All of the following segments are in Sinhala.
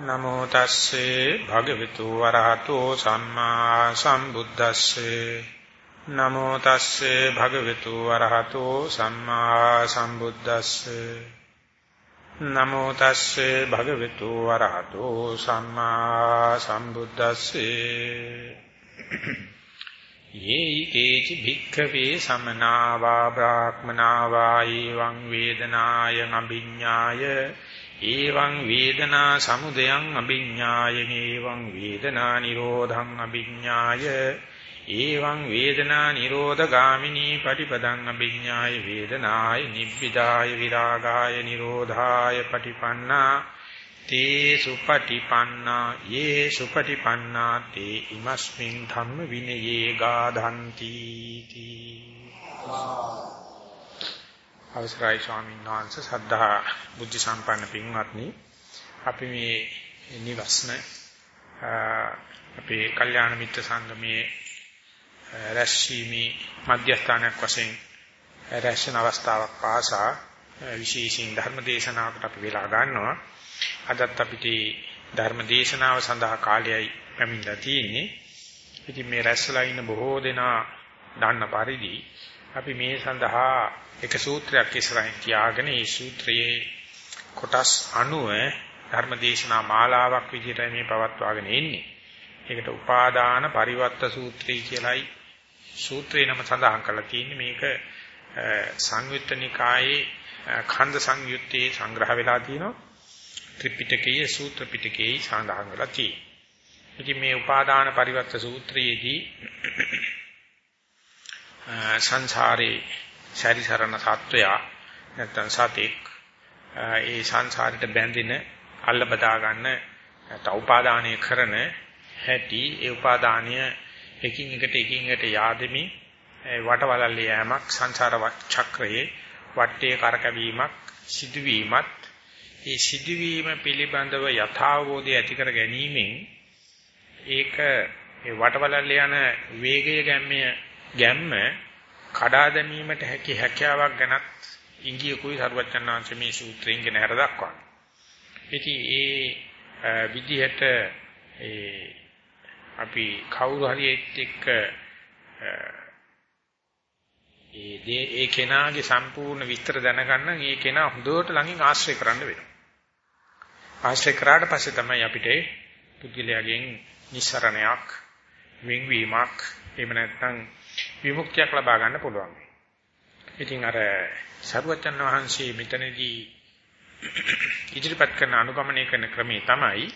නමෝ තස්සේ භගවතු වරහතෝ සම්මා සම්බුද්දස්සේ. නමෝ තස්සේ භගවතු වරහතෝ සම්මා සම්බුද්දස්සේ. නමෝ තස්සේ භගවතු වරහතෝ සම්මා සම්බුද්දස්සේ. යේයි කේචි භික්ඛවේ සමනාවා බ්‍රාහ්මනාවා ඊවං වේදනාය අභිඤ්ඤාය ඒවං වේදනා සමුදයං අභිඤ්ඤාය ඒවං වේදනා නිරෝධං අභිඤ්ඤාය ඒවං වේදනා නිරෝධගාමිනී පටිපදං අභිඤ්ඤාය වේදනාය නිබ්බිදාය විරාගාය නිරෝධාය පටිපන්නා තේ සුපටිපන්නා යේ සුපටිපන්නා තේ ඉමස්මින් ධම්ම විනයේ ගාධන්ති. තී අවසරයි ස්වාමීන් වහන්සේ. සද්ධා බුද්ධ සම්පන්න පින්වත්නි. අපි මේ නිවස්න අපේ කල්යාණ මිත්‍ර සංගමයේ රැස්වීමේ මධ්‍යස්ථානයක් වශයෙන් රැස්න අවස්ථාවක් පාසා විශේෂයෙන් ධර්ම දේශනාවකට අපි වෙලා ගන්නවා. අදත් අපිට ධර්ම දේශනාව සඳහා කාලයයි පැමිණලා තියෙන්නේ. ඉතින් මේ රැස්ලා ඉන්න බොහෝ දෙනා දන්න පරිදි අපි මේ සඳහා එක සූත්‍රයක් ඉස්සරහින් තියාගෙන ඒ සූත්‍රයේ කොටස් 90 ධර්මදේශනා මාලාවක් විදිහට මේ පවත්වාගෙන ඉන්නේ. ඒකට උපාදාන පරිවර්ත සූත්‍රය කියලයි සූත්‍රේ නම සඳහන් කරලා තියෙන්නේ. මේක සංයුත්ත නිකායේ ඛණ්ඩ සංයුත්තේ සංග්‍රහ වෙලා තියෙනවා. ත්‍රිපිටකයේ සූත්‍ර පිටකයේ සඳහන් වෙලා තියෙනවා. ඉතින් මේ උපාදාන පරිවර්ත සූත්‍රයේදී සංසාරේ සැරිසරන සත්වයා නැත්තම් සතෙක් ඒ සංසාරයට බැඳින අල්ල බදා ගන්න නැත්නම් උපාදානය කරන හැටි ඒ උපාදානය එකින් එකට එකින් එකට yaademi වටවලල්ල යෑමක් සංසාර චක්‍රයේ වටේ කරකැවීමක් සිදුවීමත් ඒ සිදුවීම පිළිබඳව යථාබෝධය ඇති කර ගැනීමෙන් ඒක ඒ වටවලල්ල යන වේගය ගැම්මය ගැම්ම කඩා දැමීමට හැකි හැකියාවක් ගැනත් ඉංගියකුයි සරුවචනාංශ මේ සූත්‍රයෙන් ගැන හර දක්වනවා. ඉතින් ඒ විදිහට ඒ අපි කවුරු හරි එක්ක ඒ දේ ඒ කෙනාගේ සම්පූර්ණ විස්තර දැනගන්න ඒ කෙනා හොඳට ළඟින් ආශ්‍රය කරන්න වෙනවා. ආශ්‍රය කරාට පස්සේ තමයි අපිට පුද්ගලයාගෙන් නිස්සරණයක් වෙන්වීමක් එහෙම නැත්නම් විමුක්තියක් ලබා ගන්න පුළුවන්. ඉතින් අර සරුවචන් වහන්සේ මෙතනදී ඉදිරිපත් කරන අනුගමනය කරන ක්‍රමේ තමයි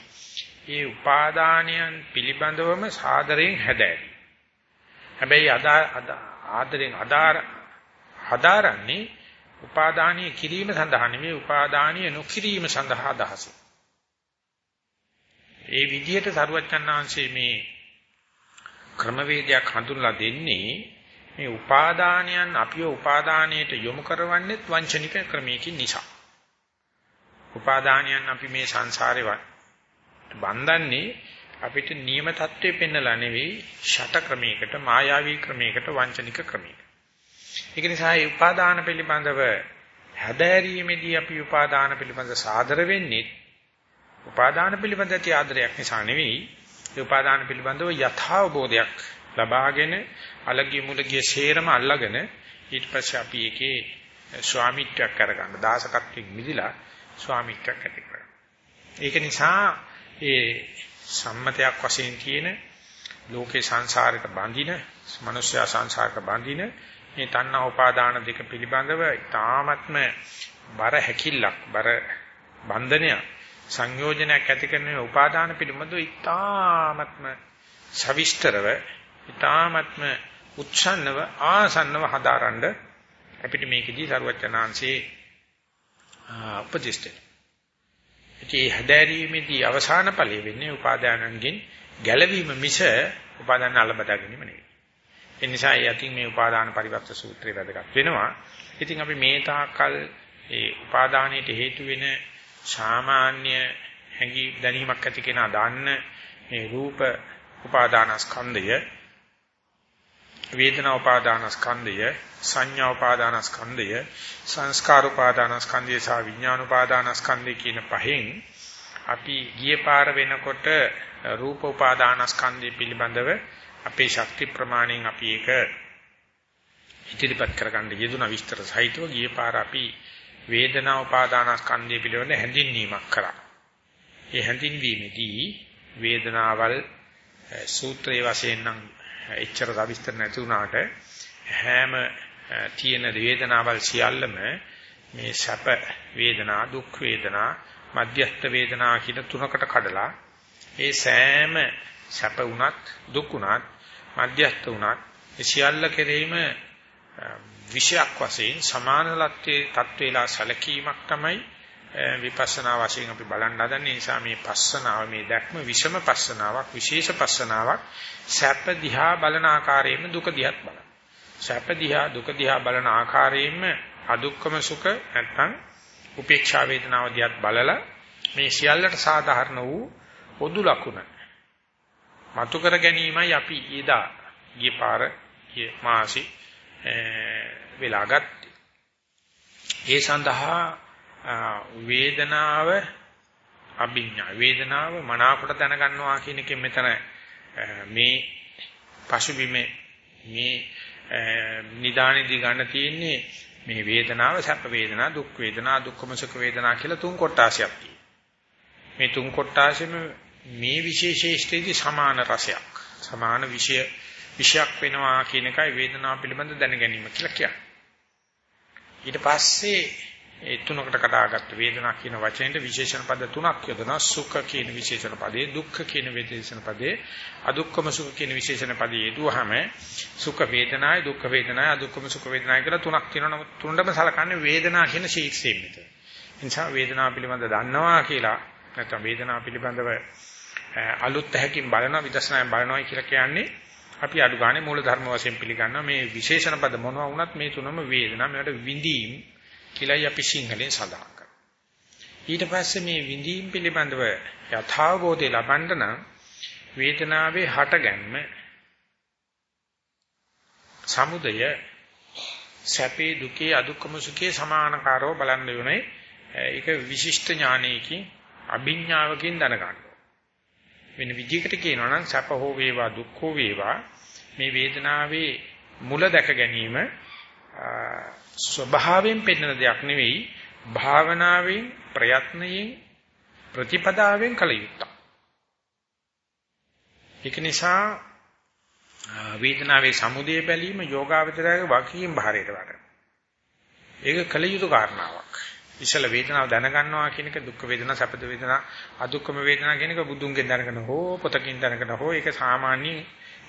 ඒ උපාදානයන් පිළිබඳවම සාදරයෙන් හැදෑරි. හැබැයි අදා ආදරෙන් අදාර හදාරන්නේ උපාදානීය කිරීම සඳහා නෙවෙයි උපාදානීය නොකිරීම සඳහා අදහස. ඒ විදිහට සරුවචන් වහන්සේ මේ ක්‍රමවේදයක් හඳුන්ලා දෙන්නේ මේ උපාදානයන් අපිව උපාදානයට යොමු කරවන්නේත් වංචනික ක්‍රමයකින් නිසා. උපාදානයන් අපි මේ සංසාරේ බඳන්නේ අපිට නියම தત્ත්වෙ පෙන්නලා නෙවෙයි ෂට ක්‍රමයකට මායාවී ක්‍රමයකට වංචනික ක්‍රමයකට. ඒක නිසා මේ උපාදාන පිළිබඳව හැදෑරීමේදී අපි උපාදාන පිළිබඳ සාදර වෙන්නේ උපාදාන පිළිබඳ ඇති ආදරයක් නිසා නෙවෙයි ඒ උපාදාන පිළිබඳව යථාබෝධයක් ලබාගෙන අලගිය මුලගිය ෂේරම අල්ලගෙන ඊට පස්සේ අපි ඒකේ ස්වාමිත්වයක් කරගන්න දාසකත්වයෙන් මිදිලා ස්වාමිත්වයක් ඇති කරගන්න. ඒක නිසා ඒ සම්මතයක් වශයෙන් තියෙන ලෝකේ සංසාරයට බඳින, මනුෂ්‍ය සංසාරයට බඳින මේ තණ්හා උපාදාන දෙක පිළිබඳව ඊ타ත්ම බර හැකිල්ලක්, බර බන්ධනයක් සංයෝජනයක් ඇති කරන උපාදාන පිළිබඳව ඉතාමත්ම සවිස්තරව ඉතාමත්ම උච්ඡන්නව ආසන්නව හදාරන්න අපිට මේකෙදී සරුවචනාංශේ උපදිෂ්ඨ. ඉතින් හැදෑරීමේදී අවසාන ඵලය වෙන්නේ උපාදානන්ගෙන් ගැලවීම මිස උපාදාන අලබදා ගැනීම නෙවෙයි. ඒ නිසා යකින් මේ උපාදාන පරිවර්ත සූත්‍රය වැදගත් වෙනවා. ඉතින් අපි මේ තාකල් ඒ උපාදානයට හේතු වෙන සාමාන්‍ය හැඟි දැනීමක් ඇති කෙනා දාන්න මේ රූප උපාදානස්කන්ධය වේදනා උපාදානස්කන්ධය සංඥා උපාදානස්කන්ධය සංස්කාර උපාදානස්කන්ධය සහ විඥාන උපාදානස්කන්ධය කියන පහෙන් අපි ගිය පාර වෙනකොට රූප උපාදානස්කන්ධය පිළිබඳව අපේ ශක්ති ප්‍රමාණයෙන් අපි ඒක ඉදිරිපත් කරගන්න යෙදුන විස්තර සහිතව ගිය පාර අපි වේදනා උපාදානස්කන්ධය පිළිබඳ හැඳින්වීමක් කරා. ඒ හැඳින්වීමේදී වේදනාවල් සූත්‍රයේ වශයෙන් නම් එච්චර සවිස්තර නැති වුණාට හැම තියෙන වේදනාවල් සියල්ලම මේ සැප වේදනා දුක් වේදනා මධ්‍යස්ථ වේදනා කියන තුනකට කඩලා ඒ සෑම සැප උනත් දුක් උනත් මධ්‍යස්ථ උනත් ඒ සියල්ල කෙරෙහිම විෂයක් වශයෙන් සමානලත්වයේ තත්වේලා සැලකීමක් තමයි විපස්සනා වශයෙන් අපි බලන්න හදන්නේ නිසා මේ පස්සනාව මේ දැක්ම විෂම පස්සනාවක් විශේෂ පස්සනාවක්. සැප දිහා බලන ආකාරයෙන්ම දුක දිහාත් බලන සැප දිහා දුක දිහා බලන ආකාරයෙන්ම අදුක්කම සුඛ නැත්නම් උපේක්ෂා වේදනාව දිහාත් බලලා මේ සියල්ලට සාධාරණ වූ පොදු ලකුණ. මතු කර ගැනීමයි අපි ඊදා ගිය පාර ගිය මාසි වෙලාගත් ඒ සඳහා වේදනාව අභිඥා වේදනාව මනාකොට දැනගන්නවා කියන එකෙන් මෙතන මේ පසුබිමේ මේ නිදානේදී ගන්න තියෙන්නේ මේ වේදනාව සැප වේදනා දුක් වේදනා දුක්ඛම සුඛ වේදනා කියලා තුන් කොටාසියක් තියෙනවා. මේ තුන් කොටාසෙම මේ විශේෂේෂ්ඨයේදී සමාන රසයක්. සමාන විෂය විෂයක් වෙනවා කියන එකයි වේදනාව පිළිබඳ දැන ගැනීම කියලා කියන්නේ. ඊට පස්සේ ඒ තුනකට කඩාගත්ත වේදනා කියන වචනෙට විශේෂණ පද තුනක් යොදනවා. සුඛ කියන විශේෂණ පදේ දුක්ඛ කියන විශේෂණ පදේ අදුක්ඛම සුඛ කියන විශේෂණ පදේ යෙදුවහම සුඛ වේදනායි දුක්ඛ වේදනායි අදුක්ඛම සුඛ වේදනායි කියලා තුනක් තියෙනවා. නමුත් තුනටම සලකන්නේ වේදනා කියන ශීර්ෂයෙන් මෙතන. නිසා වේදනාව පිළිබඳ දන්නවා කියලා නැත්නම් වේදනාව පිළිබඳව අලුත් ඇහැකින් බලනවා විදර්ශනායෙන් බලනවා කියලා කියන්නේ අපි අඩු ගානේ මූල ධර්ම වශයෙන් පිළිගන්නවා. මේ විශේෂණ පද මොනවා වුණත් මේ තුනම වේදනා මේකට විඳීම් කියලායි අපි සිංහලෙන් සඳහන් කරන්නේ. ඊට පස්සේ මේ විඳීම් පිළිබඳව යථාබෝධය ලබන්න නම් වේදනාවේ හටගන්ම සමුදය සැපේ දුකේ අදුක්කම සුඛේ සමානකාරව බලන්න ඕනේ. ඒක විශිෂ්ට ඥානයකින් අභිඥාවකින් දැනගන්න. වෙන විදිහකට කියනවා නම් සැප හෝ වේවා දුක් හෝ වේවා මේ වේදනාවේ මුල දැක ගැනීම ස්වභාවයෙන් පෙන්වන දෙයක් නෙවෙයි භාවනාවෙන් ප්‍රයත්නයෙන් ප්‍රතිපදාවෙන් කළ යුත්තක්. ඒක නිසා වේදනාවේ සමුදය බැලීම යෝගාවචරයේ වකීම් භාරයට වඩන. ඒක කළ යුතු කාරණාවක්. ඉසල වේදනාව දැනගන්නවා කියන එක දුක් වේදනා සැපද වේදනා අදුක්කම වේදනා කියන එක බුදුන්ගෙන් දැනගෙන හෝ පොතකින් දැනගෙන හෝ ඒක සාමාන්‍ය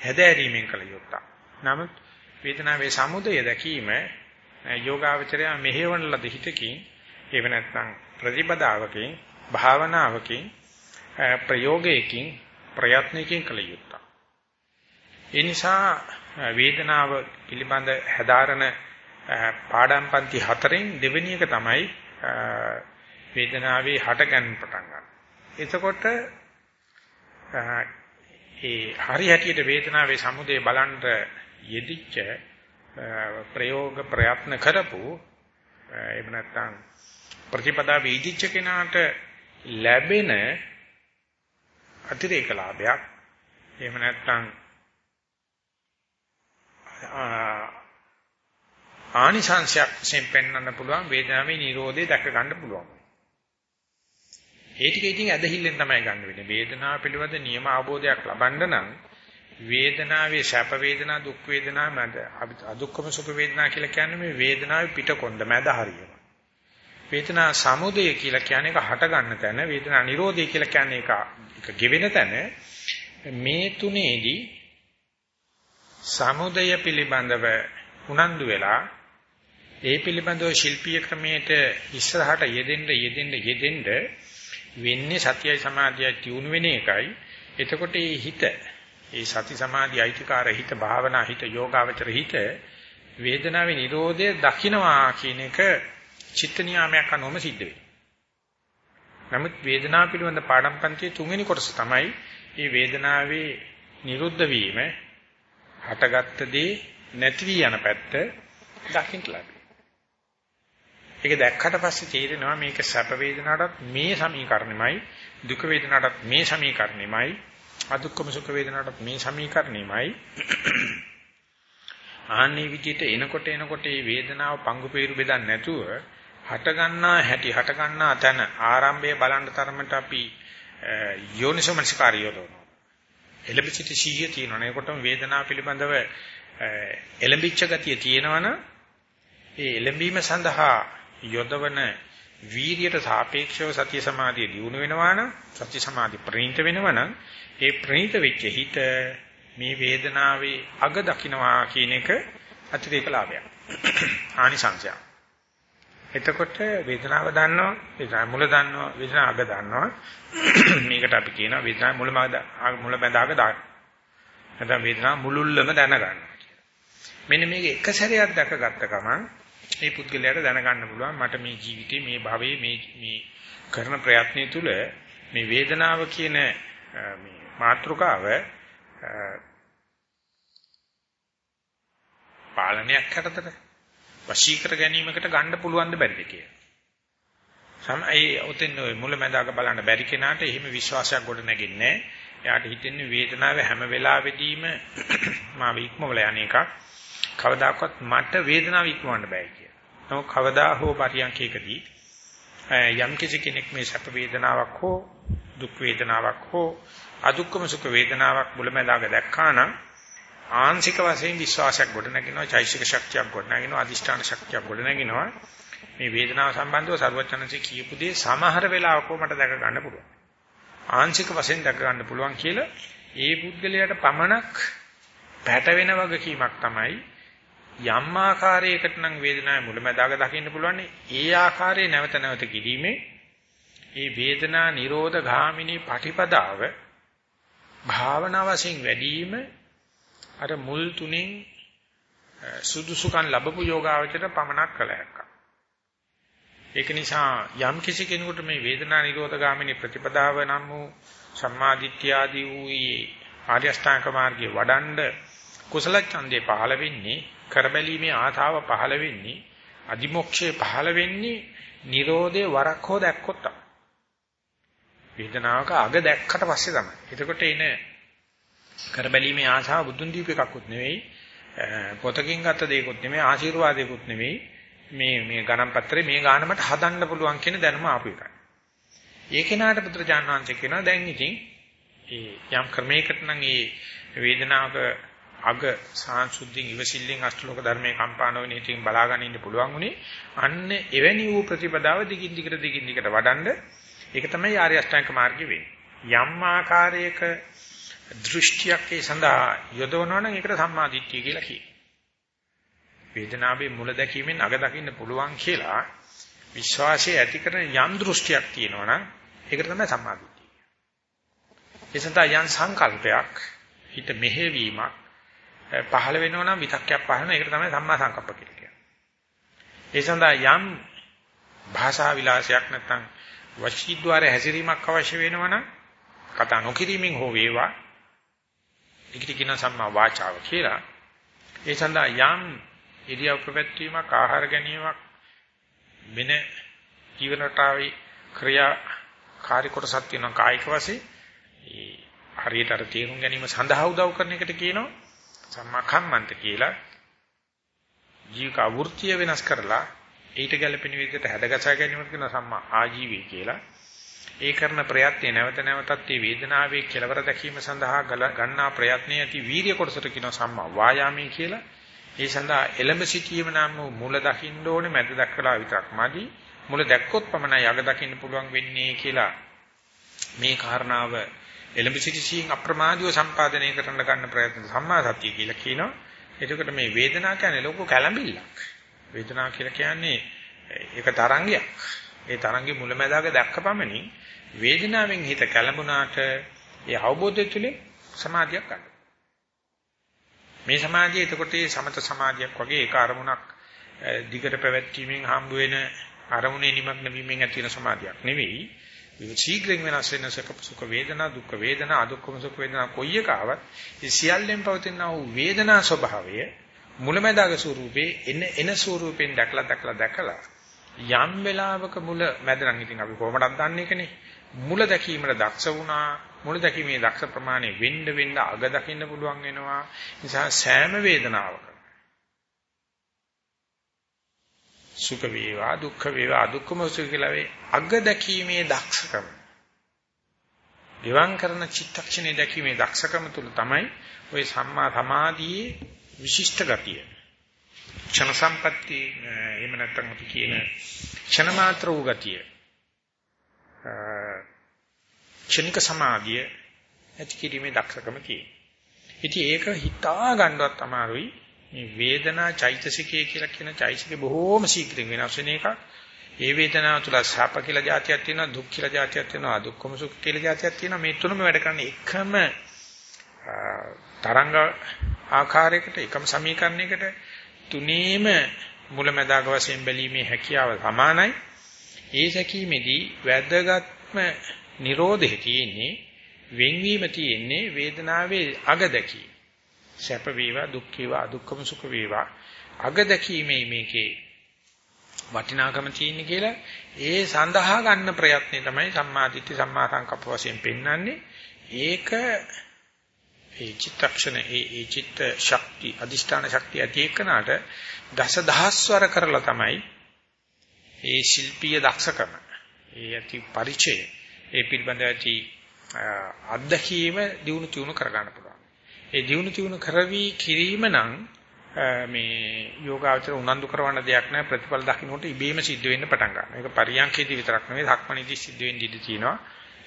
හැදෑරීමෙන් කළ යුත්තක්. නමුත් වේදනාවේ සමුදය දැකීම යෝගාවචරය මෙහෙවන ලද හිතකින් ඒව නැත්නම් ප්‍රතිපදාවකින් භාවනාවකින් ප්‍රයෝගයකින් ප්‍රයත්නයකින් කළ යුත්තක්. ඒ නිසා වේදනාව පිළිබඳ හැදාරන පාඩම් පන්ති හතරෙන් දෙවෙනි එක තමයි වේදනාවේ හට ගන්න පටන් ගන්න. එතකොට ඒ හරි හැටියට වේදනාවේ සමුදේ බලන්න යෙදිච්ච ප්‍රයෝග ප්‍රයත්න කරපු එහෙම නැත්නම් ප්‍රතිපදා වේදිච්ච කෙනාට ලැබෙන අතිරේක ලාභයක් එහෙම නැත්නම් ආනිසංශයක් වශයෙන් පෙන්වන්න පුළුවන් වේදනාවේ නිරෝධය දැක ගන්න පුළුවන්. ඒ ටික ඉතින් ඇදහිල්ලෙන් තමයි ගන්න වෙන්නේ. වේදනාව පිළිබඳ නියම අවබෝධයක් ලබන්න නම් වේදනාවේ සැප වේදනා දුක් වේදනා මැද අදුක්කම සුඛ වේදනා කියලා කියන්නේ මේ වේදනාවේ පිටකොන්ද මැද හරියම. වේදනා සමුදය කියලා කියන්නේ ඒක හට ගන්න තැන වේදනා නිරෝධය කියලා කියන්නේ ඒක ඒක ගෙවෙන තැන මේ තුනේදී සමුදය පිළිබඳව උනන්දු වෙලා ඒ පිළිබඳව ශිල්පීය ක්‍රමයට ඉස්සරහට යෙදෙන්න යෙදෙන්න යෙදෙන්න වෙන්නේ සතියයි සමාධියයි තියුණු වෙන එකයි. එතකොට මේ හිත, මේ සති සමාධි අයිතිකාර හිත, භාවනා හිත, යෝගාවචර හිත වේදනාවේ Nirodhe දකින්නවා කියන එක චිත්ත නියාමයක් අනුවම සිද්ධ වෙනවා. නමුත් වේදනාව පිළිබඳ පාඩම් පන්තියේ තුන්වෙනි කොටස තමයි මේ වේදනාවේ නිරුද්ධ වීම හටගත්ත දේ නැති වී යන පැත්ත දකින්න ලැබෙනවා. ඒක දැක්කට පස්සේ තේරෙනවා මේක සැප වේදනාවටත් මේ සමීකරණෙමයි දුක වේදනාවටත් මේ සමීකරණෙමයි අදුක්කම සුඛ වේදනාවටත් මේ සමීකරණෙමයි ආන්නේ විදිහට එනකොට එනකොට මේ වේදනාව පංගු peeru බෙදන්නේ නැතුව හට ගන්නා හැටි හට ගන්නා තැන ආරම්භය බලන්න තරමට අපි යෝනිසමනස්කාරය යොදවනවා. එලෙබසිටි සීය තියෙනවා. ඒකොටම වේදනාව පිළිබඳව එලඹිච්ච ගතිය තියෙනවනම් ඒ එලඹීම සඳහා යොදවන වීර්යයට සාපේක්ෂව සතිය සමාධිය දියුණු වෙනවා නම් සති සමාධි ප්‍රණීත වෙනවා නම් ඒ ප්‍රණීත වෙච්ච හිත මේ වේදනාවේ අග දකින්නවා කියන එක අතිරේක ලාභයක්. ආනිසංශයක්. එතකොට වේදනාව දන්නවා, වේදනාව මුල දන්නවා, වේදනාව අග දන්නවා. මේකට අපි කියනවා වේදනාව මුල මුල බඳාක දාන්න. නැත්නම් වේදනාව මුලුල්ලම දැනගන්නවා. මෙන්න මේක එක සැරයක් දැකගත්ත ගමන් මේ පුද්ගලයාට දැනගන්න පුළුවන් මට මේ ජීවිතේ මේ භවයේ මේ මේ කරන ප්‍රයත්නය තුළ මේ වේදනාව කියන මේ මාත්‍රකාව පාලනයක් හැටතට වශී කර ගැනීමකට ගන්න පුළුවන් ද බැරිද කියලා. සමයි උතෙන් ඔය මුලැමැදාක බලන්න බැරි කෙනාට එහෙම විශ්වාසයක් ගොඩ නැගෙන්නේ නැහැ. එයාට හිතෙන්නේ වේදනාව හැම වෙලාවෙදීම මාව ඉක්මවල යන එකක්. කවදාකවත් මට වේදනාව ඉක්මවන්න බෑ කියලා. නමුත් කවදා හෝ පරියන්කේකදී යම් කිසි කෙනෙක් මේ සැප වේදනාවක් හෝ දුක් වේදනාවක් හෝ අදුක්කම සුඛ වේදනාවක් මුලැමැදාක දැක්කා නම් ආංශික වශයෙන් විශ්වාසයක් ගොඩනගෙනවා චෛසික ශක්තියක් ගොඩනගෙනවා අදිෂ්ඨාන ශක්තියක් ගොඩනගෙනවා. මේ වේදනාව සම්බන්ධව සර්වචනන්සේ කියපු දේ සමහර වෙලාවක මට දැක ගන්න පුළුවන්. ආංශික වශයෙන් දැක ගන්න පුළුවන් කියලා ඒ පුද්ගලයාට පමණක් පැටවෙන වගකීමක් තමයි යම් ආකාරයකට නම් වේදනාවේ මුලැමැදාක දකින්න පුළුවන්. ඒ ආකාරයේ නැවත නැවත කිරීමේ ඒ වේදනා නිරෝධ ගාමිනී පටිපදාව භාවනා වශයෙන් වැඩිම අර මුල් තුනෙන් සුදුසුකම් ලැබපු යෝගාවචරයට පමනක් කළ හැකියි. ඒක නිසා යම් කිසි කෙනෙකුට මේ වේදනා නිරෝධ ගාමිනී ප්‍රතිපදාව නම් වූ සම්මාදිට්ඨිය ආදී වූයේ ආර්ය අෂ්ටාංග මාර්ගයේ වඩන්ඩ කුසල ඡන්දේ පහළ වෙන්නේ කරබැලීමේ ආතාව පහළ වෙන්නේ අදිමොක්ෂේ පහළ වෙන්නේ Nirodhe වරක් හෝ දැක්කොත් තමයි. වේදනාවක අග දැක්කට පස්සේ තමයි. එතකොට එන කරබැලීමේ ආශාව බුදුන් දීප එකක්වත් නෙවෙයි පොතකින් ගත්ත දෙයක්වත් නෙවෙයි ආශිර්වාදයක්වත් නෙවෙයි මේ මේ ගණන් පත්‍රේ මේ ගාන මට හදන්න පුළුවන් කියන දැනුම ආපු එකයි. ඒ කෙනාට පුත්‍රජාන වහන්සේ කියනවා දැන් ඉතින් ඒ යම් ක්‍රමයකට නම් ඒ වේදනාවක අග සාංශුද්ධින් ඉවසිල්ලෙන් අෂ්ටලෝක ධර්මයේ කම්පාන වෙන ඉතින් බලාගෙන ඉන්න පුළුවන් උනේ අන්න එවැනි වූ ප්‍රතිපදාව දිගින් දිගට දිගින් දිගට වඩන්ඩ ඒක තමයි ආර්ය අෂ්ටාංග මාර්ගය වෙන්නේ යම් ආකාරයක දෘෂ්ටියක් ඒ සඳහා යොදවනවා නම් ඒකට සම්මා දිට්ඨිය කියලා කියනවා. වේදනාවේ මුල දැකීමෙන් අග දකින්න පුළුවන් කියලා විශ්වාසය ඇති කරන යම් දෘෂ්ටියක් තියෙනවා නම් ඒකට තමයි සම්මා දිට්ඨිය. ඒ සඳහා යම් සංකල්පයක් හිත මෙහෙවීමක් පහළ වෙනවා නම් විතක්කයක් පහළ වෙනවා ඒකට තමයි සම්මා සංකප්ප කියලා කියන්නේ. ඒ සඳහා යම් භාෂා විලාසයක් නැත්නම් වචීද්්වාරය හැසිරීමක් අවශ්‍ය වෙනවා නම් කතා නොකිරීමෙන් හෝ වේවා. ඒකට කියන සම්මා වාචාව කියලා. ඒ සඳහා යම් ඉරියව් ප්‍රවැත්වීමක් ආහාර ගැනීමක් වෙන ජීවන රටාවේ ක්‍රියා කාර්ය කොටසක් තියෙනවා කායික වශයෙන්. ඒ හරියට අර තේරුම් ගැනීම සඳහා උදව් කරන එකට කියනවා සම්මා කම්මන්ත කියලා. ජීවික වෘත්තිය වෙනස් කරලා ඊට ගැළපෙන විදිහට හැඩගසා ගැනීමට කියන සම්මා ආජීවී කියලා ඒ කරන ප්‍රයත්නය නැවත නැවතත් මේ වේදනාවේ කෙලවර දැකීම සඳහා ගන්නා ප්‍රයත්නයේ ඇති වීර්ය කොටසට කියන සම්මා වායාමයේ කියලා. ඒ සඳහා එළඹ සිටීම නම් මුල දකින්න ඕනේ මැද දක්වලා විතරක් මදි. මුල දැක්කොත් පමණයි අග දකින්න පුළුවන් වෙන්නේ කියලා මේ කාරණාව එළඹ සිටීසින් අප්‍රමාදීව සම්පාදනය කරන්න ගන්න ප්‍රයත්න සම්මා සතිය කියලා කියනවා. එතකොට මේ වේදනාව කියන්නේ ලෝක කැළඹිල්ලක්. වේදනාව කියලා කියන්නේ ඒක තරංගයක්. ඒ තරංගේ මුලැමැදාක දැක්ක පමණින් වේදනාවෙන් හිත කැළඹුණාට ඒ අවබෝධය තුළින් සමාධියක් ගන්න. මේ සමාධිය එතකොට මේ සමත සමාධියක් වගේ ඒක අරමුණක් දිගට පැවැත්වීමෙන් හම්බ වෙන අරමුණේ නිමග්න වීමෙන් ඇති වෙන සමාධියක් නෙවෙයි. ශීඝ්‍රයෙන් වෙනස් වෙන සුඛ වේදනා දුක්ඛ වේදනා අදුක්ඛම සුඛ වේදනා කොයි එකාවත් ඒ සියල්ලෙන් පවතින වූ වේදනා ස්වභාවය මුලැමැදාගේ ස්වරූපේ එන එන ස්වරූපෙන් දැකලා දැකලා දැකලා යම් වෙලාවක මුල මැද නම් ඉතින් අපි කොහොමදක් දන්නේ එකනේ. මුල දැකීමට දක්ෂ වුණා. මුල දැකීමේ දක්ෂ ප්‍රමාණය වෙන්න වෙන්න අග දකින්න පුළුවන් වෙනවා. නිසා සෑම වේදනාවක සුඛ වේවා දුක්ඛ වේවා අදුක්ඛම සුඛ කියලා වේ අග දැකීමේ දක්ෂකම. විවං කරන චිත්තක්ෂණේ දැකීමේ දක්ෂකම තුල තමයි ওই සම්මා සමාධියේ විශිෂ්ට ගතිය. ක්ෂණ සම්පatti එහෙම නැත්නම් අපි කියන ක්ෂණ මාත්‍ර වූ ගතිය. ක්ෂණික සමාධිය ඇති කිරීමේ දක්ෂකම කියන. ඉතින් ඒක හිතා ගන්නවත් අමාරුයි. මේ වේදනා චෛතසිකය කියලා කියන චෛතසිකේ බොහෝම ශීඝ්‍රයෙන් වෙනස් වෙන එකක්. ඒ වේදනාව තුල සාප කියලා જાතියක් තියෙනවා, දුක් කියලා જાතියක් තියෙනවා, අදුක්කම සුඛ කියලා જાතියක් තියෙනවා. මේ තුනම වැඩ කරන එකම තරංග ආකාරයකට එකම සමීකරණයකට තුනේම මුලැමැදාක වශයෙන් බැලීමේ හැකියාව සමානයි. ඒ සැකීමේදී වැදගත්ම Nirodhe තියෙන්නේ වෙන්වීම තියෙන්නේ වේදනාවේ අග දැකීම. සැප වේවා දුක් වේවා අදුක්කම සුඛ වේවා අග දැකීමේ මේකේ වටිනාකම තියෙන්නේ කියලා ඒ සඳහා ගන්න ප්‍රයත්නේ තමයි සම්මාදිට්ඨි සම්මා සංකප්ප වශයෙන් පෙන්වන්නේ. ඒක ඒ චිත්තක්ෂණ ඒ ඒ චිත්ත ශක්ති අදිෂ්ඨාන ශක්තිය ඇති එකනට දස දහස්වර කරලා තමයි ඒ ශිල්පීය දක්ෂකම ඒ ඇති ಪರಿචය ඒ පිළිබඳව ඇති අත්දැකීම දිනු තුණු කරගන්න පුළුවන්. ඒ දිනු තුණු කරවි කිරීම නම් මේ යෝගාවචර උනන්දු කරවන්න දෙයක් නැහැ ප්‍රතිඵල දකින්නකොට ඉබේම සිද්ධ වෙන්න පටන් ගන්නවා. ඒක පරියන්කේදී විතරක් නෙවෙයි ධක්මනීදී සිද්ධ වෙන්න ඉඩ තියෙනවා.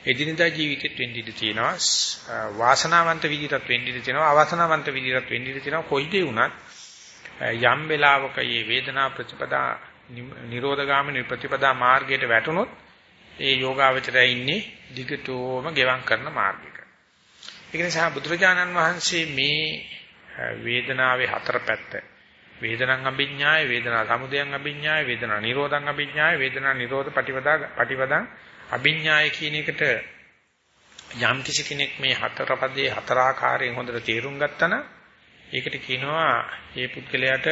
එදිනදා ජීවිතෙත් වෙන්න ඉඩ තියෙනවා. වාසනාවන්ත විදිහට වෙන්න ඉඩ තියෙනවා. අවාසනාවන්ත විදිහට වෙන්න ඉඩ තියෙනවා. කොයි දේ වුණත් යම් වෙලාවක මේ වේදනා ප්‍රතිපදා නිරෝධගාමිනී ප්‍රතිපදා මාර්ගයට වැටුනොත් ඒ යෝගාවචරය ඉන්නේ දිගටම ගෙවම් කරන මාර්ගයක. ඒක නිසා බුදුරජාණන් වහන්සේ මේ වේදනාවේ හතර පැත්ත වේදනං අභිඥාය වේදනා සමුදයං අභිඥාය වේදනා නිරෝධං අභිඥාය වේදනා නිරෝධ පටිපදා පටිපදං අභිඥාය කියන එකට යම් කිසි කෙනෙක් මේ හතර පදේ හතර ආකාරයෙන් හොඳට තේරුම් ගත්තා නම් ඒකට කියනවා මේ පුද්ගලයාට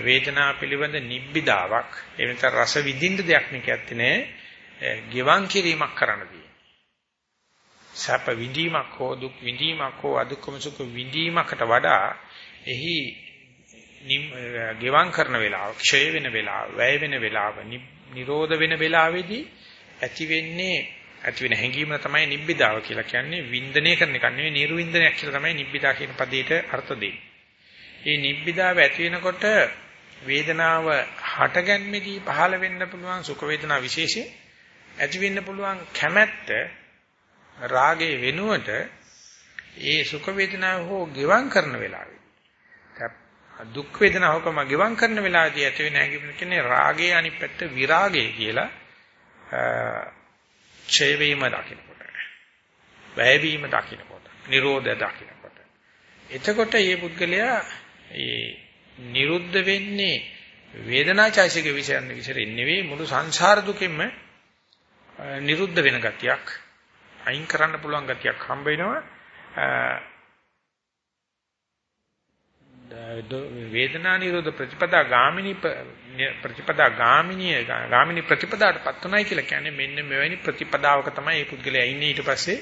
වේදනාව පිළිබඳ නිබ්බිදාවක් එවිට රස විඳින්න දෙයක් නෙකැත්තේ නෑ. ගෙවන් කිරීමක් කරන්නදී සැප විඳීමක් හෝ දුක් විඳීමක් හෝ අදුක්කම සුඛ විඳීමකට වඩා එහි ගෙවන් කරන වෙලාව ක්ෂය වෙන වෙලාව වැය වෙන වෙලාව නිරෝධ වෙන වෙලාවේදී ඇති වෙන්නේ ඇති වෙන හැඟීම තමයි නිබ්බිදාව කියලා කියන්නේ. වින්දනය කරන එක නෙවෙයි නිර්වින්දනයක් කියලා තමයි නිබ්බිදා කියන පදේට අර්ථ දෙන්නේ. මේ නිබ්බිදාව ඇති වෙනකොට වේදනාව හටගැන්මේදී පහළ වෙන්න පුළුවන් සුඛ වේදනා විශේෂයෙන් ඇති වෙන්න පුළුවන් කැමැත්ත රාගයේ වෙනුවට ඒ සුඛ වේදනාව හෝ ගෙවම් කරන වෙලාවේ. දුක් වේදනාවකම ගෙවම් කරන වෙලාවදී ඇති වෙන හැඟීම කියන්නේ රාගයේ අනිත් පැත්ත විරාගය කියලා ඡය වීම දකින්නකොට වැය වීම දකින්නකොට නිරෝධය දකින්නකොට එතකොට මේ පුද්ගලයා ඒ නිරුද්ධ වෙන්නේ වේදනාචෛසික විෂයන් විසරෙන්නේ නෙවෙයි මුළු සංසාර දුකෙම නිරුද්ධ වෙන ගතියක් අයින් කරන්න පුළුවන් ගතියක් හම්බ වෙනවා. වේදනා නිරෝධ ප්‍රතිපදා ගාමිනී ප්‍රතිපදා ගාමිනී ගාමිනී ප්‍රතිපදාට පත් උනායි කියලා කියන්නේ මෙන්න මෙවැනි ප්‍රතිපදාවක තමයි මේ පුද්ගලයා ඉන්නේ. ඊට පස්සේ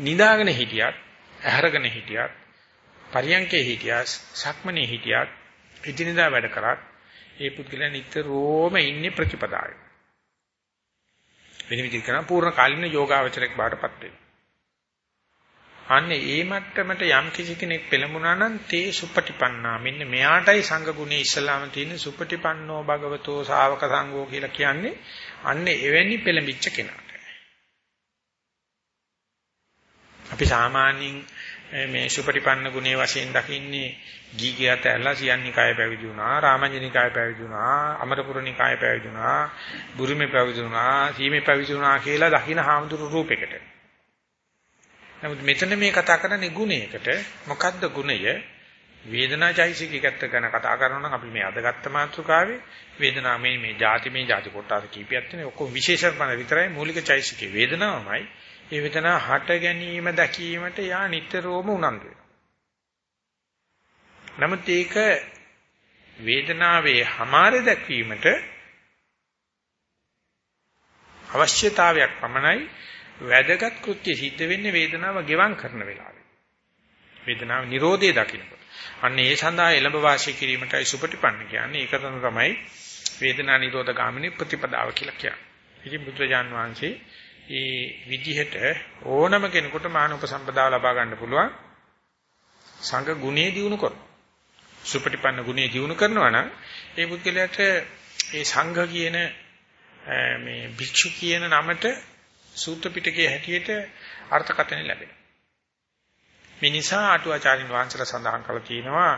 නිදාගෙන හිටියත් ඇහැරගෙන හිටියත් පරියංකේ හිටියත් සක්මනේ හිටියත් එදිනදා වැඩ කරත් මේ පුද්ගලයා නිතරම ඉන්නේ ප්‍රතිපදාවේ. වෙන විදිහට කරන පූර්ණ කාලින යෝගාවචරයක් බාටපත් වෙනවා. අන්නේ ඒ මට්ටමට යම් කිසි කෙනෙක් පෙළඹුණා නම් තේ සුපටිපන්නා. මෙන්න මෙයාටයි සංඝ ගුණේ ඉස්සලාම තියෙන සුපටිපන්නෝ භගවතෝ ශාවක සංඝෝ කියලා කියන්නේ අන්නේ එවැනි පෙළඹිච්ච කෙනාට. අපි සාමාන්‍යයෙන් මේ සුපටිපන්න ගුණේ වශයෙන් දකින්නේ ගීගයත ඇල්ලා සියන්නිකාය පැවිදි වුණා රාමඤ්ඤනිකාය පැවිදි වුණා අමරපුරනිකාය පැවිදි වුණා බුරුමේ පැවිදි වුණා සීමේ පැවිදි වුණා කියලා දකින්න හාමුදුරු රූපයකට. නමුත් මෙතන මේ කතා කරන්නේ ගුණයකට. මොකද්ද ගුණය? වේදනාචෛසිකයකට ගැන කතා කරනවා නම් අපි මේ අදගත්ත මාතෘකාවේ වේදනාව මේ මේ ಜಾති මේ ಜಾති කොටස් කීපයක් තියෙනවා. ඔක්කොම විශේෂණ විතරයි මූලික චෛසිකේ වේදනාවමයි. ඒ වේදනාව හට ගැනීම දැකීමට යා නිතරම උනන්දු වෙනවා. නමුත් ඒක වේදනාවේ හැමාරේ දැක්වීමට අවශ්‍යතාවයක් පමණයි වැදගත් කෘත්‍ය සිද්ධ වෙන්නේ වේදනාව ගෙවම් කරන වෙලාවේ. වේදනාව නිරෝධය දකින්නකොට. අන්න ඒ සඳහා එළඹ වාසය කිරීමටයි සුපටිපන්න කියන්නේ. ඒක තමයි වේදනා නිරෝධ ගාමිනී ප්‍රතිපදාව කියලා කියන්නේ. ඉතින් බුදුරජාන් වහන්සේ ඒ විදිහට ඕනම කෙනෙකුට මානව සම්පදාව ලබා ගන්න පුළුවන් සංඝ ගුණේ දිනු කර. සුපටිපන්න ගුණේ දිනු කරනවා නම් ඒ පුද්ගලයාට ඒ සංඝ කියන මේ භික්ෂු කියන නමට සූත්‍ර පිටකයේ හැටියට අර්ථකථන ලැබෙනවා. මේ නිසා අටුවාචාරින් වහන්සේලා සඳහන් කරලා තියෙනවා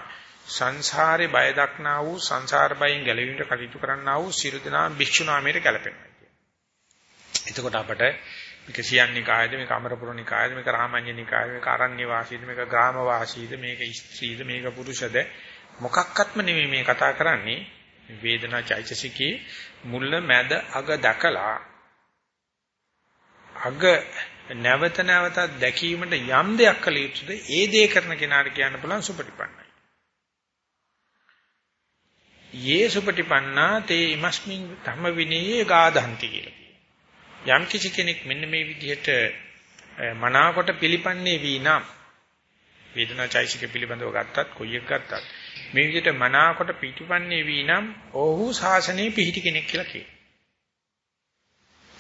සංසාරේ බය දක්නා වූ සංසාර බයෙන් ගැලවීමට කටයුතු කරන්නා වූ සියලු දෙනා භික්ෂු නාමයට ගැලපෙනවා කියන්නේ. එතකොට අපට මේක සියන්නේ කායද මේක අමරපුරණි කායද මේක රාමඤ්ඤනි කායද මේක අරණ්‍ය වාසීද මේක ග්‍රාම වාසීද මේක ස්ත්‍රීද මේක පුරුෂද මොකක්වත්ම නෙමෙයි මේ කතා කරන්නේ වේදනා චෛතසිකේ මුල මැද අග දකලා අග නැවත නැවතත් දැකීමට යම් දෙයක් කළ යුතුද ඒ දේ කරන කෙනාට කියන්න පුළුවන් සුපටිපන්නයි. යේ සුපටිපන්නා තේ ඉමස්මින් ධම්ම විනයේ ගාධන්ති කියලා කියනවා. යම් කිසි කෙනෙක් මෙන්න මේ විදිහට මනාකොට පිළිපන්නේ වීනම් වේදනා චෛසික පිළිබඳව ගත්තත් කොයි එක ගත්තත් මේ විදිහට මනාකොට පිටිපන්නේ වීනම් ඔහු ශාසනයේ පිහිටි කෙනෙක් කියලා කියනවා.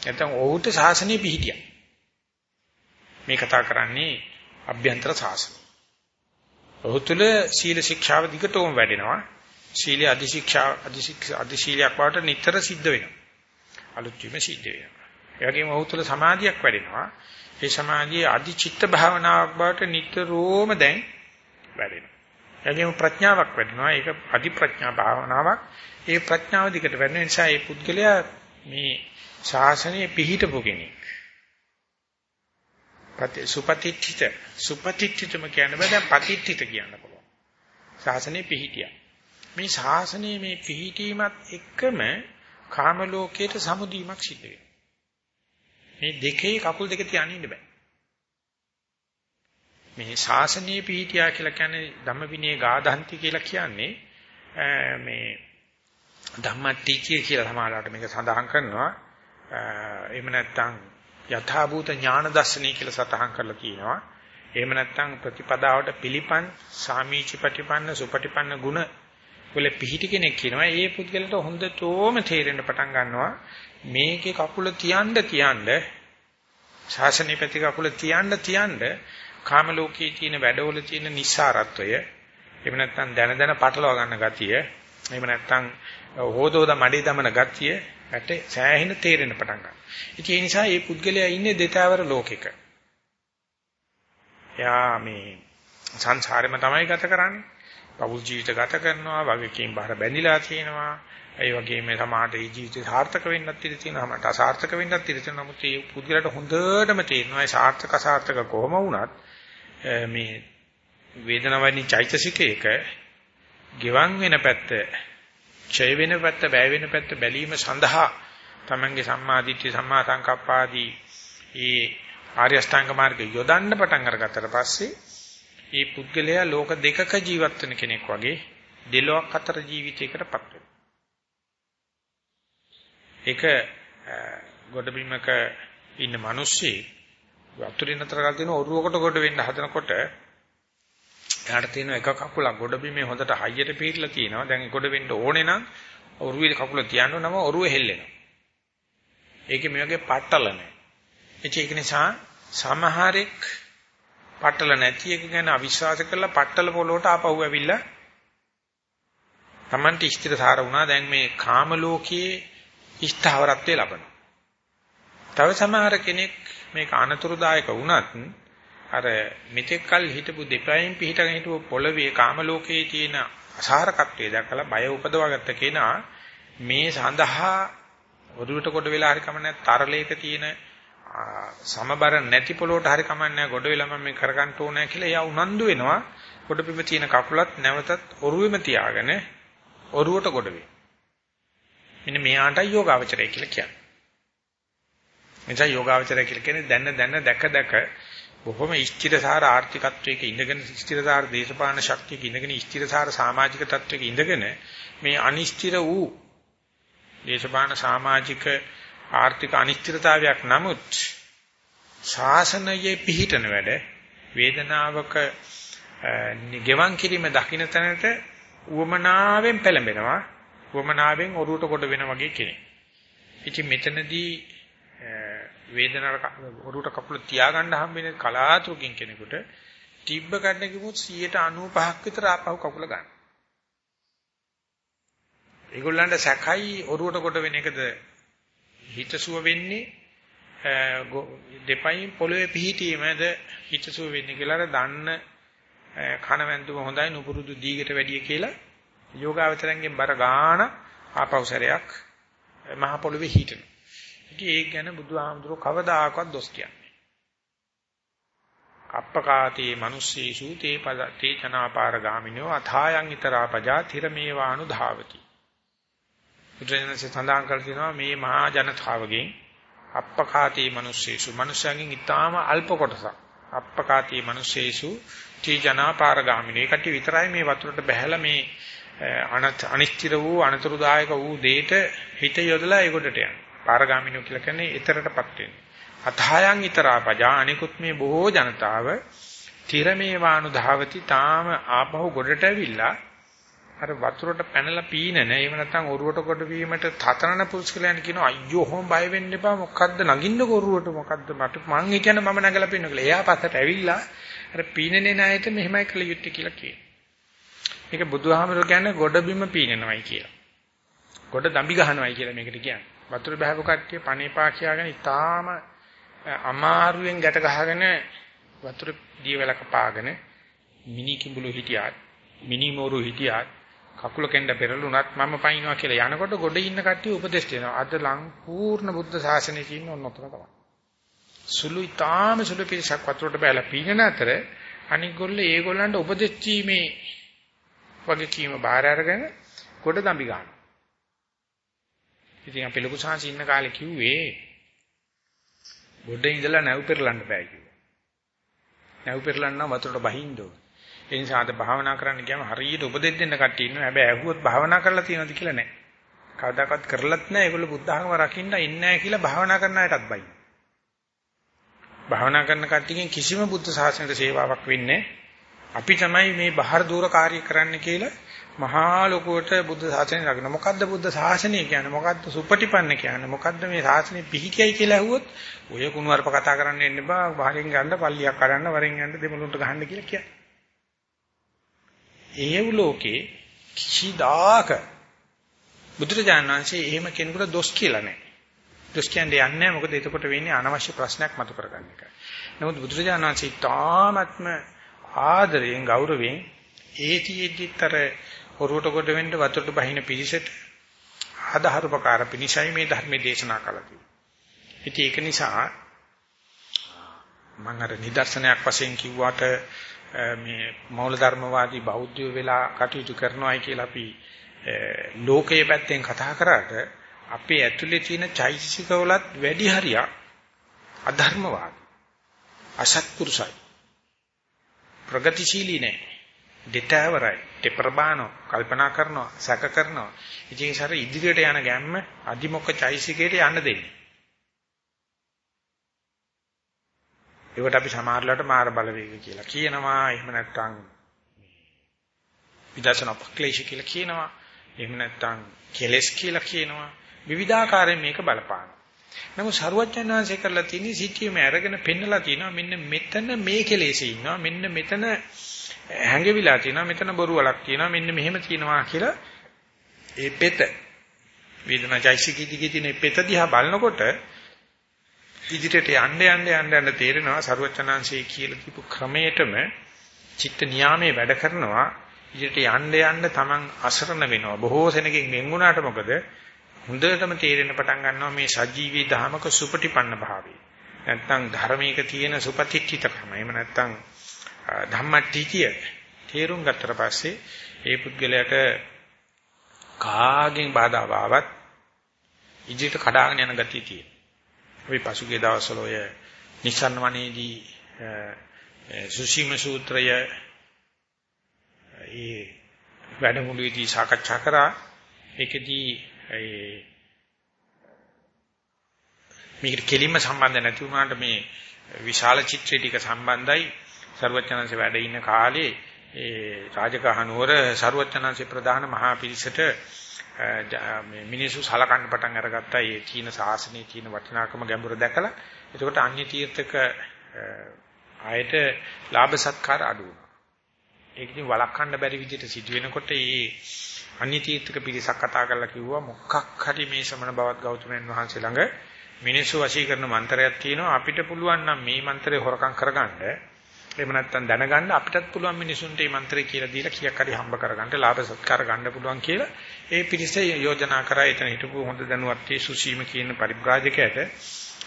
නැත්නම් ඔහුට ශාසනයේ පිහිටියා. මේ කතා කරන්නේ අභ්‍යන්තර ශාසනය. ඔහු තුල සීල ශික්ෂාව දිගටම වැඩෙනවා. සීලයේ අධි ශික්ෂා අධි ශික්ෂා අධි සීලයක් වට නිතර සිද්ධ වෙනවා. අලුත් වීම සිද්ධ වෙනවා. ඒ වගේම ඔහු තුල සමාධියක් වැඩෙනවා. ඒ සමාධියේ අධි චිත්ත භාවනාවක් බවට නිතරම දැන් වැඩෙනවා. ඒ වගේම ප්‍රඥාවක් වැඩෙනවා. ඒක අධි ප්‍රඥා භාවනාවක්. ඒ ප්‍රඥාව දිකට වැඩෙන නිසා ඒ පුද්ගලයා මේ ශාසනයේ පිහිටපු කෙනෙක්. පති සුපතිත්ථිත සුපතිත්ථිතම කියන්න බෑ දැන් පතිත්ථිත කියන්න පුළුවන්. ශාසනයේ පිහිටියා. මේ ශාසනයේ මේ පිහිටීමත් එක්කම කාම ලෝකයට සමුදීමක් සිද්ධ වෙනවා. මේ දෙකේ කකුල් දෙක තියන්න ඉන්න බෑ. මේ ශාසනීය පිහිටියා කියලා කියන්නේ ධම්මවිනය ගාධන්ති කියලා කියන්නේ මේ ධම්මටිචිය කියලා සමාලාවට මේක සඳහන් කරනවා. එහෙම නැත්නම් යථාභූත ඥාන දර්ශනය කියලා සතහන් කරලා කියනවා. එහෙම නැත්නම් ප්‍රතිපදාවට පිළිපන් සාමීචි ප්‍රතිපන්න සුපටිපන්න ගුණ වල පිහිටි කෙනෙක් කියනවා. ඒ පුද්ගලට හොඳටම තේරෙන්න පටන් ගන්නවා. මේකේ කකුල තියන්න තියන්න ශාසනීය ප්‍රති කකුල තියන්න තියන්න කාම ලෝකයේ තියෙන වැඩවල තියෙන නිස්සාරත්වය එහෙම නැත්නම් දැන දැන පටලවා ගන්න ගතිය එහෙම නැත්නම් හොදෝද මඩේ දමන ගතිය ඇට සෑහෙන තේරෙන්න පටන් ගන්නවා. ඉතින් ඒ නිසා මේ පුද්ගලයා ඉන්නේ දෙතවර ලෝකෙක. එයා මේ සංසාරෙම තමයි ගත කරන්නේ. පෞල් ජීවිත ගත කරනවා, වගකීම් බාර බැඳිලා තියෙනවා. ඒ වගේම සමාජ ඒ ජීවිතය සාර්ථක වෙන්නත් ඉඩ තියෙනවා, මට අසාර්ථක වෙන්නත් ඉඩ තියෙනවා. නමුත් මේ පුද්ගලයාට හොඳටම තේරෙනවා ඒ සාර්ථක අසාර්ථක කොහම වුණත් මේ වේදනාවනි චෛතසිකයක ගෙවන් වෙන පැත්ත ඡය වෙන පැත්ත, වැය වෙන පැත්ත බැලීම සඳහා තමන්ගේ සම්මා දිට්ඨි සම්මා සංකප්පාදී ඒ ආර්ය අෂ්ටාංග මාර්ගය යොදන්න පටන් අරගත්තට පස්සේ මේ පුද්ගලයා ලෝක දෙකක ජීවත් වෙන කෙනෙක් වගේ දෙලොක් අතර ජීවිතයකටපත් වෙනවා. ඒක ගොඩබිමක ඉන්න මිනිස්සෙක් වතුරින් අතර ගල් දෙන ඔරුවකට ගොඩ වෙන්න හදනකොට එයාට තියෙන එක කකුල ගොඩ බිමේ හොඳට හයියට පීරලා තියෙනවා. දැන් ගොඩ වෙන්න ඕනේ නම් ඔරුවේ කකුල තියන්න නම් ඔරුව හෙල්ලෙනවා. ඒකේ මේ වගේ පටල නැහැ. ඒක නිසා සමහරෙක් පටල නැති එක ගැන අවිශ්වාස කරලා පටල පොළොට ආපහු ඇවිල්ලා Tamanට ස්ථිරසාර වුණා දැන් මේ කාම ලෝකයේ ස්ථාවරත්වයේ ලබනවා. තව සමහර කෙනෙක් මේක අනතුරුදායක වුණත් අර මෙතෙක් කල් හිටපු දෙපැයින් පිටගෙන හිටපු පොළවේ කාම ලෝකයේ තියෙන අසාරකත්වයේ දැකලා බය උපදවාගත්ත කෙනා මේ සඳහා ඔරුවට කොට වෙලා හරි කමන්නේ තරලයක තියෙන සමබර නැති පොළොවට හරි කමන්නේ ගොඩ වෙලා මම මේ කරගන්න ඕනේ කියලා එයා උනන්දු වෙනවා ගොඩ බිම තියෙන කකුලත් නැවතත් ඔරුවෙම තියාගෙන ඔරුවට ගොඩ වේ. මෙන්න මෙයාට යෝගාවචරය කියලා කියන්නේ. එනිසා යෝගාවචරය කියලා කියන්නේ දැන දැන දැක දැක බොහොම ස්ථිරසාර ආර්ථිකත්වයක ඉඳගෙන ස්ථිරසාර දේශපාලන ශක්තියක ඉඳගෙන ස්ථිරසාර සමාජික තත්වයක ඉඳගෙන මේ අනිශ්චිත වූ දේශපාලන සමාජික ආර්ථික අනිශ්චිතතාවයක් නමුත් ශාසනයේ පිහිටන වැඩ වේදනාවක ගෙවන් කිරීම දකින්න තැනට උවමනාවෙන් පෙළඹෙනවා උවමනාවෙන් ඔරුවට කොට වෙන වගේ කෙනෙක්. ඉතින් මෙතනදී වේදනාවට ඔරුවට කකුල තියාගන්න හම්බෙන්නේ කලාතුරකින් කෙනෙකුට තිබ්බ ගන්න කිව්වොත් 95ක් විතර ආපහු කකුල ගන්න. ඒගොල්ලන්ට සැකයි ඔරුවට කොට වෙන එකද හිතසුව වෙන්නේ දෙපයින් පොළවේ පිහිටීමද හිතසුව වෙන්නේ කියලා අර දන්න කනවැන්දුම හොඳයි නුපුරුදු දීගට වැඩිය කියලා යෝගාවචරයෙන් බර ගාන ආපෞසරයක් මහ පොළවේ හිටින. ඉතින් ඒක ගැන බුදුහාමුදුරුවෝ කවදාකවත් දොස් කියන්නේ. කප්පකාතේ මිනිස්සීසු තේ පද තේ චනාපාර ගාමිනෝ අථායන් ිතරා පජා තිරමේවානු ධාවති. බුදුරජාණන්සේ සඳහන් කර තිනවා මේ මහා ජනතාවගෙන් අප්පකාතී මිනිස්සෙසු මිනිස්යන්ගෙන් ඊටාම අල්ප කොටසක් අප්පකාතී මිනිස්සෙසු තීජනා පාරගාමිනී කටි විතරයි මේ වතුරට බැහැලා මේ අනිශ්චිත වූ අනතුරුදායක වූ දෙයට හිත යොදලා ඒකොටට යන පාරගාමිනී කියලා කියන්නේ ඊතරටපත් වෙන්නේ අතහයන් ඊතරා පජා අනිකුත් මේ බොහෝ ජනතාව තිරමේවානු ධාවති තාම ආපහු ගොඩට ඇවිල්ලා අර වතුරට පැනලා පීනන එහෙම නැත්නම් ඔරුවට කොට වීමට තතරන පුරුෂකලයන් කියනවා අයියෝ හොම් බය වෙන්න එපා මොකද්ද නගින්න ඔරුවට මොකද්ද මට මං හිතන්නේ මම නැගලා පින්න කියලා. එයා පස්සට ඇවිල්ලා අර පීනනේ නැයට මෙහෙමයි කළ යුත්තේ කියලා කියනවා. මේක බුදුහාමර කියන්නේ ගොඩ බිම පීනනවයි කියලා. ගොඩ දම්බි ගහනවයි කියලා මේකට කියන්නේ. වතුර බහව කට්ටිය පණේපා කියාගෙන ඉතාම අමාරුවෙන් ගැට ගහගෙන වතුර දියවැලක පාගෙන මිනි කිඹුලු හිටියාත් මිනි මෝරු හිටියාත් කකුල කෙන්ඩ පෙරළුණත් මම පයින්නවා කියලා යනකොට ගොඩ ඉන්න කට්ටිය උපදෙස් දෙනවා. අද ලංපූර්ණ බුද්ධ ශාසනයේ තියෙන ඔන්න ඔතන තමයි. සුළු ඊටාම සුළු පිරිසක් වතුරට බැලලා පීනන අතර අනික් ගොල්ලෝ ඒගොල්ලන්ට උපදෙස් දීමේ වගේ කීම බාහිර අරගෙන ගොඩ දම්බි ගන්නවා. ඉතින් අපි ලොකු සාංශ ඉන්න කාලේ කිව්වේ ගොඩ ඉඳලා නැව් පෙරලන්න බෑ කිව්වා. නැව් පෙරලන්න වතුරට බහින්න ඕනේ. ඒ නිසා අද භාවනා කරන්න ගියාම හරියට උපදෙස් දෙන්න කට්ටිය ඉන්නවා. හැබැයි ඇහුවොත් භාවනා කරලා තියෙනවද කියලා නැහැ. කවදාකවත් කරලත් නැහැ. ඒගොල්ලෝ බුද්ධ ධර්ම රකින්න ඉන්නේ නැහැ කියලා භාවනා කරන අයටත් බයි. භාවනා කරන කට්ටියකින් කිසිම බුද්ධ ශාසනයට සේවාවක් වෙන්නේ අපි තමයි මේ බාහිර දූර කාර්ය කරන්න කියලා මහා ලොකුවට බුද්ධ ශාසනය රකින්න. මොකද්ද බුද්ධ ශාසනය කියන්නේ? මොකද්ද සුපටිපන්න කියන්නේ? මොකද්ද මේ ශාසනය පිහිටියයි කියලා ඇහුවොත් ඔය කුණුවarp කතා කරන්න එන්න බා. බාහිරින් ගන්න පල්ලියක් කරන්න වරෙන් යන්න දෙමළුන්ට ගහන්න කියලා කියන්නේ. ඒව් ලෝකේ කිසිදාක බුදුරජාණන් වහන්සේ එහෙම කෙනෙකුට දොස් කියලා නැහැ. දොස් කියන්නේ යන්නේ නැහැ මොකද එතකොට වෙන්නේ අනවශ්‍ය ප්‍රශ්නයක් මතු කරගන්න එක. නමුත් බුදුරජාණන් වහන්සේ තාමත්ම ආදරයෙන් ගෞරවයෙන් ඒතිෙද්දිතර හොරුවට කොට වෙන්න වතුරට බහින පිළිසෙට ආධාරපකාර පිනිසයි මේ ධර්මයේ දේශනා කළා තියෙන්නේ. ඉතින් ඒක නිසා මම අර නිදර්ශනයක් වශයෙන් කිව්වට මේ මෞල ධර්මවාදී බෞද්ධයෝ වෙලා කටයුතු කරනවායි කියලා අපි ලෝකයේ පැත්තෙන් කතා කරාට අපේ ඇතුලේ තියෙන චෛතසිකවලත් වැඩි හරියක් අධර්මවාද අසත්පුරුසයි ප්‍රගතිශීලී නැහැ දෙතවරයි. දෙපරබානෝ කල්පනා කරනවා සැක කරනවා ඉතින් සර ඉදිරියට යන ගැම්ම අදිමොක්ක චෛතසිකයට යන්න දෙන්නේ ඒකට අපි සමහරලාට මාර බලවේග කියලා කියනවා. එහෙම නැත්නම් විදර්ශනා පක්ලේශ කියලා කියනවා. එහෙම නැත්නම් කෙලස් කියලා කියනවා. විවිධාකාරයෙන් මේක බලපානවා. නමුත් සරුවචනාංශය කරලා තියෙන සිටියම අරගෙන පෙන්නලා තියෙනවා මෙන්න මෙතන මේ කෙලෙසේ ඉන්නවා. මෙන්න මෙතන හැංගෙවිලා තියෙනවා. මෙතන බොරුවලක් තියෙනවා. මෙන්න මෙහෙම තියෙනවා කියලා ඒ පෙත වේදනාචෛසිකී දිගේ තියෙන පෙත දිහා බලනකොට ඉදිරියට යන්න යන්න යන්න යන්න තේරෙනවා සරුවචනාංශයේ කියලා දීපු ක්‍රමයටම චිත්ත නියාමයේ වැඩ කරනවා ඉදිරියට යන්න යන්න Taman අසරණ වෙනවා බොහෝ සෙනකින් වෙන් වුණාට මොකද හොඳටම තේරෙන්න පටන් ගන්නවා මේ සජීවී ධාමක සුපටිපන්න භාවය නැත්තම් ධර්මයක තියෙන සුපතිත්ථිතකම එහෙම නැත්තම් ධම්මටිතිය තේරුම් ගත්තට පස්සේ ඒ පුද්ගලයාට කාගෙන් බාධා ආවත් ඉදිරියට කඩාගෙන යන ගතිය තියෙනවා. අපි පසුගිය දවස්වල ඔය නිසන් වනේදී සුසීම සූත්‍රය ඒ වැඩමුළුවේදී සාකච්ඡා කරා. ඒකෙදී ඒ මේකට කෙලින්ම සම්බන්ධ නැති වුණාට මේ විශාල චිත්‍රය ටික සම්බන්ධයි. ਸਰවඥාන්සේ වැඩ ඉන්න කාලේ ඒ රාජකහනුවර ਸਰවඥාන්සේ ප්‍රධාන මහා පිරිසට මිනිසු සලකන්න පටන් අරගත්තා ඒ චීන සාසනයේ තියෙන වටිනාකම ගැඹුර දැකලා. එතකොට අන්‍ය තීර්ථක ආයත ලාභ සත්කාර අඩු වුණා. ඒක ඉතින් වළක්වන්න බැරි විදිහට සිදු වෙනකොට මේ අන්‍ය තීර්ථක පිරිසක් කතා කරලා කිව්වා මොකක් හරි මේ සමන බවත් ගෞතමයන් වහන්සේ ළඟ මිනිස්සු වශී කරන මන්ත්‍රයක් තියෙනවා අපිට පුළුවන් නම් මේ මන්ත්‍රේ හොරකම් කරගන්න එහෙම නැත්නම් දැනගන්න අපිටත් පුළුවන් මිනිසුන්ට මේ මන්ත්‍රය කියලා දීලා කීයක් හරි හම්බ කරගන්න ලාභ සත්කාර ගන්න පුළුවන් කියලා ඒ පිරිස යෝජනා කරා එතන හිටපු හොඳ දැනුවත් සුසීම කියන පරිබ්‍රාජකයට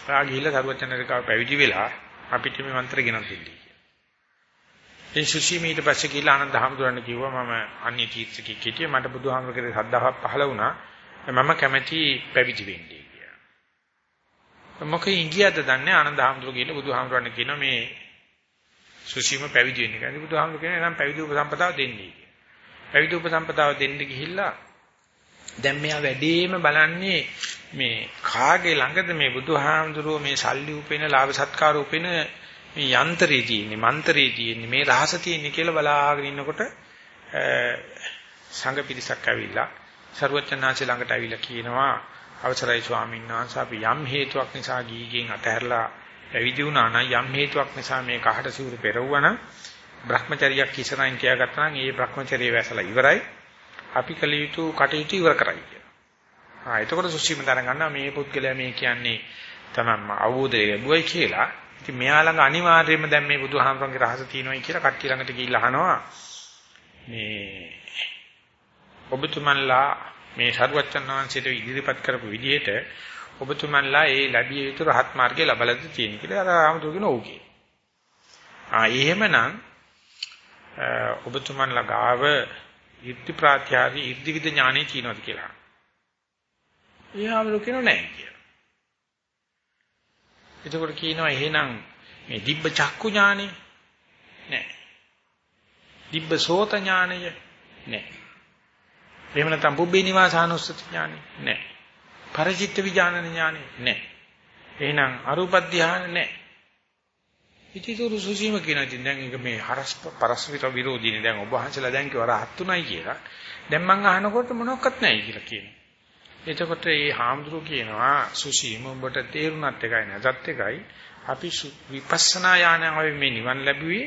ආ ගිහිල්ලා සරුවචනරිකාව පැවිදි වෙලා අපිට මේ මන්ත්‍රය ගෙනත් දෙන්නේ. ඒ සුසීම ඊට පස්සේ ගිහිල්ලා ආනන්ද හැමදෙරණ කිව්වා මම අන්‍ය තීර්ථකෙක් හිටියේ මට බුදුහාමරගේ සද්ධාවක් පහළ වුණා. මම කැමැති පැවිදි වෙන්නේ කියලා. මොකද ඉංගියද දන්නේ ආනන්ද හැමදෙරණ ගිහිල්ලා බුදුහාමරණ කියනවා මේ සුසීම පැවිදි වෙන්න කියලා. බුදුහාමර කියනවා නම් පැවිදි උපසම්පදාව දෙන්නේ කියලා. පැවිදි උපසම්පදාව දෙන්න ගිහිල්ලා දැන් මෙයා වැඩිම බලන්නේ මේ කාගේ ළඟද මේ බුදුහාමුදුරුව මේ සල්ලි උපේන ලාභ සත්කාර උපේන මේ යන්ත්‍රේ තියෙන්නේ මන්ත්‍රේ තියෙන්නේ මේ රහස තියෙන්නේ කියලා බලාගෙන ඉන්නකොට සංඝ පිරිසක් ඇවිල්ලා ਸਰුවචනාංශ ළඟට ඇවිල්ලා කියනවා අවසරයි ස්වාමීන් වහන්සේ අපි යම් හේතුවක් නිසා ගීගෙන් අතහැරලා පැවිදි වුණා නම් යම් හේතුවක් නිසා මේ කහට සිවුරු පෙරවුවා බ්‍රහ්මචරියක් ඉස්සරහින් තියාගත්තා නම් ඒ බ්‍රහ්මචරිය වැසලා ඉවරයි. අපි කල යුතු කටයුතු ඉවර කරයි කියලා. ආ එතකොට සුසීම දැනගන්නවා මේ පුද්ගලයා මේ කියන්නේ තමන්ම අවබෝධය ලැබුවයි කියලා. ඉතින් මෙයා ළඟ අනිවාර්යයෙන්ම දැන් මේ බුදුහාමරන්ගේ රහස තියෙනවායි කියලා කට්ටිය ළඟට ගිහිල්ලා අහනවා. මේ ඔබතුමන්ලා මේ සරුවච්චන් වහන්සේට ඉදිරිපත් කරපු විදිහට ඔබතුමන්ලා ඒ ලැබිය යුතු රහත් මාර්ගය ලබලාද තියෙන කියලා අර ආමතුරු කියන ඕකේ. ආ එහෙමනම් ඔබතුමන්ලා ගාව ඉර්ධි ප්‍රාත්‍යාදී ඉර්ධි විද ඥානෙ තියෙනවද කියලා. එයාම කියනවා නැහැ කියලා. එතකොට කියනවා එහෙනම් මේ දිබ්බ චක්කු ඥානෙ නැහැ. දිබ්බ සෝත ඥානය නැහැ. එහෙම නැත්නම් පුබ්බේ නිවාසානුස්සති ඥානෙ නැහැ. පරිචිත්ත විඥාන ඥානෙ නැහැ. එහෙනම් අරූප ධානය නැහැ. ඉතිසුරු සුසීම කියනවා ඉතින් දැන් ඒක මේ හරස් පරස්පර විරෝධීනේ දැන් ඔබ වහන්සලා දැන් කිව්වා රහත් උනායි කියලා. දැන් මං අහනකොට මොනවත් නැහැ කියලා කියනවා. එතකොට මේ හාමුදුරු කියනවා සුසීම ඔබට තේරුණත් එකයි නැත්ත් එකයි අපි විපස්සනා යානාවෙන් මේ නිවන් ලැබුවේ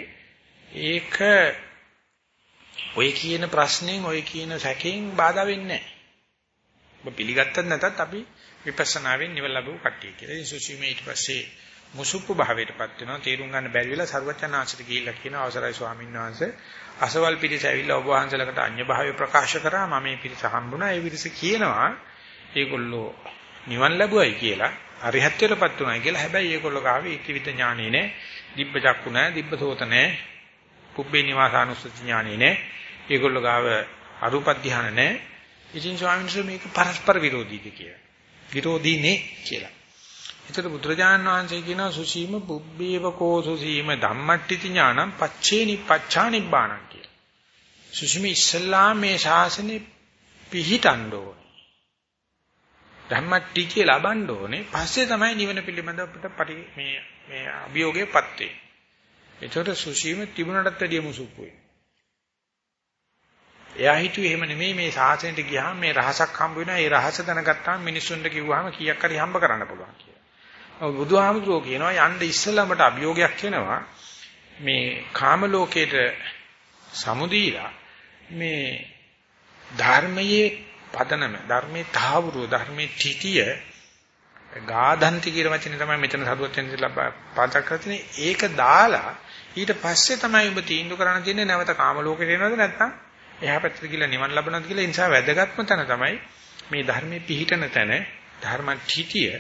ඒක ඔය කියන ප්‍රශ්نين ඔය කියන සැකෙන් බාධා වෙන්නේ නැහැ. ඔබ පිළිගත්තත් නැතත් අපි විපස්සනාවෙන් නිවන් ලැබුව කට්ටිය කියලා. ඒ සුසීමේ ඊට පස්සේ මුසුප්පු භාවයටපත් වෙනවා. තේරුම් ගන්න බැරි වෙලා සර්වචනාංශට ගිහිල්ලා කියන අවසරයි ස්වාමීන් වහන්සේ අසවල් පිරිස ඇවිල්ලා ඔබ වහන්සේලකට අඤ්‍ය භාවය ප්‍රකාශ කරා මම මේ පිරිස හම්බුණා. ඒ පිරිස කියනවා ඒගොල්ලෝ නිවන් ලැබුවයි කියලා අරිහත්ත්වයටපත් උනායි කියලා. හැබැයි ඒගොල්ලෝ ගාවේ ඉතිවිත ඥානෙ නෑ, දිබ්බ චක්කු නෑ, දිබ්බ සෝත නෑ, පුබ්බේ නිවාසානුස්සති ඥානෙ නෑ. ඒගොල්ලෝ ගාව අරූප ධානය නෑ. ඉතින් ස්වාමීන් වහන්සේ මේක පරස්පර විරෝධීද කියලා. විරෝධී නේ කියලා. ඒතර බුදුරජාණන් වහන්සේ කියනවා සුසීම බුබ්බේව කෝ සුසීම ධම්මට්ටිති ඥානං පච්චේනි පච්චානිබ්බාණං කියලා. සුසීම ඉස්ලාම මේ ශාසනේ පිහිටන්න ඕනේ. ධම්මට්ටිතිය ලබන්න ඕනේ. පස්සේ තමයි නිවන පිළිබඳව අපිට පරි මේ මේ අභියෝගයපත් වෙන්නේ. ඒතර සුසීම තිබුණටත් වැඩිය මුසුප්පුයි. එයා හිතුවේ එහෙම නෙමෙයි මේ ශාසනයට ගියාම මේ රහසක් හම්බ වෙනවා. ඒ රහස දැනගත්තාම මිනිස්සුන්ට කිව්වහම කීයක් හරි හම්බ කරන්න පුළුවන් කියලා. බුදුහාමුදුරුවෝ කියනවා යන්න ඉස්සෙල්ලාමට අභියෝගයක් එනවා මේ කාම ලෝකේට සමුදීලා මේ ධර්මයේ පදනම ධර්මයේ තාවුරුව ධර්මයේ තිතිය ගාධන්ති කියන වචනේ තමයි මෙතන සරුවත් වෙන ඉස්සෙල්ලා පාදක කරන්නේ ඒක දාලා ඊට පස්සේ තමයි ඔබ තීන්දුව කරන්න තියෙන්නේ නැවත කාම ලෝකෙට එනවද නැත්නම් එහා පැත්තට ගිහලා නිවන් ලබනවද කියලා ඒ නිසා වැදගත්ම තැන තමයි මේ ධර්මයේ පිහිටන තැන ධර්ම තිතිය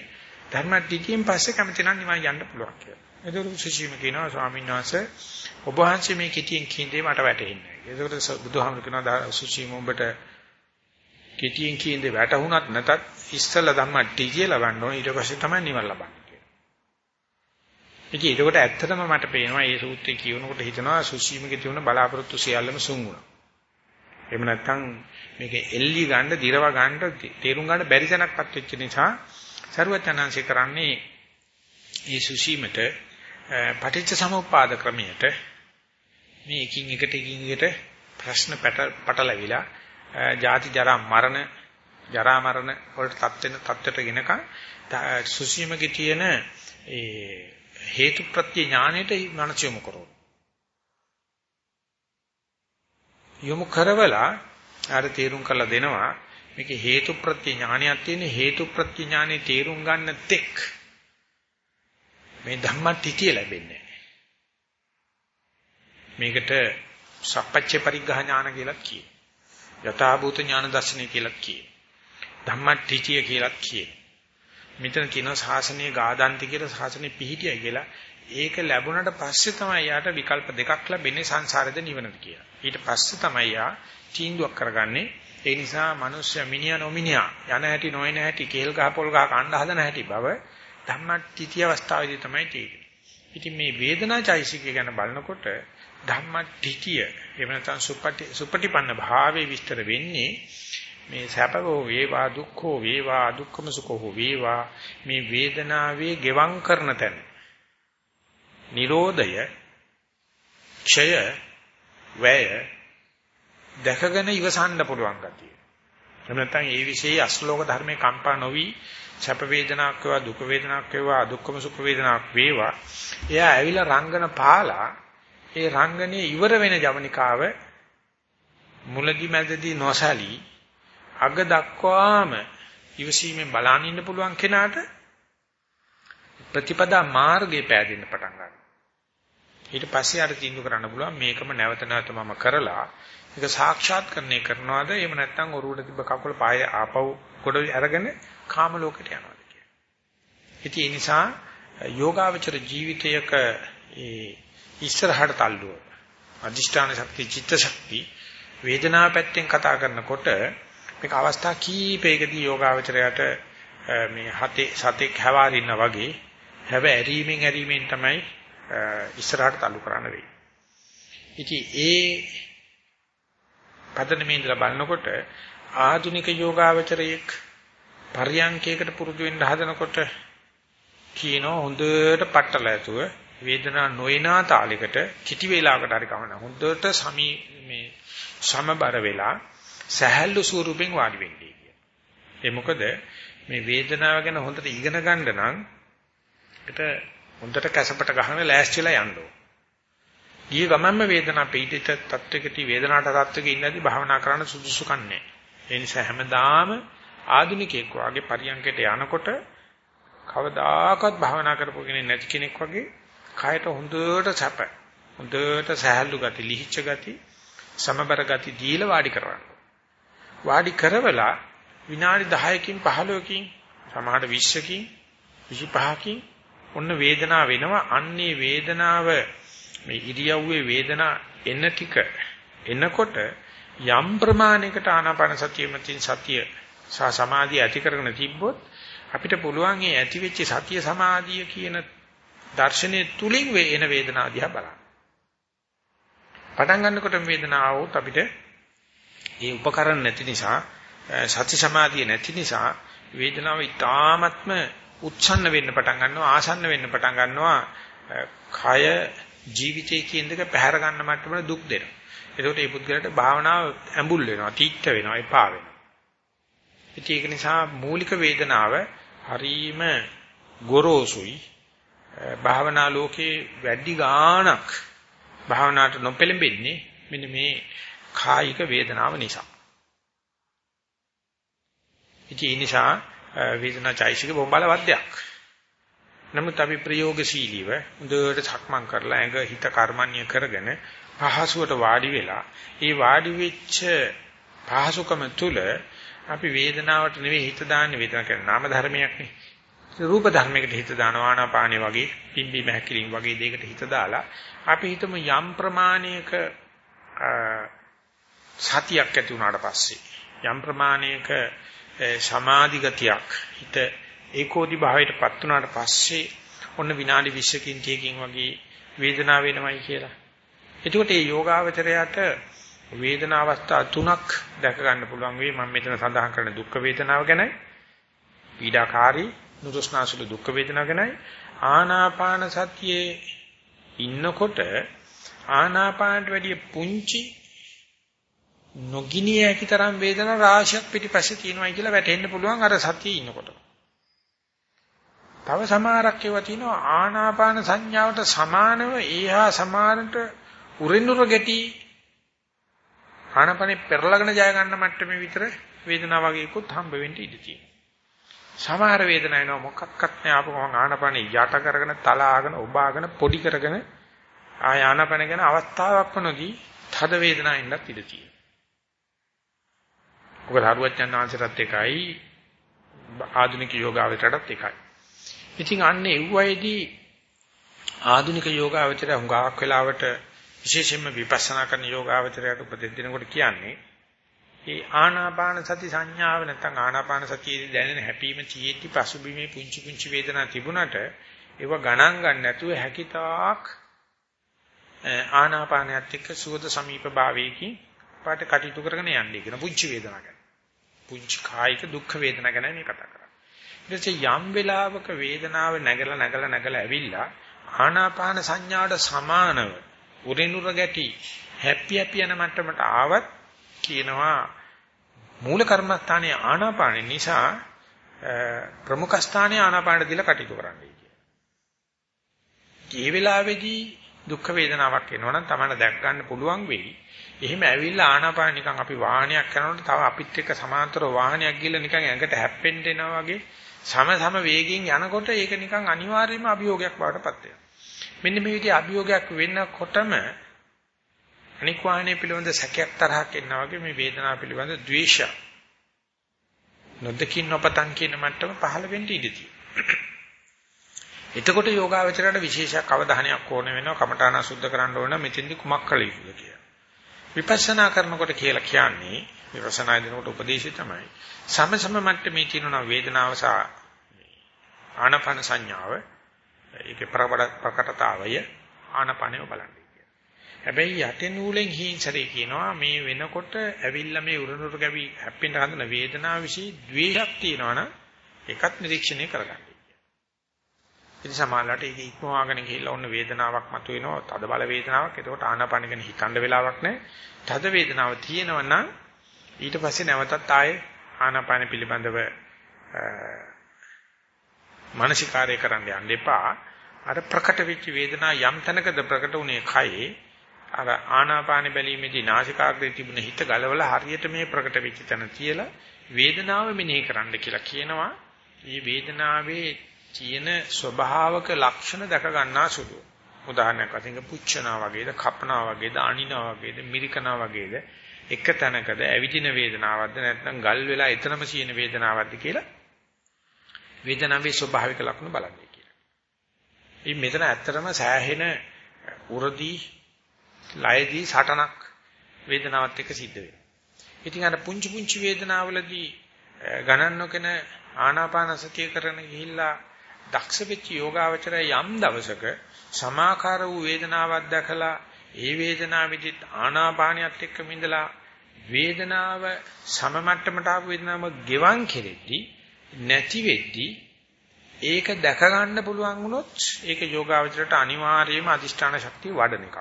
ධර්මද්විතියෙන් පස්සේ කැමති නම් නිවන් යන්න පුළුවන් කියලා. ඒකට සුචීම කියනවා ස්වාමීන් වහන්සේ ඔබ වහන්සේ මේ කෙටියෙන් කියන්නේ මට වැටහෙන්නේ. ඒකට බුදුහාමුදුරු කියනවා සුචීම උඹට කෙටියෙන් කියන්නේ වැටහුණත් නැතත් ඉස්සලා ධම්මද්විතිය ලබන්න ඕනේ ඊට පස්සේ තමයි නිවන් ලබන්නේ කියලා. ඉතින් ඒකට ඇත්තටම මට පේනවා මේ සූත්‍රය කියනකොට හිතනවා සුචීමගේ තියුණ බලාපොරොත්තු සියල්ලම සුන් වුණා. එහෙම නැත්නම් මේක එල්ලි ගන්න, දිරව ගන්න, තේරුම් ගන්න බැරි තැනක්පත් වෙච්ච නිසා සරුවචනංශය කරන්නේ ඒ සුසීමට පටිච්ච සමුප්පාද ක්‍රමයට මේ එකින් එකට එකින් එකට ප්‍රශ්න පටලවිලා ජාති ජරා මරණ ජරා මරණ වලට තත් වෙන තත්ත්වයට ගෙනකන් සුසීමකේ තියෙන ඒ හේතු ප්‍රත්‍ය ඥාණයට මනස යොමු කරනවා. යොමු කරවලා ආර තේරුම් කරලා දෙනවා මේක හේතු ප්‍රත්‍ය ඥානයක් තියෙන හේතු ප්‍රත්‍ය ඥානේ තේරුම් ගන්න තෙක් මේ ධම්මටිතිය ලැබෙන්නේ මේකට සප්පච්චේ පරිග්‍රහ ඥාන කියලා කියනවා. යථාභූත ඥාන දර්ශනය කියලා කියනවා. ධම්මටිතිය කියලා කියනවා. මෙතන කියනවා ශාසනීය ගාදාන්ති කියලා ශාසනය පිහිටියයි කියලා. ඒක ලැබුණට පස්සේ තමයි යාට විකල්ප දෙකක් ලැබෙන්නේ සංසාරෙද නිවනද කියලා. ඊට පස්සේ තමයි යා තීන්දුවක් කරගන්නේ. ඒ නිසා මිනිස්සු මිනිහා නොමිනිහා යන හැටි නොයන හැටි කේල් ගහ පොල් ගහ කණ්ඩ හදන හැටි බව ධම්මටිතිය අවස්ථාවේදී තමයි තේරෙන්නේ. ඉතින් මේ වේදනාචෛසිකය ගැන බලනකොට ධම්මටිතිය එහෙම නැත්නම් සුපටි සුපටිපන්න භාවයේ විස්තර වෙන්නේ මේ සැපෝ වේවා දුක්ඛෝ වේවා දුක්ඛම සුඛෝ වේවා මේ වේදනාවේ ගෙවම් කරන තැන නිරෝධය ක්ෂය වැය දැකගෙන ඉවසන්න පුළුවන් ගතිය. එහෙම නැත්නම් ඒ વિશેයි අශ්ලෝක ධර්මයේ කම්පා නොවි සැප වේදනාවක් වේවා දුක් වේදනාවක් වේවා දුක්ඛම සුඛ වේදනාවක් වේවා එයා ඇවිල්ලා රංගන පාලා ඒ රංගනේ ඉවර වෙන ජවනිකාව මුලදි මැදදී නොසලී අග දක්වාම ඉවසීමෙන් බලන් ඉන්න පුළුවන් කෙනාට ප්‍රතිපදා මාර්ගේ පෑදෙන්න පටන් ගන්නවා. ඊට පස්සේ අර තීන්දුව කරන්න පුළුවන් මේකම නැවත නැවත මම කරලා ඒක සාක්ෂාත් කරන්නේ කරනවාද එහෙම නැත්නම් ඔරුවට තිබ්බ කකුල පාය ආපහු කොට අරගෙන කාම ලෝකයට යනවාද කියලා. ඉතින් ඒ නිසා යෝගාවචර ජීවිතයක ඒ ඉස්සරහට තල්ලුව අධිෂ්ඨාන ශක්තිය චිත්ත ශක්තිය වේදනාව පැත්තෙන් කතා කරනකොට මේක අවස්ථා කීපයකදී යෝගාවචරයට මේ හතේ සතෙක් හැවාරින්න වගේ හැව ඇරීමෙන් ඇරීමෙන් තමයි ඉස්සරහට تعلق කරන්න වෙයි. ඉතින් ඒ පදනමේ ඉඳලා බලනකොට ආධුනික යෝගාවචරයේක් පරියංකයකට පුරුදු වෙන්න හදනකොට කියන හොඳට පట్టල ඇතුව වේදනා නොයනා තාලයකට කිටි වේලාවකට හරි ගමන හොඳට සමී මේ සමබර වෙලා සහැල්ලු ස්වරූපෙන් වාඩි වෙන්නේ කියන. ඒ මොකද මේ වේදනාව ගැන හොඳට ඉගෙන ගන්න නම් ඒකට හොඳට කැසපට ගහන ලෑස්තිලා යන්න ඕන. ගිය ගමන්ම වේදනාව පිටිට තත්වයකදී වේදනාවට තත්වයක ඉන්නදී භාවනා කරන්න සුදුසුකම් නැහැ. ඒ නිසා හැමදාම ආධුනිකයෙක් වාගේ පරියන්කයට යනකොට කවදාකවත් භාවනා කරපු කෙනෙක් නැති කෙනෙක් වගේ කයට හොඳට සැප හොඳට සහැල්ලු ගති ලිහිච්ඡ ගති සමබර ගති දීලා වාඩි කරවන්න. වාඩි කරවලා විනාඩි 10කින් 15කින් සමහරට 20කින් 25කින් ඔන්න වේදනාව වෙනවා අන්නේ වේදනාව මේ ඉරියව්වේ වේදනා එන ටික එනකොට යම් ප්‍රමාණයකට ආනාපාන සතිය මතින් සතිය සහ සමාධිය ඇති කරගෙන තිබ්බොත් අපිට පුළුවන් මේ ඇති වෙච්ච සතිය සමාධිය කියන දර්ශනයේ තුලින් එන වේදනාව දිහා බලන්න. පටන් ගන්නකොට වේදනාවොත් අපිට ඒ උපකරණ නැති නිසා සති සමාධිය නැති නිසා වේදනාව ඊටාත්ම උච්ඡන්න වෙන්න පටන් ගන්නවා ආසන්න වෙන්න පටන් ගන්නවා කය ජීවිතයේ කියන දෙක පැහැර ගන්න මට්ටමට දුක් දෙනවා. ඒකට මේ පුද්ගලයාට භාවනාව ඇඹුල් වෙනවා, තීක්ෂ වෙනවා, එපා වෙනවා. ඒක නිසා මූලික වේදනාව හරීම ගොරෝසුයි. භාවනා ලෝකේ වැඩි ගාණක් භාවනාවට නොපෙළඹෙන්නේ මෙන්න මේ කායික වේදනාව නිසා. ඉතින් ඒ නිසා වේදනා චෛසික බොම්බලවද්දයක්. නමුත් අපි ප්‍රයෝගශීලීව හොඳට සක්මන් කරලා ඇඟ හිත කර්මන්‍ය කරගෙන පහසුවට වාඩි වෙලා ඒ වාඩි වෙච්ච පහසුකම තුල අපි වේදනාවට නෙවෙයි හිත දාන්නේ වේදනාව කියන්නේ නාම ධර්මයක් නේ. රූප ධර්මයකට හිත දානවා ආනාපානිය වගේ පිම්බි මහකිලින් වගේ දෙයකට හිත දාලා අපි හිතමු යම් ප්‍රමාණයක සතියක් ඇති වුණාට පස්සේ යම් ප්‍රමාණයක සමාධි ගතියක් හිත ඒකෝදි භාවයටපත් වුණාට පස්සේ ඔන්න විනාඩි 20කින් 30කින් වගේ වේදනාව වෙනවයි කියලා. එතකොට මේ යෝගාවචරයට වේදනා අවස්ථා තුනක් දැක ගන්න පුළුවන් වෙයි මම මෙතන සඳහන් කරන දුක් වේදනාව ගැනයි පීඩාකාරී නුරුස්නාසුල දුක් වේදනාව ගැනයි ආනාපාන සතියේ ඉන්නකොට ආනාපානට වැඩිය පුංචි නොගිනිය හැකි තරම් වේදනා රාශියක් පිටිපස්සේ තියෙනවායි කියලා වැටහෙන්න පුළුවන් අර සතියේ ඉන්නකොට. තව සමහරක් ඒවා තියෙනවා ආනාපාන සංඥාවට සමානව ඒහා සමානට උරින්නුර ගැටි ආනාපානේ පෙරලගෙන ජය ගන්න මට්ටමේ විතර වේදනාව වගේකුත් හම්බ වෙන්න ඉඩ තියෙනවා. සමහර වේදනා එනවා මොකක්වත් නෑ ආපු ගමන් ආනාපානේ යට කරගෙන තලාගෙන ඔබාගෙන පොඩි කරගෙන ආය ආනාපාන ගැන අවස්ථාවක්ම නොදී තද වේදනාවක් එන්නත් ඉඩ තියෙනවා. ඔක සාරුවච්චන් ආංශරත් එකයි ආධුනික යෝගාවචරයටත් එකයි. ඉතින් අන්න එව්වයිදී ආධුනික යෝගාවචරය හුඟක් වෙලාවට විශේෂයෙන්ම විපස්සනා කරන යෝගාවචරයට උපදෙස් දෙනකොට කියන්නේ ඒ ආනාපාන සති සංඥාව නැත්නම් ආනාපාන සතියේදී දැනෙන හැපීම තියෙද්දි පසුබිමේ පුංචි පුංචි වේදනා තිබුණට ඒව ගණන් ගන්න නැතුව හැකිතාක් ආනාපානයත් එක්ක සුවද සමීප භාවයකින් පාට කටයුතු කරගෙන යන්නේ කියන පුංචි වේදනා ගැන. පුංචි කායික දුක් වේදනා ගැන මේ කතා කරන්නේ. ඊට යම් වෙලාවක වේදනාව නැගලා නැගලා නැගලා ඇවිල්ලා ආනාපාන සංඥාවට සමානව උරිනුර ගැටි හැපි හැපි යන මට්ටමට ආවත් කියනවා මූල කර්මස්ථානයේ ආනාපාන නිසා ප්‍රමුඛ ස්ථානයේ ආනාපානට දීලා කටයුතු කරන්නයි කියන්නේ. මේ වෙලාවේදී දුක් වේදනාවක් එනවනම් තමයි දැක් ගන්න පුළුවන් වෙයි. එහෙම ඇවිල්ලා ආනාපාන නිකන් අපි වාහනයක් කරනකොට තව අපිත් එක්ක සමාන්තරව වාහනයක් ගිහලා නිකන් ඇඟට හැප්පෙන්න එනවා වගේ සම සම වේගයෙන් යනකොට ඒක නිකන් අනිවාර්යයෙන්ම අභියෝගයක් බවට පත් වෙනවා. මෙන්න මේ විදිහේ අභියෝගයක් වෙන්නකොටම අනික් වාහනේ පිළිබඳ සැකයක් තරහක් එනවා වගේ මේ වේදනාව පිළිබඳ ද්වේෂය නොදකින් නොපතන් කියන මට්ටම පහළ වෙන්න ඉඩ තියෙනවා. එතකොට යෝගාවචරයට විශේෂයක් අවධානයක් ඕන වෙනවා කමඨාන සුද්ධ කරන්න ඕන මෙතෙන්දි කුමක් කළ යුතුද කියලා. විපස්සනා කරනකොට කියලා කියන්නේ විපස්සනා දිනකොට උපදේශය තමයි සම සම මට්ටමේ තියෙන වේදනාව සහ ආනපන සංඥාව ඒකේ ප්‍රකටතාවය ආනපනය බලන්න. හැබැයි යටි නූලෙන් හිංසරේ කියනවා මේ වෙනකොට ඇවිල්ලා මේ උරනුරු ගැවි හැප්පෙන්න හදන වේදනාව વિશે ද්වේෂයක් තියෙනවනම් ඒකත් නිරීක්ෂණය කරගන්න. ඉතින් සමාලලට ඒක ඉක්මවාගෙන ගිහිල්ලා ඔන්න වේදනාවක් මතුවෙනවා තද බල වේදනාවක්. එතකොට ආනාපාන ගැන හිතන්න වෙලාවක් නැහැ. තද වේදනාව තියෙනවනම් ඊට පස්සේ නැවතත් ආයේ ආනාපාන පිළිබඳව මානසිකාරය කරන්න යන්න එපා. අර ප්‍රකට වෙච්ච වේදනා යම් තැනකද ප්‍රකට උනේ කයේ අර ආනාපාන බැලීමේදී නාසිකාග්‍රේ තිබුණ හිත ගලවලා හරියට මේ ප්‍රකට වෙච්ච තැන තියලා වේදනාව මෙනෙහි කරන්න කියලා කියනවා. මේ වේදනාවේ තියෙන ස්වභාවක ලක්ෂණ දැක ගන්නා සුළු. උදාහරණයක් වශයෙන් පුච්චනා වගේද, කපනා වගේද, අනිනා වගේද, මිරිකනා වගේද එක තැනකද ඇවිදින වේදනාවක්ද නැත්නම් ගල් වෙලා එතනම සීන වේදනාවක්ද කියලා වේදනාවේ ස්වභාවික ලක්ෂණ බලන්නේ කියලා. ඉතින් මෙතන ඇත්තටම සෑහෙන උරදී ලයදී සටනක් වේදනාවත් එක්ක සිද්ධ වෙනවා. ඉතින් අර පුංචි පුංචි වේදනාවලදී ගණන් නොකන ආනාපාන සතිය කරන ගිහිල්ලා දක්ෂ වෙච්ච යෝගාවචරය යම් දවසක සමාකාර වූ වේදනාවක් දැකලා ඒ වේදනාවෙදිත් ආනාපානියත් එක්ක මිඳලා වේදනාව සම මට්ටමට ආපු වේදනාව ගෙවන් කෙරෙද්දී නැති වෙද්දී ඒක දැක ගන්න පුළුවන් වුණොත් ඒක යෝගාවචරයට අනිවාර්යයෙන්ම අදිෂ්ඨාන ශක්තිය වඩන එකක්.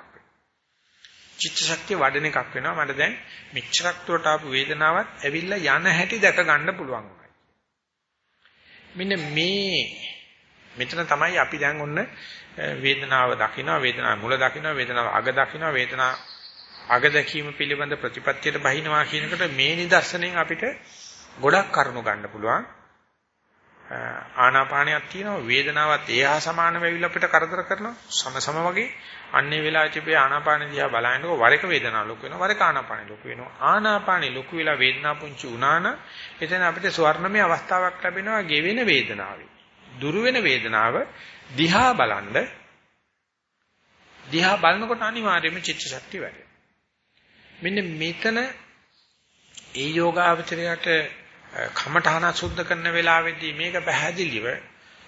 චිත්ත ශක්තිය වඩන එකක් වෙනවා. මට දැන් මෙච්චරක් දුරට ආපු වේදනාවක් ඇවිල්ලා යන හැටි දැක ගන්න පුළුවන්. මෙන්න මේ මෙතන තමයි අපි දැන් ඔන්න වේදනාව දකිනවා වේදනාව මුල දකිනවා වේදනාව අග දකිනවා වේදනාව අග දැකීම පිළිබඳ ප්‍රතිපත්තියට බහිනවා කියනකොට මේ නිදර්ශනයෙන් අපිට ගොඩක් කරුණු ගන්න පුළුවන්. ආනාපානයක් තියෙනවා වේදනාවත් ඒහා සමානව ඇවිල්ලා අපිට කරදර කරනවා සම සම වගේ. අන්නේ වෙලාවේ තිබේ ආනාපාන දිහා බලනකොට වර එක වේදනාව ලොකු වෙනවා වර එක ආනාපානෙ ලොකු වෙනවා. ආනාපානෙ ලොකු වෙලා වේදනාව පුංචි වුණාන එතන අපිට ස්වර්ණමය අවස්ථාවක් ලැබෙනවා ගෙවෙන වේදනාවේ. දුරු වෙන වේදනාව දිහා බලනද දිහා බලනකොට අනිවාර්යයෙන්ම චිත්ත ශක්තිය වැඩෙනවා මෙන්න මෙතන ඒ යෝගාවචරයට කමඨාන සුද්ධ කරන වෙලාවේදී මේක පැහැදිලිව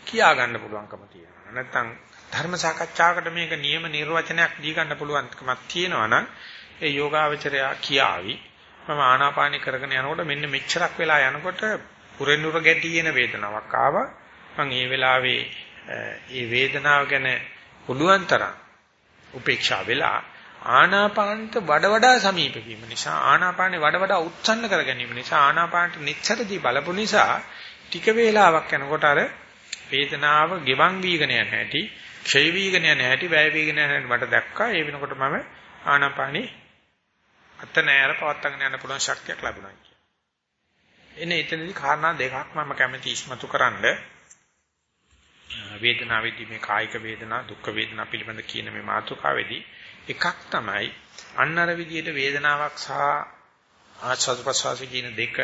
කියා ගන්න පුළුවන්කම තියෙනවා. නැත්තම් ධර්ම සාකච්ඡාවකට මේක නියම නිර්වචනයක් දී ගන්න පුළුවන්කමක් තියෙනවා නම් ඒ යෝගාවචරය කියාවි. මම ආනාපානි කරගෙන යනකොට මෙන්න මෙච්චරක් වෙලා යනකොට පුරෙන්නුර ගැටියෙන වේදනාවක් ආවා. මම ඒ වෙලාවේ ඒ වේදනාව ගැන පුළුවන් තරම් උපේක්ෂා වෙලා ආනාපානට වඩා වඩා සමීප වීම නිසා ආනාපානේ වඩා වඩා උත්සන්න කර ගැනීම නිසා ආනාපානට නිච්චරදී බලපු නිසා ටික වේලාවක් යනකොට අර වේදනාව ගෙවන් වීගෙන යන හැටි ක්ෂය වීගෙන යන හැටි වැය වීගෙන යන හැටි මට දැක්කා ඒ වෙනකොට මම ආනාපානේ අත නෑර පවත්තගෙන යන්න පුළුවන් ශක්තියක් ලැබුණා කියලා. එනේ එතනදී කාරණා දෙකක් මම කැමති ඉස්මතු කරන්න වේදනාවේදී මේ කායික වේදනා දුක්ඛ වේදනා පිළිබඳ කියන මේ මාතෘකාවේදී එකක් තමයි අන්න අර විදිහට වේදනාවක් සහ ආස්වාද ප්‍රසවාස කියන දෙක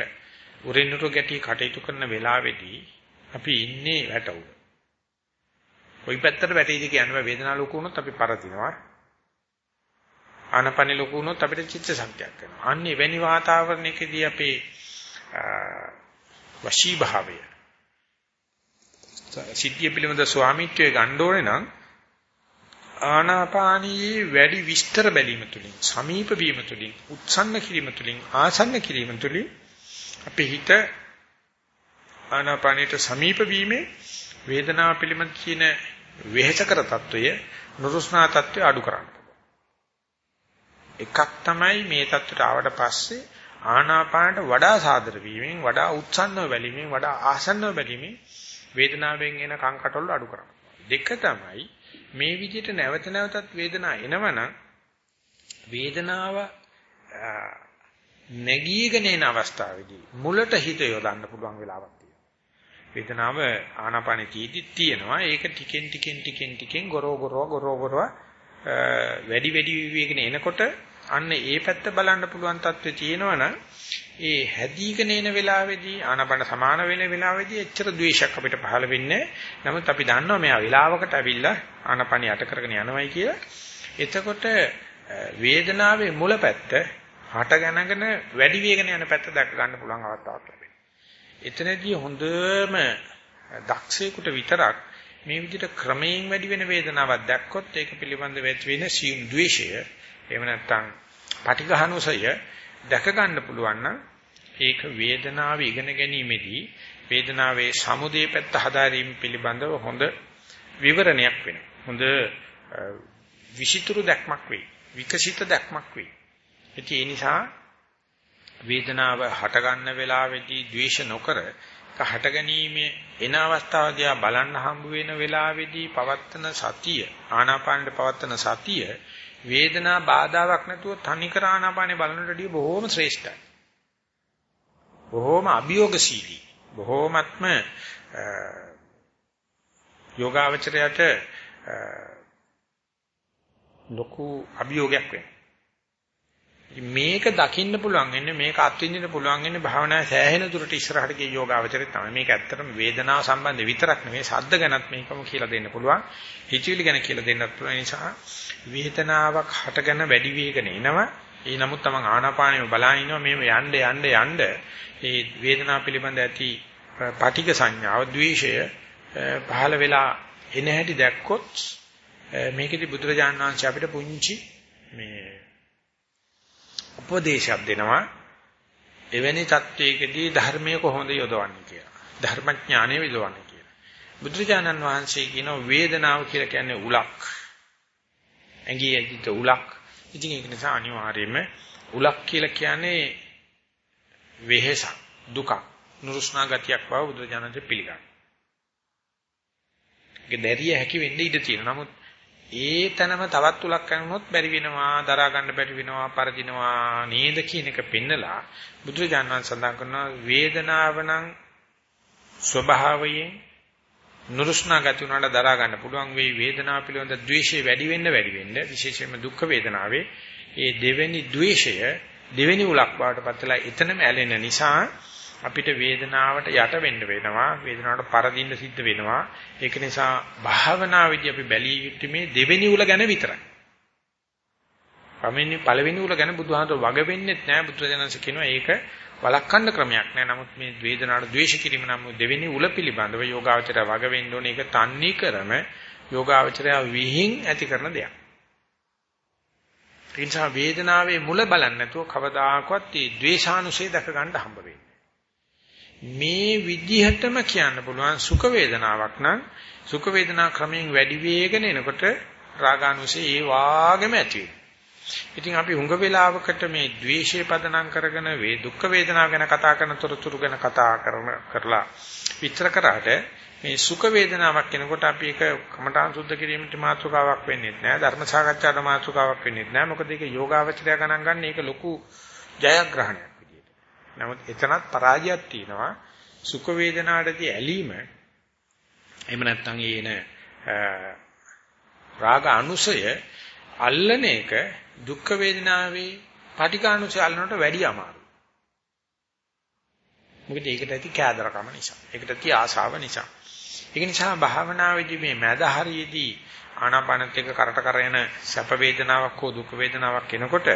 උරින්නුරු ගැටි කටයුතු කරන වෙලාවේදී අපි ඉන්නේ වැටුව. කොයි පැත්තට වැටෙයිද කියන්නේ වේදනාව ලොකු වුණොත් අපි පරදිනවා. ආනපන ලොකු වුණොත් අපිට චිත්ත සංඛ්‍යාවක් වෙනවා. අන්න එවැනි වාතාවරණයකදී අපේ වශී භාවය සිද්ධිය පිළිබඳ ස්වාමිත්වයේ ගන්න ඕනේ නම් ආනාපානීය වැඩි විස්තර බැලීම තුලින් සමීප වීම තුලින් උත්සන්න කිරීම තුලින් ආසන්න කිරීම තුලින් අපේ හිත ආනාපානයට සමීප වීමේ වේදනාව පිළිබඳ කියන වෙහෙසකර తত্ত্বය නුරුස්නා తত্ত্বය අඩු කරන්න එකක් තමයි මේ தත්ත්වයට ආවට පස්සේ ආනාපානට වඩා සාදර වීමෙන් වඩා උත්සන්නව බැලීමෙන් වඩා ආසන්නව බැලීමෙන් වේදනාවෙන් එන කංකටොල් අඩු කරනවා. දෙක තමයි මේ විදිහට නැවත නැවතත් වේදනාව එනවනම් වේදනාව නැගීගෙන එන අවස්ථාවේදී මුලට හිත යොදන්න පුළුවන් වෙලාවක් තියෙනවා. වේදනාව ආනාපානෙ තීදි තියෙනවා. ඒක ටිකෙන් ටිකෙන් ටිකෙන් ටිකෙන් ගොරෝ ගොරෝ ගොරෝ ගොරෝ වැඩි වැඩි විවේකන එනකොට අන්න ඒ පැත්ත බලන්න පුළුවන් තත්ත්වයේ තියෙනවනම් ඒ හැදීගෙන එන වෙලාවේදී ආනපන සමාන වෙන වෙලාවේදී එච්චර ද්වේෂයක් අපිට පහළ වෙන්නේ නමුත් අපි දන්නවා මෙයා වෙලාවකට ඇවිල්ලා ආනපන යට කරගෙන යනවයි කියලා. එතකොට වේදනාවේ මුල පැත්ත හට ගණගෙන වැඩි වේගන යන පැත්ත දැක ගන්න පුළුවන් අවස්ථාවක් ලැබෙනවා. එතනදී හොඳම දක්ෂයෙකුට විතරක් මේ විදිහට ක්‍රමයෙන් වැඩි වෙන වේදනාවක් දැක්කොත් ඒක පිළිබඳව ඇති වෙන සියුම් ද්වේෂය එහෙම නැත්නම් පටිඝානුසය දැක ගන්න පුළුවන් නම් ඒක වේදනාව ඉගෙන ගැනීමේදී වේදනාවේ සමුදේ පැත්ත හදාරීම පිළිබඳව හොඳ විවරණයක් වෙනවා. හොඳ විචිතුරු දැක්මක් වෙයි. විකසිත දැක්මක් වෙයි. ඒ නිසා වේදනාව හට ගන්න වෙලාවේදී ද්වේෂ නොකර හට ගැනීමේ එන අවස්ථාවදී බලන්න හම්බ වෙන වෙලාවේදී පවත්තන සතිය ආනාපානෙ පවත්තන සතිය වේදනා බාධාවක් නැතුව තනිකර ආනාපානේ බලනටදී බොහෝම ශ්‍රේෂ්ඨයි. බොහෝම අභියෝගශීලී. බොහෝමත්ම යෝගාවචරයට ලොකු අභියෝගයක් වෙනවා. මේක දකින්න පුළුවන් වෙන්නේ මේක අත්විඳින්න පුළුවන් වෙන්නේ භාවනාවේ සෑහෙන දුරට ඉස්සරහට ගිය යෝගාවචරය තමයි. මේක ඇත්තටම වේදනාව සම්බන්ධ විතරක් නෙවෙයි සද්ද ගැනත් මේකම කියලා දෙන්න පුළුවන්. හිතවිලි ගැන කියලා දෙන්නත් පුළුවන් නිසා වේදනාවක් හටගෙන වැඩි වේගන එනවා. ඒ නමුත් තමන් ආනාපානෙම බලා ඉන්නවා මේ යන්න යන්න යන්න ඒ වේදනාව පිළිබඳ ඇති පටික සංඥාව ද්වේෂය පහළ වෙලා එන හැටි දැක්කොත් මේකෙදි බුදුරජාණන් වහන්සේ අපිට පුංචි මේ උපදේශයක් දෙනවා එවැනි தത്വයකදී ධර්මය කොහොමද යොදවන්නේ කියලා. ධර්මඥානය යොදවන්නේ කියලා. බුදුරජාණන් වහන්සේ කියන වේදනාව කියලා කියන්නේ උලක්. ඇඟේ ඇදිච්ච උලක්. ඉතින් ඒක නිසා අනිවාර්යයෙන්ම උලක් කියලා කියන්නේ වෙහෙස, දුක, නුරුස්නා ගතියක් බව බුදුරජාණන්ට පිළිගන්න. ඒක දැරිය හැකි වෙන්න ඉඩ තියෙනවා. නමුත් ඒ තැනම තවත් උලක් කරනොත් බැරි වෙනවා, දරා ගන්න බැරි වෙනවා, පරදිනවා නේද කියන එක පෙන්නලා බුදුරජාණන් සඳහන් කරනවා වේදනාව නම් ස්වභාවයෙන් නුරුස්නා ගති උනාට දරා ගන්න පුළුවන්. වෙයි වේදනාව පිළිබඳ ද්වේෂය වැඩි වෙන්න වැඩි වෙන්න විශේෂයෙන්ම දුක් වේදනාවේ ඒ දෙවෙනි ද්වේෂය දෙවෙනි උලක් බවට පත්ලා එතනම ඇලෙන නිසා අපිට වේදනාවට යට වෙන්න වෙනවා වේදනාවට පරදින්න සිද්ධ වෙනවා. ඒක නිසා භාවනාවේදී අපි බැලිය යුත්තේ මේ දෙවෙනි උල ගැන විතරයි. පළවෙනි පළවෙනි උල ගැන බුදුහාමර වග වෙන්නේ නැහැ බුදුරජාණන්සේ කියනවා ඒක වළක්වන්න ක්‍රමයක් නැහැ නමුත් මේ වේදනාවට ද්වේෂ කිරීම නම් දෙවෙනි උල පිළිබඳව යෝගාවචරය වග වෙන්න ඕනේ. ඒක තන්නේ කරම යෝගාවචරය විහිං ඇති කරන දෙයක්. ඒ නිසා වේදනාවේ මුල බලන්නේ නැතුව කවදාකවත් මේ ද්වේෂානුසය දැක ගන්න හම්බ වෙන්නේ. මේ විදිහටම කියන්න පුළුවන් සුඛ වේදනාවක් නම් සුඛ වේදනා ක්‍රමයෙන් වැඩි වේගන එනකොට රාගානුසය ඒ වාගෙම ඇති ඉතින් අපි හුඟ වේලාවකට මේ ද්වේෂය පදනම් කරගෙන වේ දුක්ඛ වේදනාව ගැන කතා කරන තොරතුරු ගැන කතා කරන කරලා විතර කරාට මේ සුඛ වේදනාවක් කෙනකොට අපි ඒක කමඨාන් සුද්ධ කිරීමට මාතෘකාවක් වෙන්නේ නැහැ ධර්ම සාකච්ඡාට මාතෘකාවක් වෙන්නේ නැහැ මොකද ඒක යෝගාවචරය ගණන් ගන්න ඒක ලොකු ජයග්‍රහණයක් විදියට. නමුත් එතනත් පරාජයක් තියෙනවා සුඛ වේදනාවටදී ඇලීම එහෙම නැත්නම් ඒන රාග අනුසය අල්ලන එක දුක්ඛ වේදනාවේ පටිඝානුසය අල්ලනට වැඩිය අමාරුයි. මොකද ඒකට ඇති කෑදරකම නිසා. ඒකට ඇති ආශාව නිසා. ඒක නිසා භාවනාවේදී මේ මැද හරියේදී ආනාපානත් එක්ක කරට කරගෙන සැප වේදනාවක් හෝ දුක් වේදනාවක් එනකොට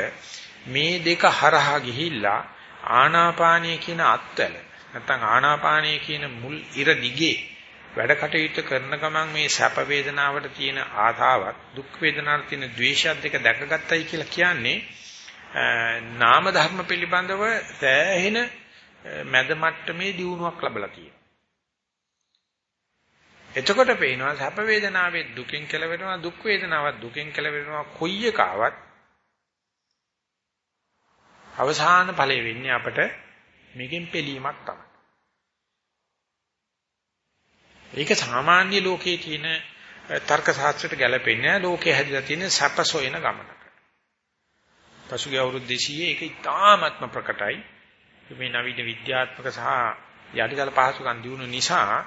මේ දෙක හරහා ගිහිල්ලා ආනාපානීය කියන අත්වල නැත්නම් ආනාපානීය කියන මුල් ඉර දිගේ වැඩ කටයුතු කරන ගමන් මේ සැප වේදනාවට තියෙන ආතාවක් දුක් වේදනාවට තියෙන ද්වේෂයත් දෙක දැකගත්තයි කියලා කියන්නේ නාම ධර්ම පිළිබඳව සෑහෙන මැද මට්ටමේ දියුණුවක් ලැබලා තියෙනවා. එතකොට පේනවා සැප වේදනාවේ දුකෙන් කෙලවෙනවා දුක් වේදනාවත් දුකෙන් කෙලවෙනවා කොයි එකාවත් අවසාන ඵලෙ වෙන්නේ අපට මේකෙන් පිළීමක් තමයි. ඒක සාමාන්‍ය ලෝකයේ තියෙන තර්ක ශාස්ත්‍රයට ගැලපෙන්නේ නැහැ. ලෝකයේ හැදිලා තියෙන සැප සොයන ගමනක. පසුගිය අවුරුදු 200 ඒක ඉතාමත්ම ප්‍රකටයි. මේ නවීන විද්‍යාත්මක සහ යටිතල පහසුකම් දිනු නිසා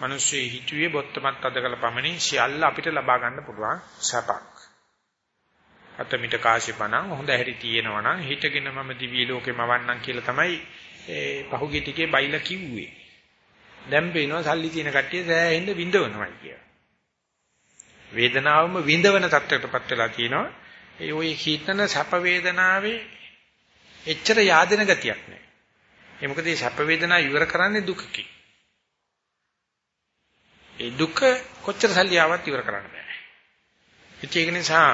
මිනිස්සු හිතුවේ බොත්තමත් අදකල පමණින් සියල්ල අපිට ලබා ගන්න පුළුවන් සැපක්. අතමිට කාසිපණන් හොඳ හැටි තියෙනවා නම් හිතගෙන මම දිවි ලෝකෙම වන්නම් කියලා තමයි ඒ පහුගිය ටිකේ බයිලා කිව්වේ. දැන් පේනවා සල්ලි තියෙන කට්ටිය සෑහෙන්න විඳවනවායි කියලා. වේදනාවම විඳවන තත්ත්වයකටපත් වෙලා තියෙනවා. ඒ ওই හිතන සැප වේදනාවේ එච්චර yaadena ගතියක් නැහැ. ඒ මොකද මේ සැප වේදනාව ඉවර කරන්නේ දුකකින්. ඒ දුක කොච්චර සල්ලි ආවත් ඉවර කරන්න බෑ. ඒක නිසා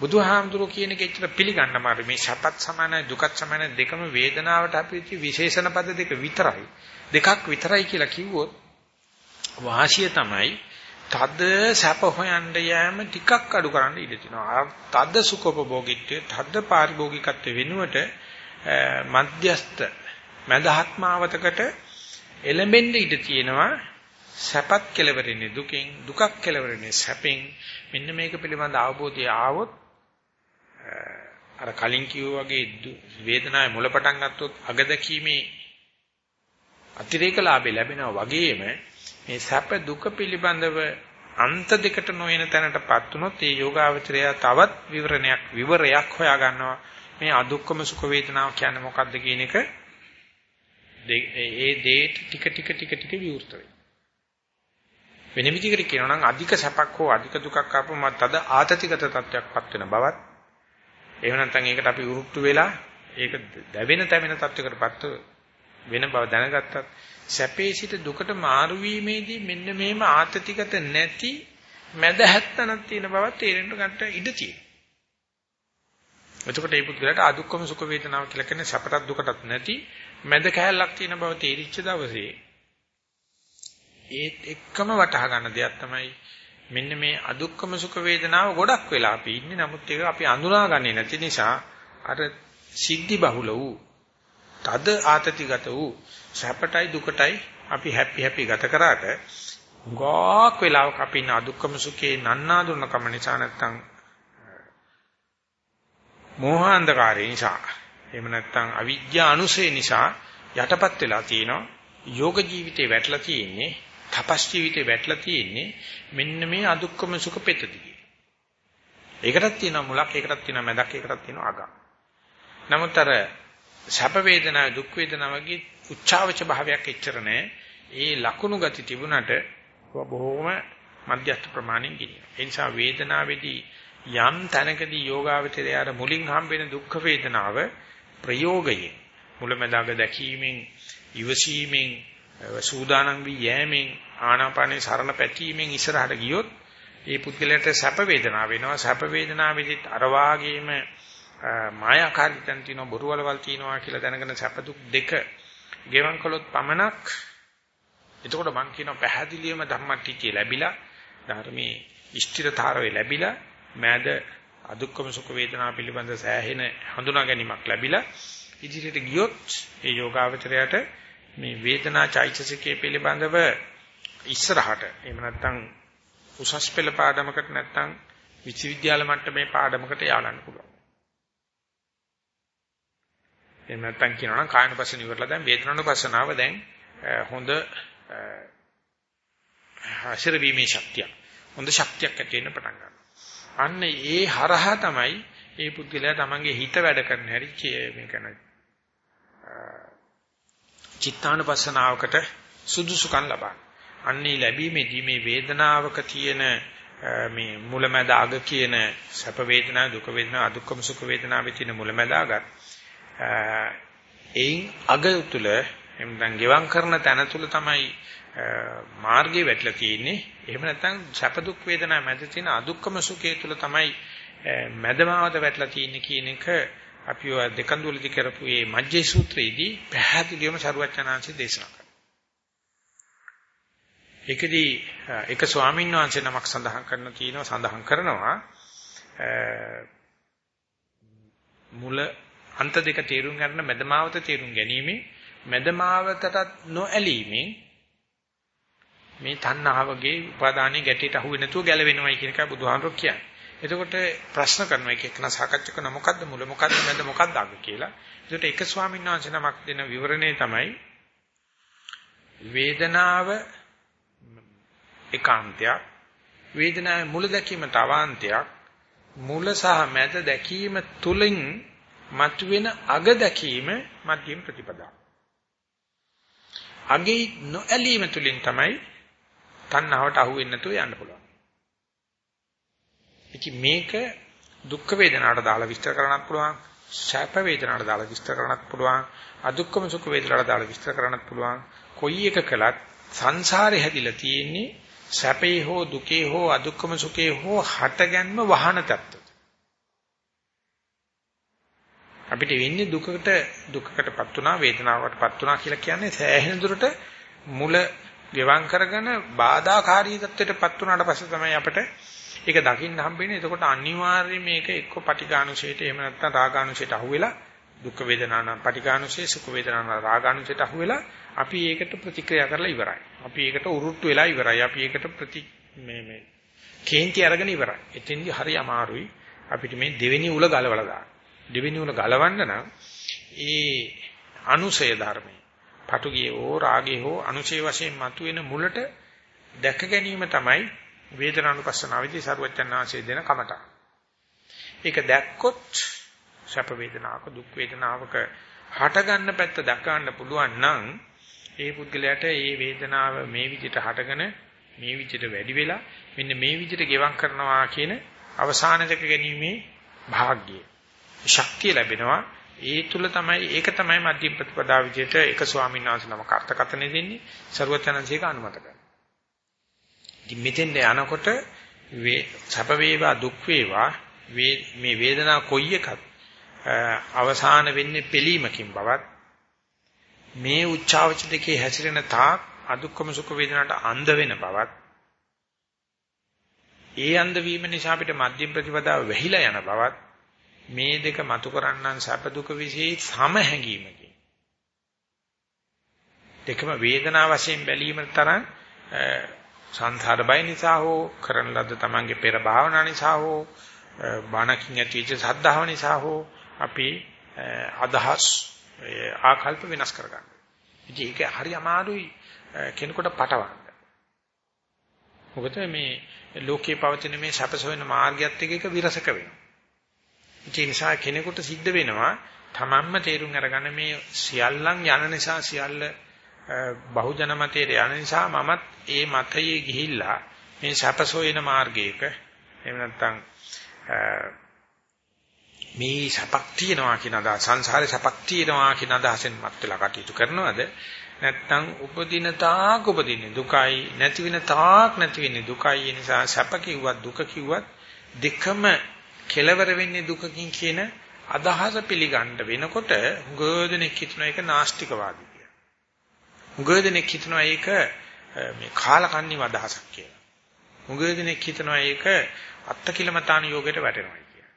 බුදුහාමුදුරුවෝ කියන එක ඇත්තට පිළිගන්න මාරු මේ සපත් සමානයි දුකත් සමානයි දෙකම වේදනාවට අපිට විශේෂණ පද දෙක විතරයි. දෙකක් විතරයි කියලා කිව්වොත් වාසිය තමයි තද සැප හොයන්න යෑම ටිකක් අඩු කරන්න ඉඩ තියෙනවා. තද සුඛෝපභෝගීත්වයේ තද පාරිභෝගිකත්වයේ වෙනුවට මධ්‍යස්ත මදහත්මාවතකට එළඹෙන්න ඉඩ තියෙනවා. සැපත් කෙලවරෙන්නේ දුකෙන් දුකක් කෙලවරෙන්නේ සැපෙන් මෙන්න මේක පිළිබඳ අවබෝධය ආවොත් අර කලින් කිව්වා වගේ වේදනාවේ මුල පටන් ගත්තොත් අග දැකීමේ අතිරේක ලාභය ලැබෙනවා වගේම මේ සැප දුක පිළිබඳව අන්ත දෙකට නොයන තැනටපත් වුනොත් ඒ යෝගාවචරය තවත් විවරණයක් විවරයක් හොයා ගන්නවා මේ අදුක්කම සුඛ වේදනාව කියන්නේ මොකක්ද කියන එක ඒ දේ ටික ටික ටික ටික විවෘත වෙනවා. වෙන විදිහකට කියනවා නම් අධික සැපක් හෝ අධික දුකක් ආපුවම තද ආතතිගත තත්වයක්පත් වෙන බවත් එහෙම නැත්නම් ඒකට අපි උරුට්ටු වෙලා ඒක දැවෙන තැවෙන තත්වයකටපත් වෙන බව දැනගත්තත් සැපේ සිට දුකට මාරු වීමේදී මෙන්න මෙහෙම ආතතිගත නැති මැද හැත්තනක් තියෙන බවත් තේරෙන්න ගන්න ඉඩ තියෙනවා. එතකොට මේ පුද්ගලයාට අදුක්කම සුඛ වේදනාව කියලා කියන්නේ සැපටත් දුකටත් නැති මැද කැලලක් තියෙන බව තේරිච්ච දවසේ ඒත් එක්කම වටහා ගන්න දෙයක් තමයි මෙන්න මේ අදුක්කම සුඛ වේදනාව ගොඩක් වෙලා අපි ඉන්නේ. නමුත් ඒක අපි අඳුනාගන්නේ නැති නිසා අර සිද්ධි බහුල වූ තද ආතතිගත වූ සැපටයි දුකටයි අපි හැපි හැපි ගත කරාට ගොක් වෙලාවක අපි ඉන්න අදුක්කම සුඛේ නන්නාඳුන කම නිසා නැත්තම් මෝහාන්ධකාරය නිසා එහෙම නැත්තම් අවිද්‍යා අනුසය නිසා යටපත් වෙලා තියෙනවා. යෝග ජීවිතේ වැටලා තියෙන්නේ තපස් ජීවිතේ වැටලා තියෙන්නේ මෙන්න මේ අදුක්කම සුඛ පෙතදී. ඒකටත් තියෙනවා මුලක්, ඒකටත් තියෙනවා මැදක්, ඒකටත් තියෙනවා අගක්. නමුත් අර සැප වේදනා, දුක් වේදනා වගේ උච්චාවච භාවයක් එච්චර නැහැ. ඒ ලකුණු ගති තිබුණට බොහොම මධ්‍යස්ථ ප්‍රමාණයෙන් ගිනිනවා. ඒ නිසා වේදනාවේදී යම් තැනකදී යෝගාවචරයට මුලින් හම්බෙන දුක් වේදනාව ප්‍රයෝගයෙන් මුලැමැදාග දැකීමෙන් ඉවසීමෙන් සූදානම් වී යෑමෙන් ආනාපානේ සරණ පැතීමෙන් ඉස්සරහට ගියොත් ඒ පුද්ගලයාට සැප වේදනා වෙනවා. සැප වේදනාවෙදිත් අර වාගේම මායාකාරීතන් තියෙනවා බොරුවලවල් තියෙනවා කියලා දැනගෙන සැප දුක් දෙක ගෙවන් කළොත් පමණක්. එතකොට මං කියනවා පැහැදිලිවම ධම්මටිච්චය ලැබිලා ධර්මයේ ඉෂ්ඨිරතාවය ලැබිලා මෑද අදුක්කම සුඛ වේදනා පිළිබඳ සෑහෙන හඳුනා ගැනීමක් ලැබිලා ඉදිරියට ගියොත් ඒ යෝගාවචරයට මේ වේදනා චෛතසිකයේ පිළිබඳව ඉස්සරහට එහෙම නැත්නම් උසස් පෙළ පාඩමකට නැත්නම් විශ්වවිද්‍යාල මට්ටමේ පාඩමකට ය아가න්න පුළුවන්. එහෙම නැත්නම් කියනවා නම් කායනුපස්සන ඉවරලා දැන් වේදනානුපස්සනාව දැන් හොඳ හසිර වීමේ ශක්තිය. හොඳ ශක්තියක් ඇති වෙන්න පටන් ගන්නවා. අන්න ඒ හරහා තමයි ඒ පුද්ගලයා තමන්ගේ හිත වැඩ කරන හැටි මේ කරන චිත්තානුපස්සනාවකට සුදුසුකම් ලබන. අන්නේ ලැබීමේදී මේ වේදනාවක තියෙන මේ මුලැමැද අග කියන සැප වේදනා දුක වේදනා අදුක්කම සුඛ වේදනාවේ තියෙන මුලැමැද අගත් එයින් අග තුල එම්දන් ගෙවම් කරන තැන තුල තමයි මාර්ගේ වැටලා තියෙන්නේ. එහෙම නැත්නම් සැප දුක් වේදනා මැද තියෙන අදුක්කම සුඛය තුල තමයි මැදමාවත වැටලා තියෙන්නේ කියන එක අපි ඔය දෙකඳුලදි කරපු මේ මජ්ජේ සූත්‍රයේදී පැහැදිලිවම සරුවචනාංශي දේශනා කරනවා. ඒකදී එක ස්වාමීන් වහන්සේ නමක් සඳහන් කරන තියෙනවා සඳහන් කරනවා මුල අන්ත දෙක තේරුම් ගන්න මැදමාවත තේරුම් ගැනීම මැදමාවතට නොඇලීමෙන් මේ තණ්හාවගේ උපාදානයේ ගැටේට අහු වෙන්නේ නැතුව ගැලවෙනවයි කියන එකයි බුදුහාමරෝ කියන්නේ. එතකොට ප්‍රශ්න කරනවා එක එකන සාකච්ඡා කරන මොකද්ද මුල මොකද්ද මැද මොකද්ද අග කියලා. ඒකට එක ස්වාමීන් වහන්සේ නමක් දෙන විවරණේ තමයි වේදනාව එකාන්තයක් වේදනාවේ මුල දැකීම තවාන්තයක් මුල සහ මැද දැකීම තුලින් මතුවෙන අග දැකීම මධ්‍යම ප්‍රතිපදාව. අගේ නොඇලීම තුලින් තමයි තණ්හාවට අහු වෙන්නේ නැතුව යන්න පුළුවන්. ඉතින් මේක දුක් වේදනාවට දාලා විස්තර කරන්නත් පුළුවන්. සැප වේදනාවට දාලා විස්තර කරන්නත් පුළුවන්. අදුක්කම සුඛ වේදනාවට දාලා විස්තර කරන්නත් පුළුවන්. කොයි එක කළත් සංසාරේ හැදිලා තියෙන්නේ සැපේ හෝ දුකේ හෝ අදුක්කම සුඛේ හෝ හටගන්ම වහන තත්ත්ව. අපිට වෙන්නේ දුකකට දුකකටපත් වුණා වේදනාවකටපත් වුණා කියලා කියන්නේ සෑහෙන දුරට මුල ගෙවම් කරගෙන බාධාකාරී තත්ත්වයටපත් වුණාට පස්සේ තමයි අපිට ඒක දකින්න හම්බෙන්නේ. එතකොට අනිවාර්යයෙන් මේක එක්ක පටිඝානුසයට එහෙම නැත්නම් රාගානුසයට අහුවෙලා දුක් වේදනාන පටිඝානුසය සුඛ වේදනාන රාගානුසයට අහුවෙලා අපි ඒකට ප්‍රතික්‍රියා කරලා ඉවරයි. අපි ඒකට උරුට්ටු වෙලා ඉවරයි. අපි ඒකට ප්‍රති මේ මේ කේන්ති අරගෙන ඉවරයි. එතෙන්දි හරි අමාරුයි. අපිට මේ දෙවෙනි උල ගලවලා දාන්න. දෙවෙනි උල ගලවන්න නම් ඒ අනුසය ධර්මයි පටුගියේ හෝ රාගයේ හෝ අනුශේ වශයෙන් මතුවෙන මුලට දැක ගැනීම තමයි වේදනානුපස්සනාවේදී සරුවචනාංශයේ දෙන කමට. ඒක දැක්කොත් සැප වේදනාවක දුක් වේදනාවක හට ගන්න පැත්ත දැක ගන්න පුළුවන් නම් ඒ පුද්ගලයාට ඒ වේදනාව මේ විදිහට හටගෙන මේ විදිහට වැඩි වෙලා මෙන්න මේ විදිහට ගෙවම් කරනවා කියන අවසාන දෙක ගැනීමේ භාග්‍යය ශක්තිය ලැබෙනවා ඒ තුල තමයි ඒක තමයි මධ්‍යම ප්‍රතිපදා විදිහට එක ස්වාමීන් වහන්සේ නමක අර්ථකථනය දෙන්නේ ਸਰවචනංශයක අනුමත කරනවා. ඉතින් මෙතෙන්ද යනකොට වේ සැප වේවා දුක් වේවා මේ වේදනාව කොයි එකත් අවසාන වෙන්නේ පිළීමකින් බවත් මේ උච්චාවච දෙකේ හැසිරෙන තාක් අදුක්කම සුඛ වේදනාට අන්ධ වෙන බවත් ඒ අන්ධ වීම නිසා අපිට මධ්‍යම ප්‍රතිපදාව වැහිලා යන බවත් මේ දෙක මතු කරන්නන් සැප දුක વિશે සම හැඟීමකින්. දෙකම වේදනා වශයෙන් බැලීම තරම් සංසාර බය නිසා හෝ කරන ලද්ද තමන්ගේ පෙර භාවනා නිසා හෝ බණකින් ඇතිවෙච්ච සද්ධාව නිසා හෝ අපි අදහස් ආකල්ප වෙනස් කරගන්න. ඉතින් ඒක හරි අමාරුයි කෙනෙකුට පටවන්න. මොකද මේ ලෝකේ පවතින මේ සැපසොයන මාර්ගයත් එක්ක විරසක වෙනවා. ඒ නිසා කෙනෙකුට සිද්ධ වෙනවා තමන්ම තේරුම් අරගන්න මේ සියල්ලන් යන නිසා සියල්ල බහුජන මතයේ යන නිසා මමත් ඒ මතයේ ගිහිල්ලා මේ සැපසොයන මාර්ගයක එහෙම නැත්නම් මේ සැපක් තියනවා කියන අදහස සංසාරේ සැපක් තියනවා කියන අදහසෙන් මත් වෙලා කටයුතු කරනවද? නැත්නම් උපදින තාක් උපදින්නේ දුකයි නැති වෙන තාක් නැති වෙන්නේ දුකයි. ඒ නිසා සැප කිව්වත් දුක කිව්වත් දෙකම කෙලවර වෙන්නේ දුකකින් කියන අදහස පිළිගන්න වෙනකොට ගෝධනෙක් හිතන එක නාස්තිකවාදී. කියලා. මුගදෙනෙක් හිතනවා ඒක මේ කාලකන්ණි වදහසක් කියලා. මුගදෙනෙක් හිතනවා ඒක අත්තකිලමතාන යෝගයට වැටෙනවා කියලා.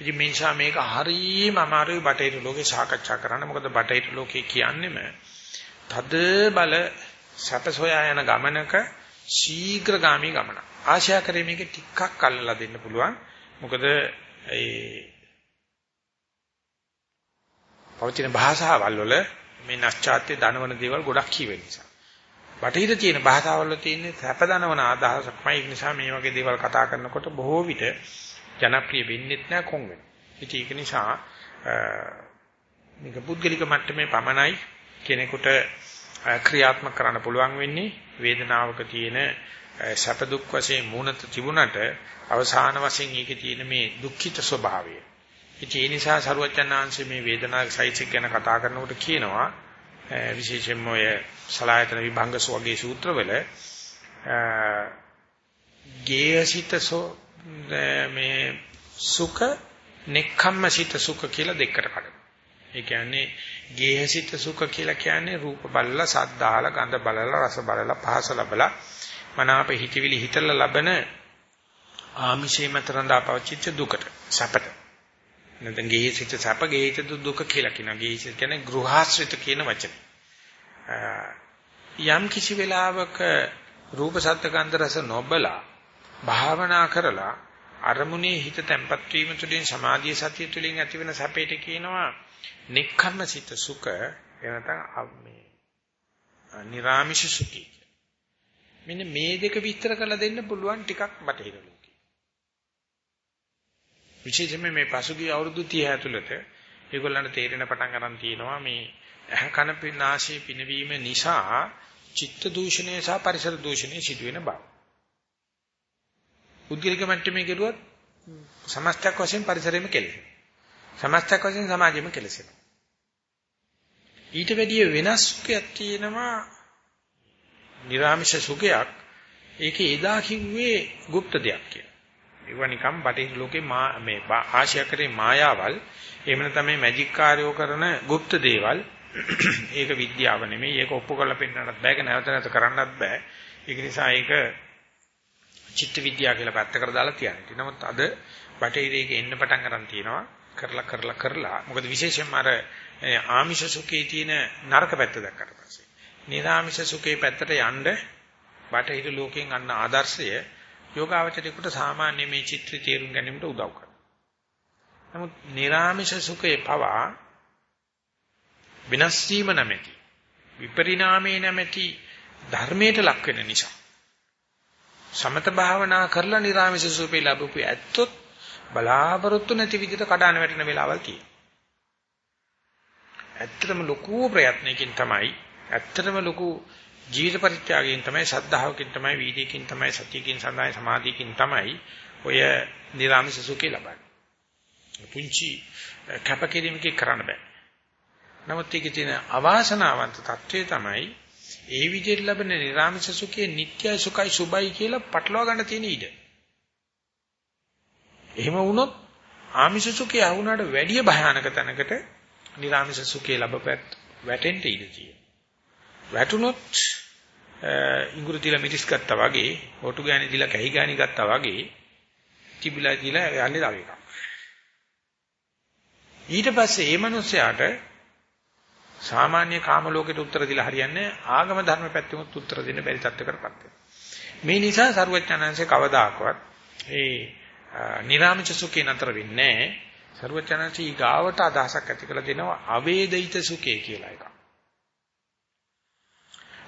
ඉතින් මේ නිසා මේක හරීම අමාරුයි බටහිර ලෝකේ සාකච්ඡා කරන්න. මොකද බටහිර ලෝකේ කියන්නේම තද බල සැපසොයා යන ගමනක ශීඝ්‍රගාමී ගමන. ආශා කරේ මේක ටිකක් අල්ලලා දෙන්න පුළුවන්. මොකද ඒ පවතින භාෂාවල් වල මේ නැස්චාත්‍ය දනවන දේවල් ගොඩක් කියවෙන නිසා. බටහිර තියෙන භාෂාවල් වල තියෙන සැප දනවන අදහසක්මයි ඒ නිසා මේ වගේ දේවල් කතා කරනකොට බොහෝ විට ජනප්‍රිය වෙන්නේත් නැහැ කොන් වෙන. ඉතින් ඒක නිසා මේක පුද්ගලික මට්ටමේ පමණයි කෙනෙකුට ක්‍රියාත්මක කරන්න පුළුවන් වෙන්නේ වේදනාවක තියෙන සැප දුක් වශයෙන් මූණත තිබුණට අවසාන වශයෙන් ඒකේ තියෙන මේ දුක්ඛිත ස්වභාවය. ඒ නිසා සරුවචනාංශයේ මේ වේදනාවේ සයිසික ගැන කතා කරනකොට කියනවා විශේෂයෙන්ම ඔය සලායතන විභංගස වගේ සූත්‍රවල ගේයසිතසෝ මේ සුඛ නෙක්ඛම්මසිත සුඛ කියලා දෙකට කඩනවා. ඒ කියන්නේ ගේහසිත සුඛ කියලා කියන්නේ රූප බලලා, සද්දාහලා, ගඳ බලලා, රස බලලා, පහස ලබලා මනාප හිතවිලි හිතලා ලබන ආමිෂේ මත රඳා පවචිච්ච දුකට, සැපට. නැත්නම් ගේහසිත සැප, ගේහිත දුක කියලා කියනවා. ගේහිත කියන්නේ ගෘහාශ්‍රිත කියන වචනේ. යම් කිසි වෙලාවක රූප සත්ත්ව ගන්ධ රස නොබලා භාවනා කරලා අරමුණේ හිත තැම්පත් වීම තුළින් සමාධිය සතිය තුළින් ඇතිවෙන සැපේට කියනවා නික්කම්ම සිත සුඛ එනතන මේ නිරාමිෂ සුඛී මෙන්න මේ දෙක විස්තර කරලා දෙන්න පුළුවන් ටිකක් බටහිර ලෝකේ විශේෂයෙන්ම මේ පසුගිය අවුරුදු 30 ඇතුළත ඒගොල්ලන්ට තේරෙන පටන් ගන්න තියෙනවා මේ ඇහ කන පිනාශී පිනවීම නිසා චිත්ත දූෂණය සහ පරිසර දූෂණය සිදුවෙන බව. උද්ගලික මට්ටමේ කෙරුවොත් සමස්තයක් වශයෙන් පරිසරෙම කෙලෙනවා. සමස්තයක් වශයෙන් සමාජෙම කෙලෙසෙනවා. ඊට වැඩිය වෙනස් සුඛයක් තියෙනවා නිර්ාමිෂ සුඛයක්. ඒකේ එදා කිව්වේ গুপ্ত දෙයක් කියලා. ඒවා නිකම් බටහිර ලෝකේ මේ ආශියාකරේ මායාවල් එහෙම නැත්නම් මේ මැජික් කාර්යෝ කරන গুপ্ত දේවල් ඒක විද්‍යාව නෙමෙයි. ඒක ඔප්පු කරලා පෙන්නන්නත් බෑ. නැවත නැවත කරන්නත් බෑ. ඒක නිසා ඒක චිත්ත විද්‍යාව කියලා පැත්තකට දාලා තියන්නේ. නමුත් අද බටහිරේක එන්න පටන් ගන්න තියෙනවා. කරලා කරලා කරලා. මොකද විශේෂයෙන්ම අර ආමිෂ සුඛේ තියෙන නරක පැත්ත දැක්කට පස්සේ. නිර්ආමිෂ සුඛේ පැත්තට යන්න බටහිර ලෝකයෙන් අන්න ආදර්ශය යෝගාවචරේකට සාමාන්‍ය මේ චිත්‍රය තේරුම් ගැනීමට උදව් කරනවා. නමුත් නිර්ආමිෂ සුඛේ පවා වෙනස් වීම නැමැති විපරිණාමේ නැමැති ධර්මයට ලක් වෙන නිසා සමත භාවනා කරලා නිර්ආමිෂ සුඛේ ලැබපු ඇත්තොත් බලාපොරොත්තු නැති විදිහට කඩාන වැටෙන වෙලාවල් තියෙනවා. ඇත්තටම ලොකු ප්‍රයත්නයකින් තමයි ඇත්තටම ලොකු ජීවිත පරිත්‍යාගයෙන් තමයි සද්ධාවකින් තමයි වීදිකකින් තමයි සතියකින් සඳහන් සමාධියකින් තමයි ඔය නිර්ආමිෂ සුඛේ ලබන්නේ. පුංචි කැපකිරීමකින් කරන්න බෑ. නමුත් ඒකේ තියෙන අවාසනාවන්ත తත්වය තමයි ඒ විදිහට ලැබෙන නිර්ආමිෂ සුඛයේ නිට්ටයයි සුඛයි සුබයි කියලා පටලවා ගන්න තියෙන ඉඩ. එහෙම වුණොත් ආමිෂ සුඛය වුණාට වැඩිය භයානක තැනකට නිර්ආමිෂ සුඛය ලැබපැත් වැටෙන්න ඉඩ තියෙනවා. වැටුනොත් ඉඟුරු තියලා මිරිස් ගත්තා වගේ, හොටු ගෑණි තියලා කැහි ගෑණි ගත්තා වගේ තිබිලා තියලා යන්නේ තව එකක්. ඊට පස්සේ මේ මිනිස්යාට සාමාන්‍ය කාම ලෝකෙට උත්තර දීලා හරියන්නේ ආගම ධර්ම පැත්තෙමුත් උත්තර දෙන්න බැරි තත්ත්වයකටපත් මේ නිසා සරුවචනංශේ කවදාකවත් ඒ නිරාමිච සුඛේ නතර වෙන්නේ නැහැ. සරුවචනංශී ගාවට අදහසක් ඇති කළ දෙනවා අවේදිත සුඛේ කියලා එකක්.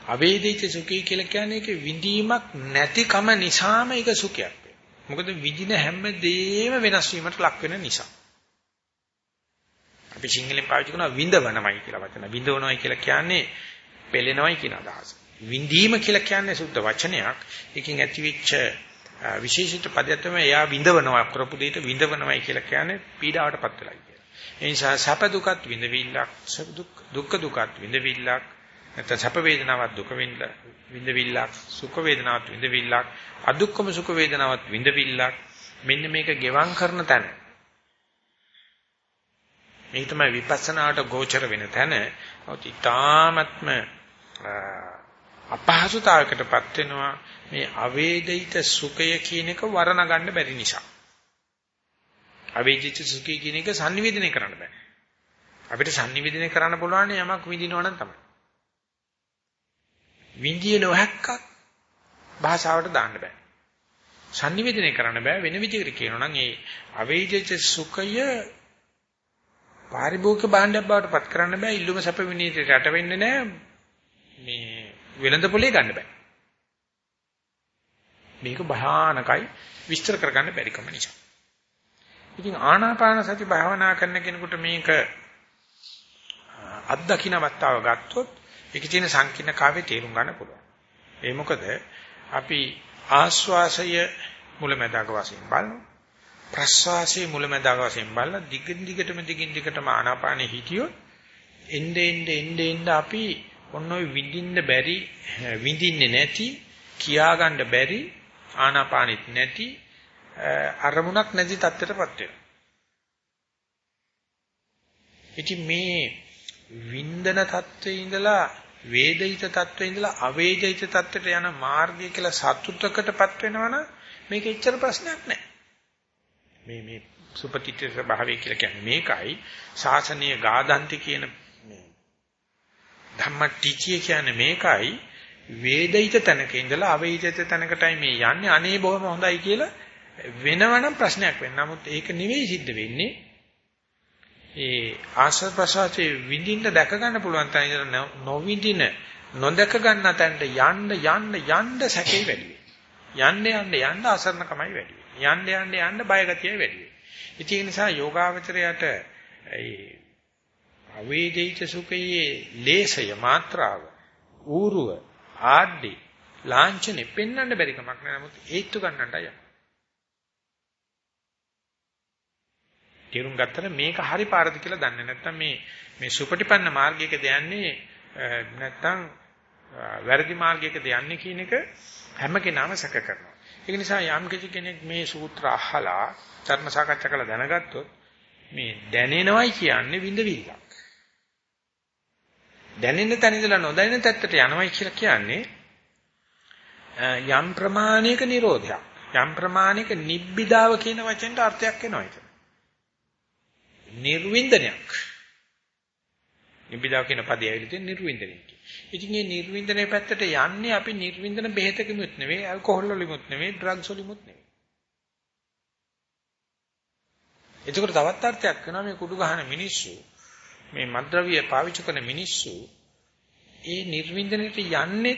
අවේදිත සුඛේ කියලා කියන්නේ ඒක විඳීමක් නැතිකම නිසාම ඒක සුඛයක් වෙනවා. මොකද විඳින හැම දෙයක්ම වෙනස් වීමට ලක් වෙන නිසා. අපි සිංහලෙන් පාවිච්චි කරනවා විඳවනමයි කියලා වචන. විඳවනමයි කියලා කියන්නේ පෙළෙනවයි කියන අදහස. විඳීම කියලා කියන්නේ සුද්ධ වචනයක්. ඒකෙන් ඇතිවෙච්ච විශේෂිත පදයක් තමයි එයා විඳවනවා කරපු දෙයට විඳවනමයි කියලා කියන්නේ පීඩාවටපත් වෙලා කියලා. ඒ නිසා සැප දුකත් විඳවිල්ලක්, දුක් දුකත් විඳවිල්ලක්, නැත්නම් සැප වේදනාවක් දුක විඳවිල්ලක්, සුඛ වේදනාවක් විඳවිල්ලක්, අදුක්කම සුඛ වේදනාවක් විඳවිල්ලක්. මෙන්න මේක ගෙවම් කරන තැන මේක තමයි විපස්සනාට ගෝචර වෙන තැන. ඔත් ඊ타ත්ම අපහසුතාවයකටපත් වෙනවා මේ අවේදිත සුඛය කියන එක වර්ණ ගන්න බැරි නිසා. අවේදිත සුඛය කියන එක sannivedana කරන්න බෑ. අපිට sannivedana කරන්න පුළුවන් යමක් විඳිනවා නම් තමයි. විඳිය නොහැක්කක් භාෂාවට දාන්න බෑ. sannivedana කරන්න බෑ වෙන විදිහකට කියනවා නම් ඒ අවේදිත සුඛය පාරිභෝගික භාණ්ඩයක් බවට පත් කරන්න බෑ. ඉල්ලුම සැප විනීතයට යට වෙන්නේ නෑ. මේ වෙළඳ පොලේ ගන්න බෑ. මේක භයානකයි. විස්තර කරගන්න බැරි කම නිසා. ඉතින් ආනාපාන සති භාවනා කරන කෙනෙකුට මේක අත්දකින්න වත්තාව ගත්තොත් ඒකේ තියෙන සංකීර්ණ කාවේ තේරුම් ගන්න පුළුවන් ඒ මොකද අපි ආස්වාසය මුලැමැදාක වශයෙන් බලනවා ප්‍රස්වාසයේ මුලැමැදාක වශයෙන් බලලා දිගින් දිගටම දිගින් දිගටම ආනාපානෙ හිටියොත් එnde ende ende ende අපි ඔන්න ඔය විඳින්න බැරි විඳින්නේ නැති කියාගන්න බැරි ආනාපානෙත් නැති අරමුණක් නැති තත්ත්වයටපත් වෙනවා. ඉතින් මේ වින්දන තත්ත්වයේ ඉඳලා වේදිත තත්ත්වයේ ඉඳලා අවේදිත තත්ත්වයට යන මාර්ගය කියලා සතුටකටපත් වෙනවනම් මේක එච්චර ප්‍රශ්නයක් නෑ. මේ මේ සුපතිත්‍ය ස්වභාවය කියලා කියන්නේ මේකයි ශාසනීය ගාදන්ති කියන මේ ධම්මටිචිය කියන්නේ මේකයි වේදිත තැනක ඉඳලා අවේදිත තැනකටයි මේ යන්නේ අනේ බොහොම හොඳයි කියලා වෙනවනම් ප්‍රශ්නයක් වෙන්නේ. නමුත් ඒක නෙවෙයි සිද්ධ වෙන්නේ. ඒ ආශ්‍රව ප්‍රසාරයේ විඳින්න දැක ගන්න පුළුවන් තැන ඉඳලා නොවිඳින නොදක ගන්න තැනට යන්න යන්න යන්න සැකේ වැඩි වෙනවා. යන්න යන්න යන්න අසරණකමයි වැඩි යන්න යන්න යන්න බය ගතියයි වැඩි වෙන්නේ. ඒ නිසා යෝගාවචරයට ඒ අවේදිත සුඛයේ ලේසය මාත්‍රාව ඌරුව ආඩි ලාංඡනේ පෙන්වන්න බැරි කමක් නෑ නමුත් ඒත්තු ගන්නට යන්න. තේරුම් ගත්තට මේක හරි පාරද කියලා දන්නේ නැත්නම් මේ මේ සුපටිපන්න මාර්ගයකද යන්නේ නැත්නම් වැරදි මාර්ගයකද යන්නේ කියන එක හැම කෙනාම සැක කරනවා. ඒක නිසා යම් කෙනෙක් මේ සූත්‍ර අහලා ධර්ම සාකච්ඡා කරලා දැනගත්තොත් මේ දැනෙනවයි කියන්නේ විඳවිල්ලක්. දැනෙන තැන ඉඳලා නොදැනෙන තැත්තට යනවයි කියලා කියන්නේ යම් ප්‍රමාණයක නිරෝධයක්. යම් ප්‍රමාණයක නිබ්බිදාව කියන වචෙන්ට අර්ථයක් එනවා ඒක. නිර්වින්දනයක්. නිබ්බිදාව කියන පදේ ඇවිල්ලා තියෙන නිර්වින්දනයක්. ඉතින් මේ නිර්වින්දනයේ පැත්තට යන්නේ අපි නිර්වින්දන බෙහෙතකෙමුත් නෙවෙයි, ඇල්කොහොල් වලිමුත් නෙවෙයි, ඩ්‍රග්ස් වලිමුත් නෙවෙයි. එතකොට තවත් අර්ථයක් වෙනවා මේ කුඩු ගහන මිනිස්සු මේ මද්ද්‍රව්‍ය පාවිච්චි කරන මිනිස්සු ඒ නිර්වින්දනයට යන්නේ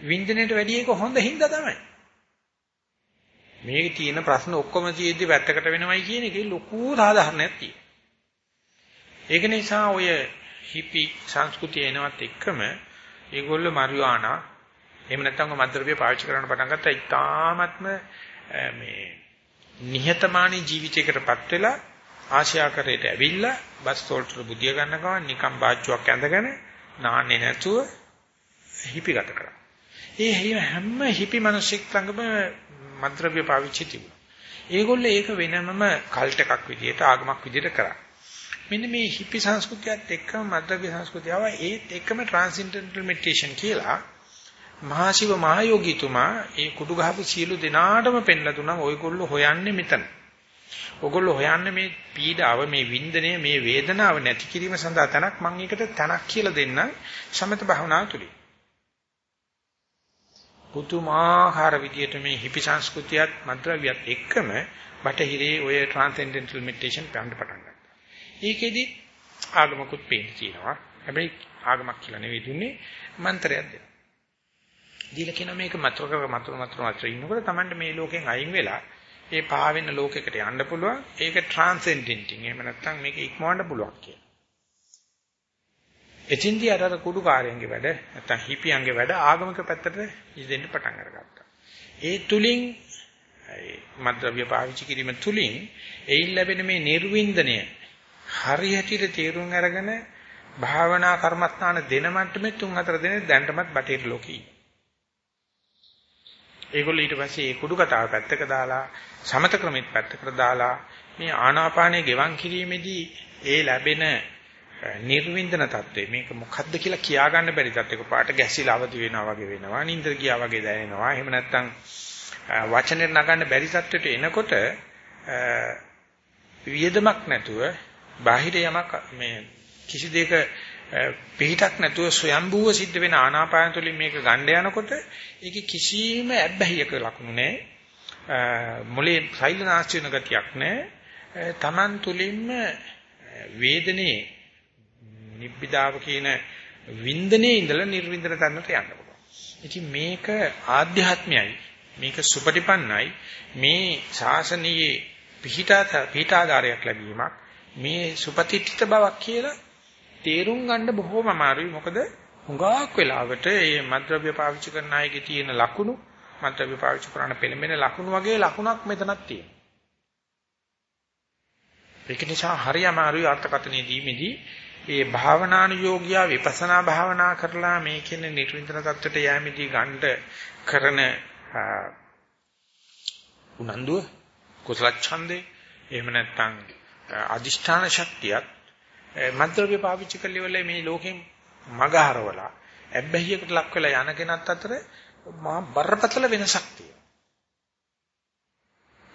වින්දනයට වැඩි එක හොඳ හින්දා තමයි. මේකේ තියෙන ප්‍රශ්න ඔක්කොම තියෙද්දි වැත්තකට වෙනවයි කියන එකේ ලොකු සාධාරණයක් තියෙනවා. ඒක නිසා ඔය හිපි සංස්කෘතිය එනවත් එක්කම ඒගොල්ලෝ මරියානා එහෙම නැත්නම් මද්ද්‍රව්‍ය පාවිච්චි කරන්න පටන් ගත්තා. ඉතාමත්ම මේ නිහතමානී ජීවිතයකටපත් වෙලා ආශාකරයට ඇවිල්ලා බස් තෝල්ටර බුදිය ගන්න ගමන් නිකම් බාජ්ජුවක් ඇඳගෙන නාන්නේ නැතුව හිපි ගත කරා. ඒ හැම හිපි මිනිස්සෙක් ළඟම මද්ද්‍රව්‍ය පාවිච්චි තිබුණා. ඒගොල්ලෝ ඒක වෙනමම කල්ට් එකක් විදියට ආගමක් විදියට කරා. මෙන්න මේ හිපි සංස්කෘතියත් එක්කම මද්ද්‍රව්‍ය සංස්කෘතිය ආවා ඒත් එක්කම ට්‍රාන්සෙන්ඩෙන්ටල් මෙඩිටේෂන් කියලා මහසිව මහයෝගීතුමා ඒ කුඩු ගහපු සියලු දෙනාටම පෙන්ලා දුන්නා ඔයගොල්ලෝ හොයන්නේ මෙතන. ඔයගොල්ලෝ හොයන්නේ මේ පීඩාව මේ වින්දනය මේ වේදනාව නැති කිරීම සඳහා තනක් මම ඒකට තනක් කියලා දෙන්නම් සමත භාවනාව තුලින්. පුතුමාහාර විදියට මේ හිපි සංස්කෘතියත් මද්ද්‍රව්‍යත් එක්කම බටහිරේ ඔය ට්‍රාන්සෙන්ඩෙන්ටල් මෙඩිටේෂන් පටන් පටන් ඒකෙදි ආගමකුත් පේන්න තියෙනවා. හැබැයි ආගමක් කියලා නෙවෙයි දුන්නේ මන්ත්‍රයක් දෙන්න. දීලා කියන මේක මතර කර මතර මතර මතර ඉන්නකොට Tamande මේ ලෝකෙන් අයින් වෙලා ඒ පාවෙන ලෝකයකට යන්න පුළුවන්. ඒක ට්‍රාන්සෙන්ඩෙන්ටින්. එහෙම නැත්නම් මේක ඉක්මවන්න පුළුවන් කියලා. එතින්දී අර කුඩු කාර්යයන්ගේ වැඩ නැත්නම් හිපියන්ගේ වැඩ ආගමික පැත්තට ඉදෙන්න පටන් අරගත්තා. ඒ තුලින් මද්ද්‍රව්‍ය පාවිච්චි කිරීම තුලින් එයින් ලැබෙන මේ නිර්වින්දනය හරියටිට තීරුම් අරගෙන භාවනා කර්මස්ථාන දෙන මට්ටමේ තුන් හතර දෙනෙක් දැන්ටමත් බටේට ලෝකී. ඒගොල්ලෝ ඊට පස්සේ ඒ කුඩු කතාව පැත්තක දාලා සමත ක්‍රමෙත් පැත්තකට දාලා මේ ආනාපානයේ ගෙවන් කිරීමේදී ඒ ලැබෙන නිර්වින්දන தત્ත්වය මේක මොකද්ද කියලා කියා ගන්න බැරි තත්ත්වයක පාට ගැසිලා අවදි වෙනවා වගේ වෙනවා නින්දර ගියා වගේ දැනෙනවා එහෙම නැත්නම් වචනෙට නගන්න බැරි තත්ත්වයට එනකොට වියදමක් නැතුව බාහිර යමක් මේ කිසි දෙයක පිහිටක් නැතුව ස්වයම්බූව සිද්ධ වෙන ආනාපාන තුලින් මේක ගන්න යනකොට ඒකේ කිසිම ඇබ්බැහියක ලකුණු නැහැ. මොලේ සෛලනාස්ති වෙන ගතියක් නැහැ. Taman තුලින්ම වේදනේ නිබ්බිදාව කියන වින්දනේ ඉඳලා නිර්වින්දන තැනට යන්න පුළුවන්. ඉතින් මේක ආධ්‍යාත්මයයි. මේක සුපටිපන්නයි. මේ ශාසනීය පිහිටා පිහිටාධාරයක් ලැබීමක්. මේ සුපතිත්ථ බවක් කියලා තේරුම් ගන්න බොහෝම අමාරුයි. මොකද හුඟක් වෙලාවට මේ මද්ද්‍රව්‍ය පාවිච්චි කරන අයගේ තියෙන ලකුණු මද්ද්‍රව්‍ය පාවිච්චි කරන පෙළඹෙන ලකුණු වගේ ලකුණක් මෙතනක් තියෙනවා. ඒක නිසා හරි අමාරුයි අර්ථකථනය දීමේදී ඒ භාවනානුයෝගියා විපස්සනා භාවනා කරලා මේ කියන නිර්වින්දන தත්වයට යෑමේදී ගන්න කරන උනන්දුව කුසල ඡන්දේ එහෙම නැත්නම් අදිෂ්ඨාන ශක්තියත් මන්ත්‍රව්‍ය පාවිච්චි කරලිවල මේ ලෝකෙන් මග හරවලා ඇබ්බැහියකට ලක් වෙලා යන කෙනත් අතර මහා බරපතල වෙනසක් තියෙනවා.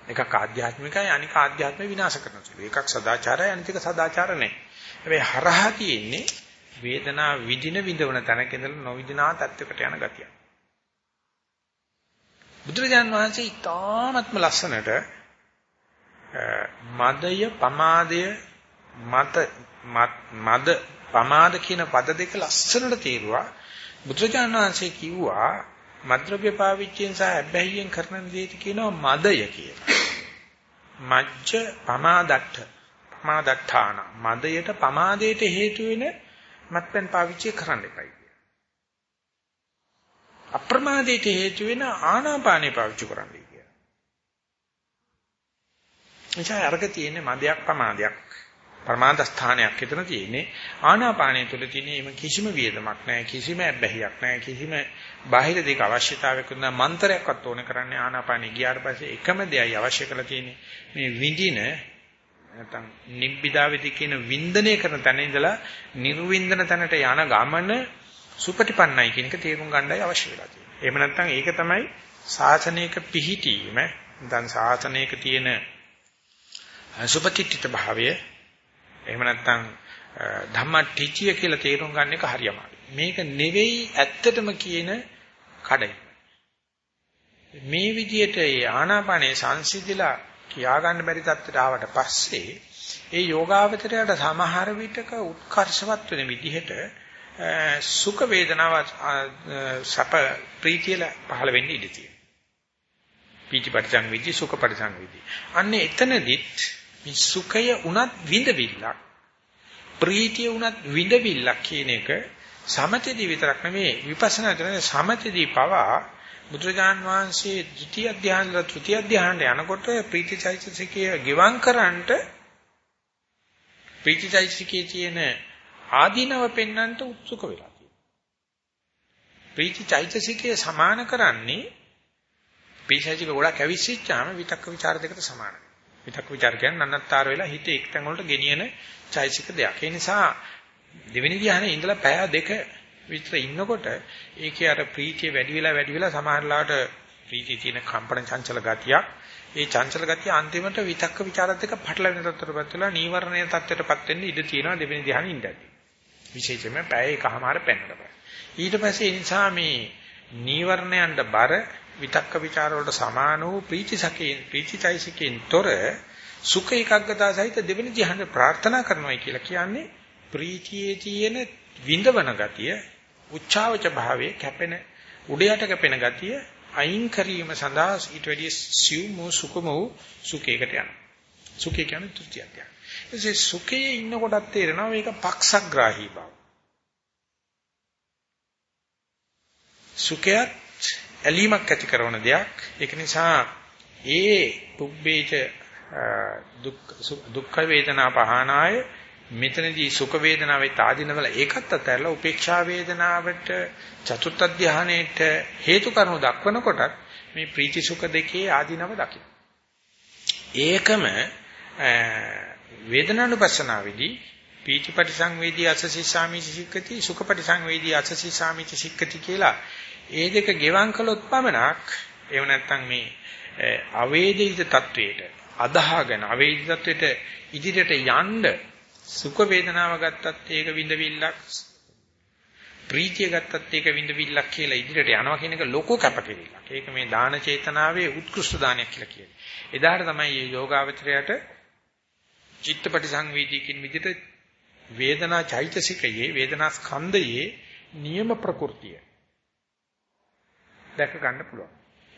එකක් ආධ්‍යාත්මිකයි අනික ආධ්‍යාත්ම විනාශ කරන සුළු. එකක් සදාචාරයි අනිත් එක සදාචාර නැහැ. හැබැයි හරහා තියෙන්නේ වේදනා විදින විඳවන තැනක ඉඳලා නොවිදිනා තත්වයකට යන ගතිය. බුදුරජාන් වහන්සේ ඉතාමත්ම ලස්සනට මදය පමාදය මත මද පමාද කියන පද දෙක ලස්සනට තේරුවා බුදුරජාණන් වහන්සේ කිව්වා මද්ද්‍රව්‍ය පාවිච්චියෙන් සහ අබ්බැහියෙන් කරන දෙයට කියනවා මදය කියලා. මජ්ජ පමාදට්ඨ පමාදට්ඨාන මදයට පමාදයට හේතු වෙන මත්පැන් පාවිච්චි කරන්න එපයි. අප්‍රමාදයට හේතු වෙන ආනාපානේ පාවිච්චි කරන්න කියලා. එනිසා අරක තියෙන්නේ මදයක් පමාදයක් ප්‍රමාද ස්ථානයක් එතන තියෙන්නේ ආනාපානය තුළ තියෙන කිසිම වියදමක් නැහැ කිසිම බැහැයක් නැහැ කිසිම බාහිර දෙයක අවශ්‍යතාවයක් නැත්නම් මන්තරයක්වත් ඕන කරන්නේ ආනාපානෙ ගියාට පස්සේ එකම දෙයයි අවශ්‍ය කරලා තියෙන්නේ මේ විඳින නැත්නම් නිබ්බිදාවේදී කියන වින්දනය කරන තැන ඉඳලා නිර්වින්දන තැනට යන ගමන සුපටිපන්නයි කියන එක තේරුම් ගන්නයි අවශ්‍ය වෙලා තියෙන්නේ. එහෙම නැත්නම් ඒක තමයි සාසනයක පිහිටීම නැත්නම් සාසනයක තියෙන සුපතිත්‍ිත භාවය එහෙම නැත්නම් ධම්මටිචිය කියලා තේරුම් ගන්න එක හරියම. මේක නෙවෙයි ඇත්තටම කියන කඩේ. මේ විදිහට ඒ ආනාපානේ සංසිඳිලා කියා ගන්න බැරි තත්ත්වයට ආවට පස්සේ ඒ යෝගාවචරයට සමහර විටක උත්කර්ෂවත් වෙන විදිහට සුඛ වේදනාව සැප ප්‍රීතිය පහළ වෙන්න ඉඩ තියෙනවා. පීතිපටිසං විදි සුඛපටිසං විදි. අන්න එතනදිත් මේ සුඛය උනත් විඳවිල්ලක් ප්‍රීතිය උනත් විඳවිල්ලක් කියන එක සමතේදී විතරක් නෙමෙයි විපස්සනා කරන සමතේදී පවා බුදුරජාන් වහන්සේ ද්විතිය ධානයලා තෘතිය ධානයට යනකොට ප්‍රීතිචෛතසිකය ගිවං කරන්නට ප්‍රීතිචෛතසිකයේ තියෙන ආධිනව පෙන්වන්නට උත්සුක වෙලා තියෙනවා. ප්‍රීතිචෛතසිකය සමාන කරන්නේ ප්‍රීතිචෛතසික ගොඩක් ඇවිස්සිච්චාම විතක්ක ਵਿਚාර දෙකට සමානයි. විතක්ක ਵਿਚාර කියන්නේ නන්නත්තර වෙලා හිත එක්තැන් වලට ගෙනියන චෛතසික දෙයක්. ඒ නිසා දෙවෙනි ධානයේ ඉඳලා පැය දෙක විතර ඉන්නකොට ඒකේ අර ප්‍රීතිය වැඩි වෙලා වැඩි වෙලා සමහරලාට ප්‍රීතිය තියෙන කම්පන චංචල ගතියක්. ඒ චංචල ගතිය අන්තිමට විතක්ක ਵਿਚාරත් එක්ක පටලැවෙන තත්ත්වයටපත් වෙලා නීවරණයේ තත්ත්වයටපත් වෙන්න ඉඩ තියෙනවා දෙවෙනි ධ්‍යානෙ ඉඳදී විශේෂයෙන්ම පැය එකමාර පැනනකොට ඊට පස්සේ ඒ නිසා මේ නීවරණයන්ට බර විතක්ක ਵਿਚාර වලට සමාන වූ ප්‍රීතිසකේන් ප්‍රීතිචෛසිකෙන් තොර සුඛ ඒකග්ගතා සහිත දෙවෙනි ධ්‍යානෙ ප්‍රාර්ථනා කරනවායි කියලා කියන්නේ ප්‍රීතියේ තියෙන විඳවන ගතිය උච්චාවච භාවයේ කැපෙන උඩයට කැපෙන ගතිය අයින් කිරීම සඳහා ඊට වැඩි සිව්ම සුඛම වූ සුඛයකට යනවා. සුඛය කියන්නේ තෘතිය ධ්‍යාන. එසේ සුඛයේ ඉන්න කොටත් තේරෙනවා මේක පක්ෂග්‍රාහී බව. සුඛයත් ඇලීමක් ඇති කරන දෙයක්. ඒක නිසා ඒ පුබ්බේච දුක්ඛ වේදනා පහනාය මෙතනදී සුඛ වේදනාවේ තාදිනවල ඒකත් අතරලා උපේක්ෂා වේදනාවට චතුර්ථ ධානයේට හේතු කරුණු දක්වනකොටත් මේ ප්‍රීති සුඛ දෙකේ ආධිනව දකින්න. ඒකම වේදනානුපස්සනාවේදී පීතිපටි සංවේදී අසසී සාමිච සික්කති සුඛපටි සංවේදී අසසී සාමිච සික්කති කියලා ඒ දෙක ගෙවම් කළොත් පමණක් එහෙම නැත්නම් මේ අවේදිත තත්වයට අදාහගෙන අවේදිත තත්වයට ඉදිරියට යන්න සුඛ වේදනාව ගත්තත් ඒක විඳවිල්ලක් ප්‍රීතිය ගත්තත් ඒක විඳවිල්ලක් කියලා ඉදිරියට යනවා කියන එක ලොකෝ කැපකිරීමක්. ඒක මේ දාන චේතනාවේ උත්කෘෂ්ඨ දානයක් කියලා කියන්නේ. එදාට තමයි මේ යෝගාවචරයට චිත්තපටි සංවේදීකින් විදිහට වේදනා චෛතසිකයේ වේදනා ස්කන්ධයේ නියම ප්‍රകൃතිය දැක ගන්න පුළුවන්.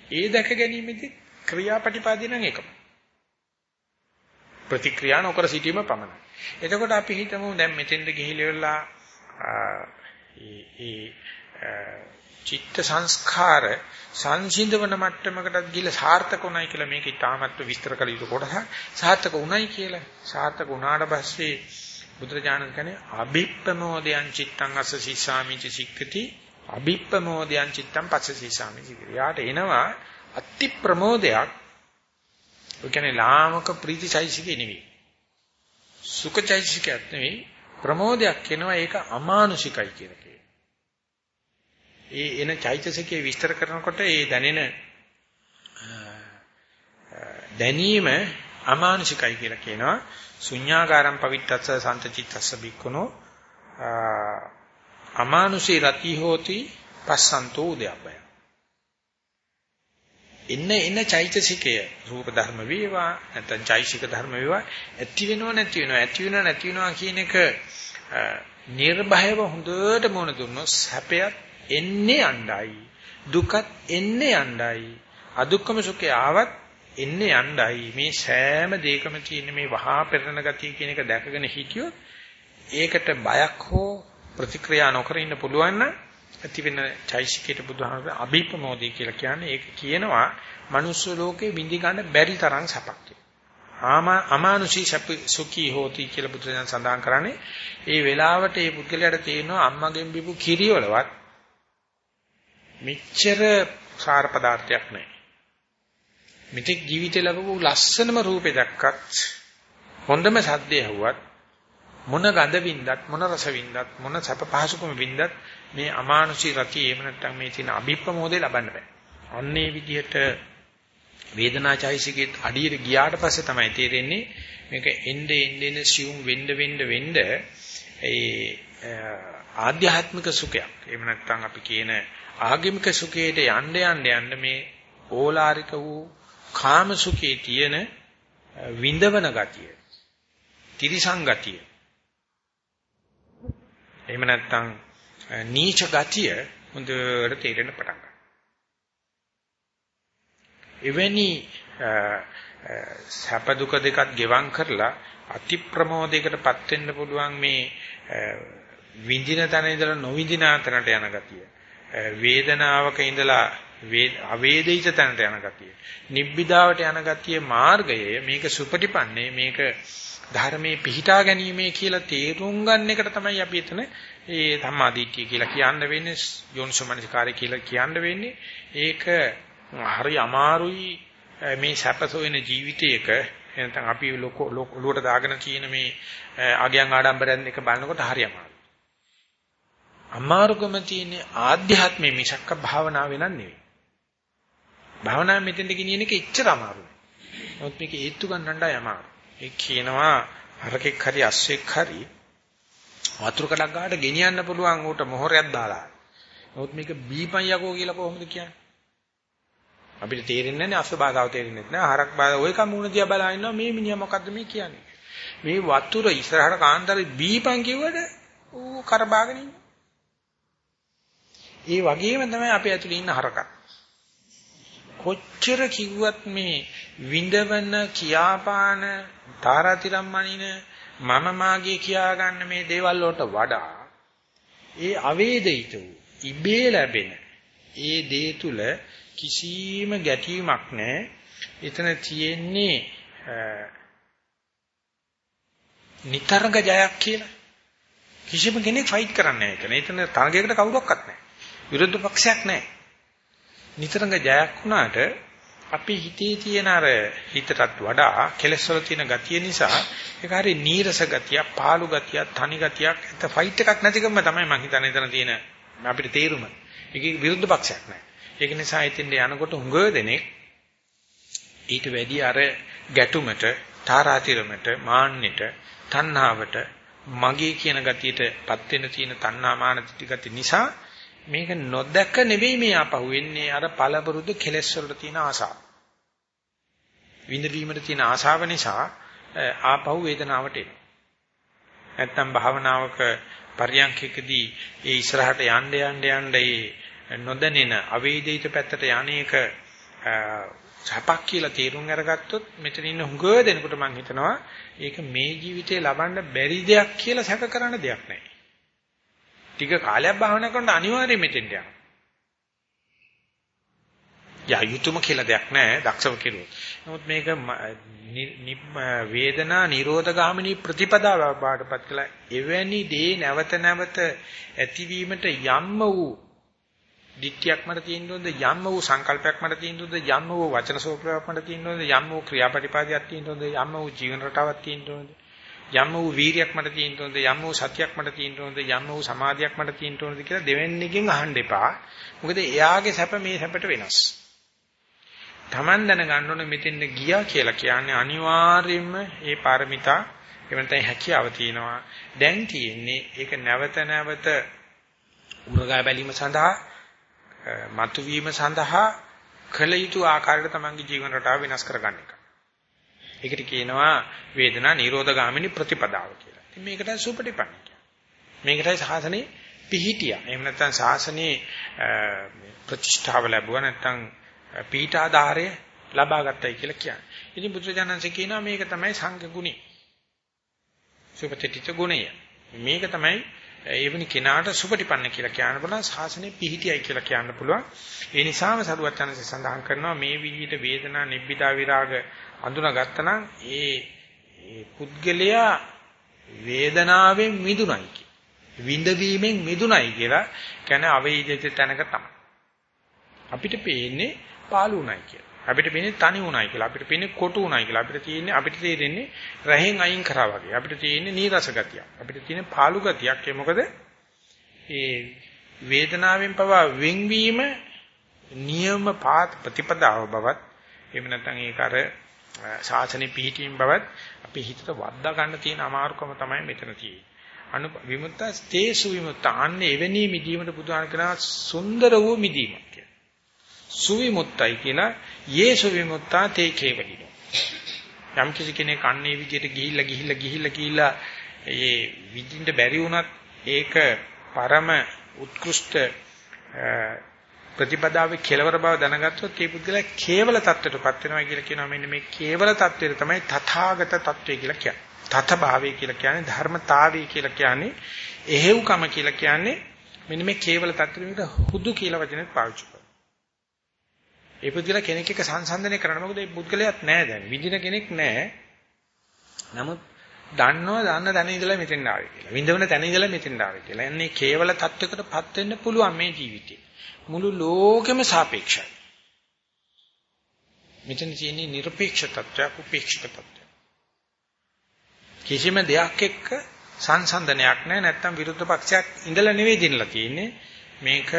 ඒ දැක ගැනීමෙදි ක්‍රියාපටිපාදී නම් එකම. ප්‍රතික්‍රියා නොකර සිටීම පමණයි. එතකොට අපි හිතමු දැන් මෙතෙන්ද ගිහිලෙලා ඒ චිත්ත සංස්කාර සංසිඳවන මට්ටමකටත් ගිහලා සාර්ථක උනායි කියලා මේක ඉතාමත්ව විස්තර කළ යුතු කොටසක්. සාර්ථක උනායි කියලා. සාර්ථක උනාට පස්සේ බුදුරජාණන් කියන්නේ අභිප්පමෝදයන් චිත්තං අස්ස සිස්සාමිච සික්කති අභිප්පමෝදයන් චිත්තං පස්ස සිස්සාමිච. යාට එනවා අති ප්‍රමෝදයක්. ඒ කියන්නේ ලාමක ප්‍රීතිචෛසිකේ නෙවෙයි. සුඛචෛසිකයක් නෙවෙයි ප්‍රමෝදයක් එනවා ඒක අමානුෂිකයි කියලා කියනවා. ඒ එන චෛතසිකයේ විස්තර කරනකොට ඒ දැනෙන දැනීම අමානුෂිකයි කියලා කියනවා. ශුඤ්ඤාකාරම් පවිත්තස්ස සන්තචිත්තස්ස බික්කුණෝ අමානුෂී රති හෝති පස්සන්තෝ උදයබ්බය. එන්න එන්න චෛතසිකය. රූප ධර්ම වේවා නැත්නම් චෛසික ධර්ම වේවා. ඇති වෙනව නැති වෙනව ඇති වෙනව නැති වෙනවා කියන එක නිර්භයව හොඳට මොන දුන්නොත් සැපයත් එන්නේ යණ්ඩයි. දුකත් එන්නේ යණ්ඩයි. අදුක්කම සුඛය ආවත් එන්නේ යණ්ඩයි. මේ සෑම දෙයකම තියෙන මේ වහා පෙරණ ගතිය කියන එක දැකගෙන හිටියොත් ඒකට බයක් හෝ ප්‍රතික්‍රියා නොකර ඉන්න පුළුවන් නම් ඇති වෙන චෛසිකයට බුදුහාමර අභිප්‍රමෝදී කියලා කියන්නේ ඒක කියනවා මනුස්ස ලෝකේ විඳි ගන්න බැරි තරම් සපක් ආමා අමානුෂී සුඛී හෝති කියලා බුදුසසුන සඳහන් කරන්නේ ඒ වෙලාවට ඒ පුද්ගලයාට තේරෙනවා අම්මගෙන් බිපු කිරියවලවත් මෙච්චර සාර පදාර්ථයක් නැහැ. මෙතෙක් ජීවිතේ ලැබපු ලස්සනම රූපේ දැක්කත් හොඳම සද්දේ ඇහුවත් මොන ගඳ වින්දත් මොන රස වින්දත් මොන සැප පහසුකම වින්දත් මේ අමානුෂී රතිය එහෙම නැත්නම් මේ තියෙන අභිප්‍රමෝදේ ලබන්න බෑ. අන්නේ විදිහට වේදනාචෛසිකෙත් අඩියට ගියාට පස්සේ තමයි තේරෙන්නේ මේක එnde එnde එnde සියුම් වෙන්න වෙන්න වෙන්න ඒ ආධ්‍යාත්මික සුඛයක්. එහෙම නැත්නම් අපි කියන ආගමික සුඛයට යන්න යන්න යන්න මේ ඕලාරික වූ කාම සුඛයේ තියෙන විඳවන ගතිය. තිරිසං ගතිය. එහෙම නැත්නම් නීච ගතිය හොඳට තේරෙන්න පටන් ගන්නවා. එවැනි සැප දුක දෙකත් ගෙවම් කරලා අති ප්‍රමෝදයකටපත් වෙන්න පුළුවන් මේ විඳින තැන ඉඳලා නොවිඳින තැනට යන ගතිය. වේදනාවක ඉඳලා අවේදිත තැනට යන ගතිය. නිබ්බිදාවට යන ගතිය මාර්ගය මේක සුපටිපන්නේ මේක ධර්මයේ පිහිටා ගැනීමේ කියලා තේරුම් ගන්න එකට තමයි අපි එතන ඒ ධම්මාදිට්ඨිය කියලා කියන්න වෙන්නේ යෝනිසෝමනසිකාරය කියලා කියන්න වෙන්නේ ඒක හරි අමාරුයි මේ සැපසොයන ජීවිතයක නැත්නම් අපි ලොකුවට දාගෙන තියෙන මේ අගයන් ආඩම්බරයන් එක බලනකොට හරි අමාරුයි. අමාරුකම තියෙන ආධ්‍යාත්මයේ මිසක්ක භාවනාව වෙනන් නෙවෙයි. භාවනාව මෙතෙන්ද ගෙනියන එක ඉච්චර අමාරුයි. නමුත් මේක හේතු ගන්නටයි අමාරු. ඒ කියනවා හරකෙක් හරි අස්සෙක් හරි වතුර කඩක් ගාට ගෙනියන්න පුළුවන් ඌට මොහොරයක් දාලා. නමුත් මේක බීපන් යකෝ කියලා කොහොමද කියන්නේ? අපිට තේරෙන්නේ නැහැ අස්වභාගාව තේරෙන්නේ නැහැ. හරක් බාලා ওই කමුණ දිහා බලා ඉන්නවා මේ මිනිහා මොකද්ද මේ කියන්නේ? මේ වතුර ඉස්සරහට කාන්තරේ බීපන් කිව්වද ඌ කරබාගෙන ඉන්නේ. ඒ වගේම තමයි අපි ඇතුලේ ඉන්න හරකා. කොච්චර කිව්වත් මේ විඳවන කියාපාන තාරාතිරම් මනින මම මාගේ කියා ගන්න මේ දේවල් වලට වඩා ඒ අවේදිත වූ ඉබේ ලැබෙන ඒ දේ තුල කිසිම ගැටීමක් නැහැ. එතන තියෙන්නේ නිතරංග ජයක් කියලා. කිසිම කෙනෙක් ෆයිට් කරන්නේ නැහැ. එතන තරගයකට කවුරක්වත් නැහැ. විරුද්ධ පක්ෂයක් නැහැ. නිතරංග ජයක් වුණාට අපි හිතේ තියෙන අර හිතටත් වඩා කෙලස් වල තියෙන ගතිය නිසා ඒක හරි නීරස ගතිය, පාළු ගතිය, තනි ගතියක්, ඒත් ෆයිට් එකක් නැතිකම තමයි මම හිතන්නේ එතන තියෙන අපිට තේරුම. ඒකේ විරුද්ධ පක්ෂයක් නැහැ. ඒක නිසා ඉතින් යනකොට හුඟ දෙනෙක් ඊට වැඩි අර ගැටුමට, තාරාතිරමට, මාන්නෙට, තණ්හාවට, මගේ කියන ගතියටපත් වෙන තියෙන තණ්හා මාන ගති නිසා මේක නොදැක නෙවෙයි මේ ආපහු වෙන්නේ අර පළබරුදු කෙලෙස් වලට තියෙන ආසාව. විඳවීමට තියෙන ආසාව නිසා ආපහු වේදනාවට එනවා. නැත්තම් භාවනාවක පරියන්ඛයකදී ඒ ඉස්සරහට යන්න යන්න යන්න ඒ නොදැනෙන අවේදිත පැත්තට යන්නේක සපක් කියලා තේරුම් අරගත්තොත් මෙතන ඉන්න හුඟ දෙනකොට මම හිතනවා ඒක මේ ජීවිතේ ලබන්න බැරි දෙයක් කියලා සැක කරන්න දෙයක් නැහැ. ටික කාලයක් භාවනා කරනකොට අනිවාර්යයෙන් මෙතෙන්ට යනවා. යා යුතුයම කියලා දෙයක් නැහැ දක්ෂව කෙරුවොත්. නමුත් මේක වේදනා නිරෝධගාමිනී ප්‍රතිපදාව බාටපත් කළා. එවැනි දේ නැවත නැවත ඇතිවීමට යම්ම වූ දිට්ඨියක් මට තියෙන්න ඕනද යම්ම වූ සංකල්පයක් මට තියෙන්න ඕනද යම්ම වූ වචන සෝප්‍රයක් මට තියෙන්න ඕනද යම්ම වූ ක්‍රියාපටිපාදයක් තියෙන්න ඕනද යම්ම වූ ජීවන රටාවක් තියෙන්න ඕනද යම් වූ වීරියක් මට තියෙන්න ඕනද යම් වූ සතියක් මට තියෙන්න ඕනද යම් වූ සමාධියක් මට තියෙන්න ඕනද කියලා දෙවෙනිගෙන් අහන්න එපා. මොකද එයාගේ සැප මේ සැපට වෙනස්. Taman දැනගන්න ඕනේ මෙතෙන්ද ගියා කියලා කියන්නේ අනිවාර්යයෙන්ම ඒ පාරමිතා එහෙම නැත්නම් හැකියාව තියෙනවා. දැන් තියෙන්නේ ඒක නැවත නැවත උරගා බැලීම සඳහා මතුවීම සඳහා කළ යුතු ආකාරයට තමන්ගේ ජීවන රටාව වෙනස් කරගන්න එක. ඒකට කියනවා වේදනා නිරෝධගාමිනී ප්‍රතිපදාව කියලා. ඉතින් මේකට සුපටිපන්න කියනවා. මේකටයි සාසනේ පිහිටියා. එහෙම නැත්නම් සාසනේ ප්‍රතිෂ්ඨාව ලැබුවා නැත්නම් පීඨාධාරය ලබා ගත්තයි කියලා කියන්නේ. ඉතින් බුදුරජාණන්සේ කියනවා මේක තමයි සංඝ ගුණය. සුපතිත්‍ිත ගුණය. මේක තමයි එවැනි කෙනාට සුපටිපන්න කියලා කියන්න පුළුවන් ශාසනය පිහිටියයි කියලා කියන්න පුළුවන්. ඒ නිසාම සරුවත් යනසේ සඳහන් කරනවා මේ විදිහට වේදනා නිබ්බිදා විරාග අඳුනගත්තනම් ඒ ඒ පුද්ගලයා වේදනාවෙන් මිදුණයි කිය. විඳවීමෙන් මිදුණයි කියලා කියන්නේ අවේදිත තැනක තමයි. අපිට පේන්නේ පාළු උණයි කියලා. අපිට පේන්නේ තනි උණයි කියලා. අපිට පේන්නේ කොටු උණයි කියලා. අපිට තියෙන්නේ අපිට තේරෙන්නේ රහෙන් අයින් කරා වගේ. අපිට තියෙන්නේ නීරස ගතියක්. අපිට තියෙන්නේ පාළු ගතියක්. ඒ මොකද ඒ වේදනාවෙන් පවා වෙන්වීම නියම පාත් ප්‍රතිපදාව බවත් එහෙම නැත්නම් ඒක අර ශාසනෙ පිහිටීම් බවත් අපි හිතට වද්දා ගන්න තියෙන අමාරුකම තමයි මෙතන තියෙන්නේ. අනු විමුක්ත ස්තේසු විමුක්ත අන්නේ එවැනි මිදීමට බුදුහාම කියනවා සුන්දර වූ මිදීමක් කියලා. සුවිමුක්තයි කියලා යේසු විමුක්තා තේ කේවලිනෝ. යම් කිසි කෙනෙක් අන්නේ විදිහට ගිහිල්ලා ගිහිල්ලා ගිහිල්ලා ගිහිල්ලා ඒ විඳින්න බැරි වුණත් ඒක පරම උත්කෘෂ්ඨ ප්‍රතිපදාවේ කෙලවර බව දැනගත්තොත් මේ පුද්ගලයා කේවල தත්වයටපත් වෙනවා කියලා කියනවා මෙන්න මේ කේවල தත්වයට තමයි තථාගත தත්වය කියලා කියන්නේ. තත භාවය කියලා කියන්නේ ධර්මතාවය කියලා කියන්නේ එහෙව්කම කියලා කියන්නේ මෙන්න මේ කේවල தත්වෙට හුදු කියලා වචනයක් පාවිච්චි කරනවා. මේ පුද්ගලයා කෙනෙක් එක්ක සංසන්දනය කරන්න මොකද මේ පුද්ගලයාත් නැහැ දැන් විඳින කෙනෙක් නැහැ. නමුත් දන්නවා දන්න තැන ඉඳලා මෙතෙන් ආවේ කියලා. විඳවන තැන ඉඳලා මෙතෙන් ආවේ කියලා. එන්නේ කේවල தත්වයකටපත් වෙන්න පුළුවන් මේ ජීවිතේ. මුළු ලෝකෙම සාපේක්ෂයි. මෙතන තියෙන්නේ নিরপেক্ষ තත්ත්වයක් උපේක්ෂක තත්ත්වයක්. කිසිම දෙයක් එක්ක සංසන්දනයක් නැහැ නැත්තම් විරුද්ධ පක්ෂයක් ඉඳලා නෙවෙයි දිනලා තියෙන්නේ. මේක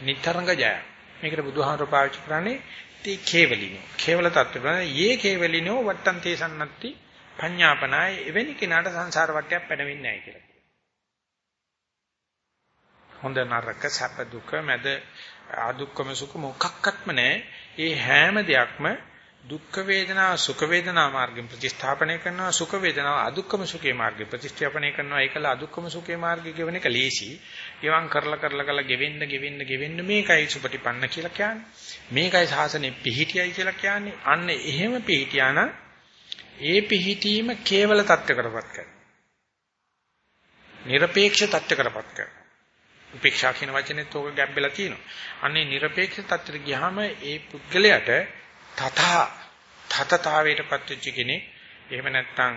නිතරංග ජය. මේකට බුදුහාමර පාවිච්චි කරන්නේ තී කේවලිනෝ. කේවල තත්ත්ව යේ කේවලිනෝ වට්ටන් තේසන්නත්ති පඤ්ඤාපනාය එවැනි කෙනාට සංසාර වටයක් පැනවෙන්නේ නැහැ කියලා. හොඳ නරක සැප දුක මැද ආදුක්කම සුඛ මොකක්වත්ම නැහැ. ඒ හැම දෙයක්ම දුක් වේදනා සුඛ වේදනා මාර්ගෙන් ප්‍රතිස්ථාපනය කරනවා සුඛ වේදනා අදුක්කම සුඛේ මාර්ගෙ ප්‍රතිස්ථාපනය කරනවා ඒකල අදුක්කම සුඛේ මාර්ගෙ කියවෙන එක ලේසි. ඊවන් කරලා කරලා කරලා ගෙවෙන්න ගෙවෙන්න ගෙවෙන්න මේකයි සුපටිපන්න කියලා කියන්නේ. මේකයි සාසනේ පිහිටියයි කියලා කියන්නේ. අන්න එහෙම පිහිටියානම් ඒ පිහිටීම කේවල தත්ත්ව කරපත් කරනවා. নিরপেক্ষ தත්ත්ව කරපත් කරනවා. උපේක්ෂා කියන වචනේත් ඕක ගැබ් වෙලා තියෙනවා. අන්නේ নিরপেক্ষ තත්ත්වයට ගියාම ඒ පුද්ගලයාට තථා තතතාවයටපත් වෙච්ච කෙනෙක් එහෙම නැත්නම්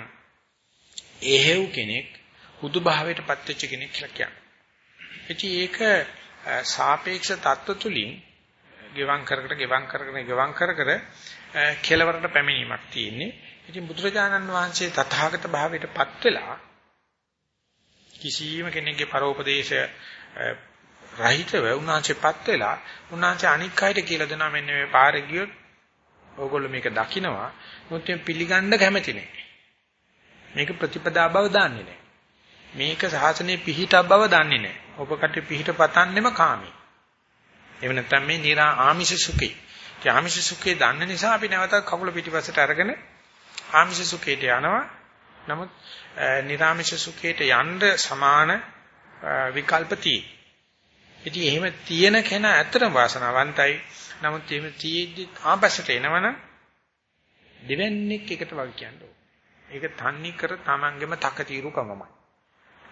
එහෙව් කෙනෙක් හුදු භාවයටපත් වෙච්ච කෙනෙක් කියලා කියනවා. ඉතින් ඒක සාපේක්ෂ தত্ত্ব තුලින් ගෙවම් කරකට ගෙවම් කරගෙන ගෙවම් කර කර කෙලවරට පැමිණීමක් තියෙන්නේ. ඉතින් බුදුරජාණන් වහන්සේ තථාගත භාවයටපත් වෙලා කිසියම් කෙනෙක්ගේ පරෝපදේශ රහිතව උන්වහන්සේපත් වෙලා උන්වහන්සේ අනික් අයට කියලා දෙනවා මෙන්න මේ පාරේ ගියොත් ඕගොල්ලෝ මේක දකිනවා මොකද පිළිගන්න කැමති නෑ. මේක ප්‍රතිපදා බව දන්නේ නෑ. මේක සාසනයේ පිහිටක් බව දන්නේ නෑ. ඔබ කට පිහිට පතන්නෙම කාමී. එහෙම නැත්නම් මේ නිරා ආමිෂ සුඛේ. ඒ ආමිෂ සුඛේ දන්න නිසා අපි නැවත කකුල පිටිපස්සට අරගෙන ආමිෂ සුඛේට යනවා. නමුත් නිරාමිෂ සුඛේට යන්න සමාන විකල්ප තියෙනවා. ඉතින් එහෙම තියෙන කෙනා ඇත්තටම වාසනාවන්තයි. නමුත් එහෙම තියෙද්දි ආපස්සට එනවනම් දෙවන්නේක් එකට වගේ කියන්නේ. ඒක තන්නේ කර තමන්ගේම තකතිරුකමමයි.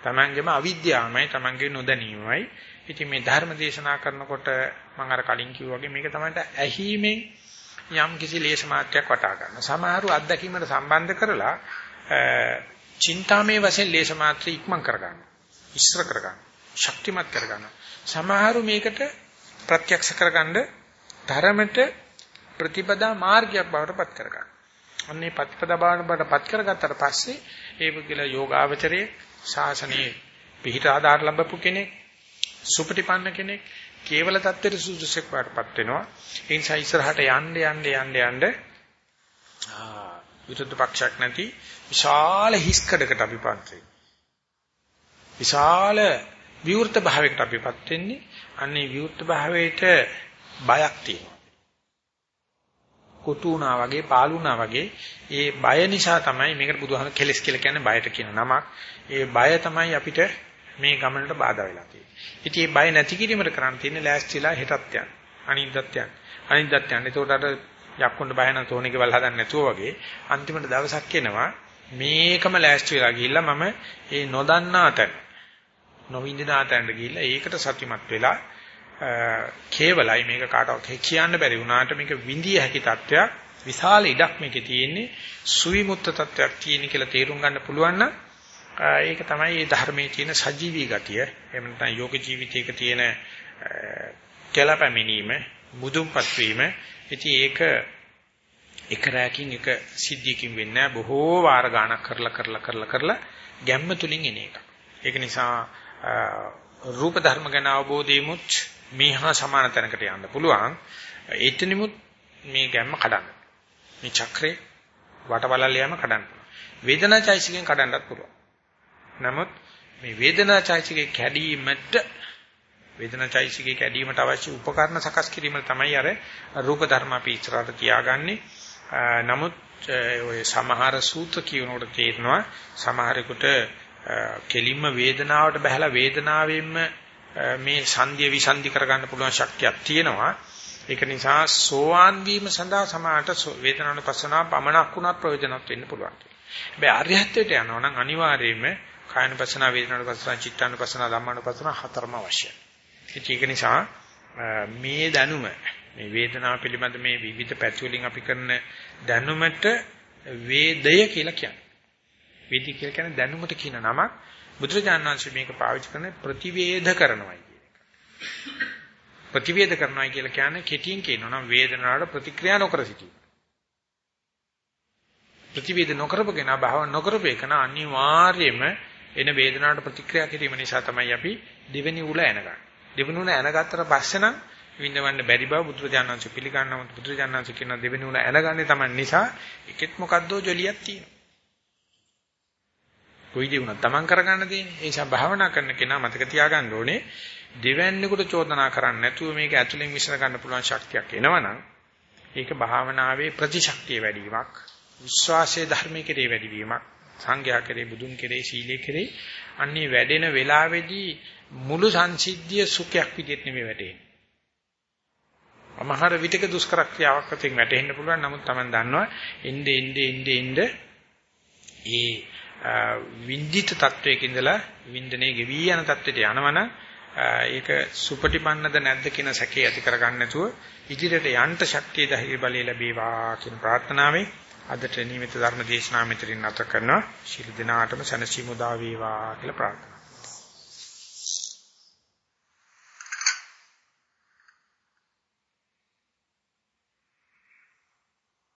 තමන්ගේම අවිද්‍යාවමයි තමන්ගේ නොදැනීමයි. ඉතින් මේ ධර්ම දේශනා කරනකොට මම අර කලින් කිව්වා වගේ මේක තමයි ඇහිීමෙන් යම් කිසි ලේස මාත්‍රයක් වටා ගන්න. සමහරු අත්දැකීමට සම්බන්ධ කරලා චින්තාමේ වශයෙන් ලේස මාත්‍ර ඉක්මන් කරගන්න. ඉස්තර කරගන්න. ශක්තිමත් කරගන්න. සමහරු මේකට ප්‍රත්‍යක්ෂ කරගන්න ධර්මයට ප්‍රතිපදා මාර්ගයක් බවට පත් කරගන්න. අන්නේ ප්‍රතිපදා බවට පත් කරගත්තට පස්සේ ඒ පුද්ගල යෝගාවචරයේ ශාසනයේ පිහිට ආධාර ලැබපු කෙනෙක් සුපටිපන්න කෙනෙක් කේවල தත්ත්වයට සුදුසුසෙක් වඩපත් වෙනවා. ඒ නිසා ඉස්සරහට යන්න යන්න යන්න යන්න විරුද්ධ පක්ෂයක් නැති විශාල හිස්කඩකට අපිපත් වෙයි. විශාල විවෘත භාවයකට අපිපත් වෙන්නේ. අන්නේ විවෘත භාවයට බයක් තියෙනවා. කුතුණා වගේ පාලුණා වගේ ඒ බය නිසා තමයි මේකට බුදුහාම කෙලස් කියලා කියන්නේ බයට කියන නමක්. ඒ බය තමයි අපිට මේ ගමනට බාධා වෙලා තියෙන්නේ. ඉතින් මේ බය නැති කිරීමට කරන්න තියෙන්නේ ලෑස්තිලා හෙටත් යන්න. අනිද්දත් යන්න. අනිද්දත් යන්න. ඒකට අර යක්කුන්ට බය නැ තෝණේ කෙවල් හදන්න නැතුව වගේ අන්තිමට දවසක් එනවා මේකම ලෑස්ති වෙලා ගිහිල්ලා මම ඒ නොදන්නා තැන නොවින්දිනා තැනට ගිහිල්ලා ඒකට සතුටුමත් වෙලා කේවලයි මේක කාටවත් කියන්න බැරි වුණාට මේක විඳිය හැකි තත්වයක් විශාල ඉඩක් මේකේ තියෙන්නේ. සුවිමුත්ත තත්වයක් තියෙන කියලා තේරුම් ගන්න පුළුවන් නම් ඒක තමයි මේ ධර්මයේ තියෙන සජීවී ගතිය. එහෙම නැත්නම් යෝග ජීවිතයක තියෙන කෙලපැමිනීම මුදුන්පත් වීම. ඉතින් ඒක එක රැකින් එක සිද්ධියකින් වෙන්නේ බොහෝ වාර ගණක් කරලා කරලා කරලා කරලා ගැම්ම තුලින් එන එක. ඒක නිසා රූප ධර්ම ගැන අවබෝධයමුත් මේහා සමාන තැනකට යන්න පුළුවන්. ඒතනිමුත් මේ ගැම්ම කඩන්න. මේ චක්‍රේ වටවලල් යෑම කඩන්න. වේදනාචෛසිකෙන් කඩන්නත් පුළුවන්. නමුත් මේ වේදනාචෛසිකේ කැඩීමට වේදනාචෛසිකේ කැඩීමට අවශ්‍ය උපකරණ සකස් කිරීම තමයි අර රූප ධර්ම අපි ඉස්සරහට තියාගන්නේ. නමුත් ඔය සමහර සූත්‍ර කියනකොට තේරෙනවා සමහරෙකුට කෙලින්ම වේදනාවට බහැලා වේදනාවෙන්ම මේ සංධිය විසන්ධි කරගන්න පුළුවන් ශක්තියක් තියෙනවා. ඒක නිසා සෝවාන් වීම සඳහා සමාහට වේදනානුපස්සනාව පමණක් වුණත් ප්‍රයෝජනවත් වෙන්න පුළුවන්. හැබැයි ආර්යහත්වයට යනවා නම් අනිවාර්යයෙන්ම කායනුපස්සනාව, වේදනානුපස්සනාව, චිත්තානුපස්සනාව, ධම්මානුපස්සනාව හතරම අවශ්‍යයි. ඒක නිසා මේ දැනුම මේ වේදනාව පිළිබඳ මේ විවිධ පැති වලින් අපි කරන දැනුමට වේදය කියලා කියන්නේ. වේදි කියලා කියන්නේ දැනුමට කියන නමක්. බුදුරජාණන් වහන්සේ මේක පාවිච්චි කරන ප්‍රතිවේධ කරනවායි කියන එක. ප්‍රතිවේධ කරනවායි කියලා කියන්නේ කෙටියෙන් කියනවා නම් වේදනාවට ප්‍රතික්‍රියා නොකර සිටීම. ප්‍රතිවේධ නොකරපගෙන භාව නොකරපේකන අනිවාර්යයෙන්ම එන වේදනාවට ප්‍රතික්‍රියා කිරීම නිසා තමයි අපි දෙවෙනි උල එනගන්නේ. දෙවෙනි උල එනගත්තට පස්සේ නම් විඳවන්න බැරි බව බුදුරජාණන් වහන්සේ පිළිගන්නම බුදුරජාණන් වහන්සේ කියන දෙවෙනි උල එනගන්නේ තමයි නිසා එකෙත් මොකද්දෝ ජොලියක් තියෙනවා. කොයි දේ වුණත් තමන් කරගන්න දෙන්නේ. ඒ නිසා භාවනා කරන කෙනා මතක තියාගන්න ඕනේ දෙවැන්නේකට චෝදනා කරන්නේ නැතුව මේක ඇතුලෙන් විශ්ල ගන්න පුළුවන් ශක්තියක් එනවනම් ඒක භාවනාවේ ප්‍රතිශක්තිය වැඩි වීමක්, විශ්වාසයේ ධර්මයේ කෙරේ වැඩි වීමක්, සංඝයා කෙරේ බුදුන් කෙරේ සීලයේ කෙරේ අන්නේ වැඩෙන වෙලාවේදී මුළු සංසිද්ධිය සුඛයක් විදිහට නෙමෙයි වැටෙන්නේ. අමහර විතක දුෂ්කර ක්‍රියාවක් අතින් වැටෙන්න පුළුවන්. නමුත් Taman දන්නවා එnde ende ende ende ඒ වින්දිත තත්වයක ඉඳලා වින්දනේ ගෙවි යන තත්වයට යනවනම් ඒක සුපටිපන්නද නැද්ද කියන සැකේ ඇති කරගන්න නැතුව ඉදිරියට යන්න ශක්තිය ධෛර්ය බලය ලැබේවා කියන ප්‍රාර්ථනාවෙන් අදට නියමිත ධර්ම දේශනාව මෙතනින් නැත කරනවා. ශිරු දිනාටම සනසීමු දා වේවා කියලා ප්‍රාර්ථනා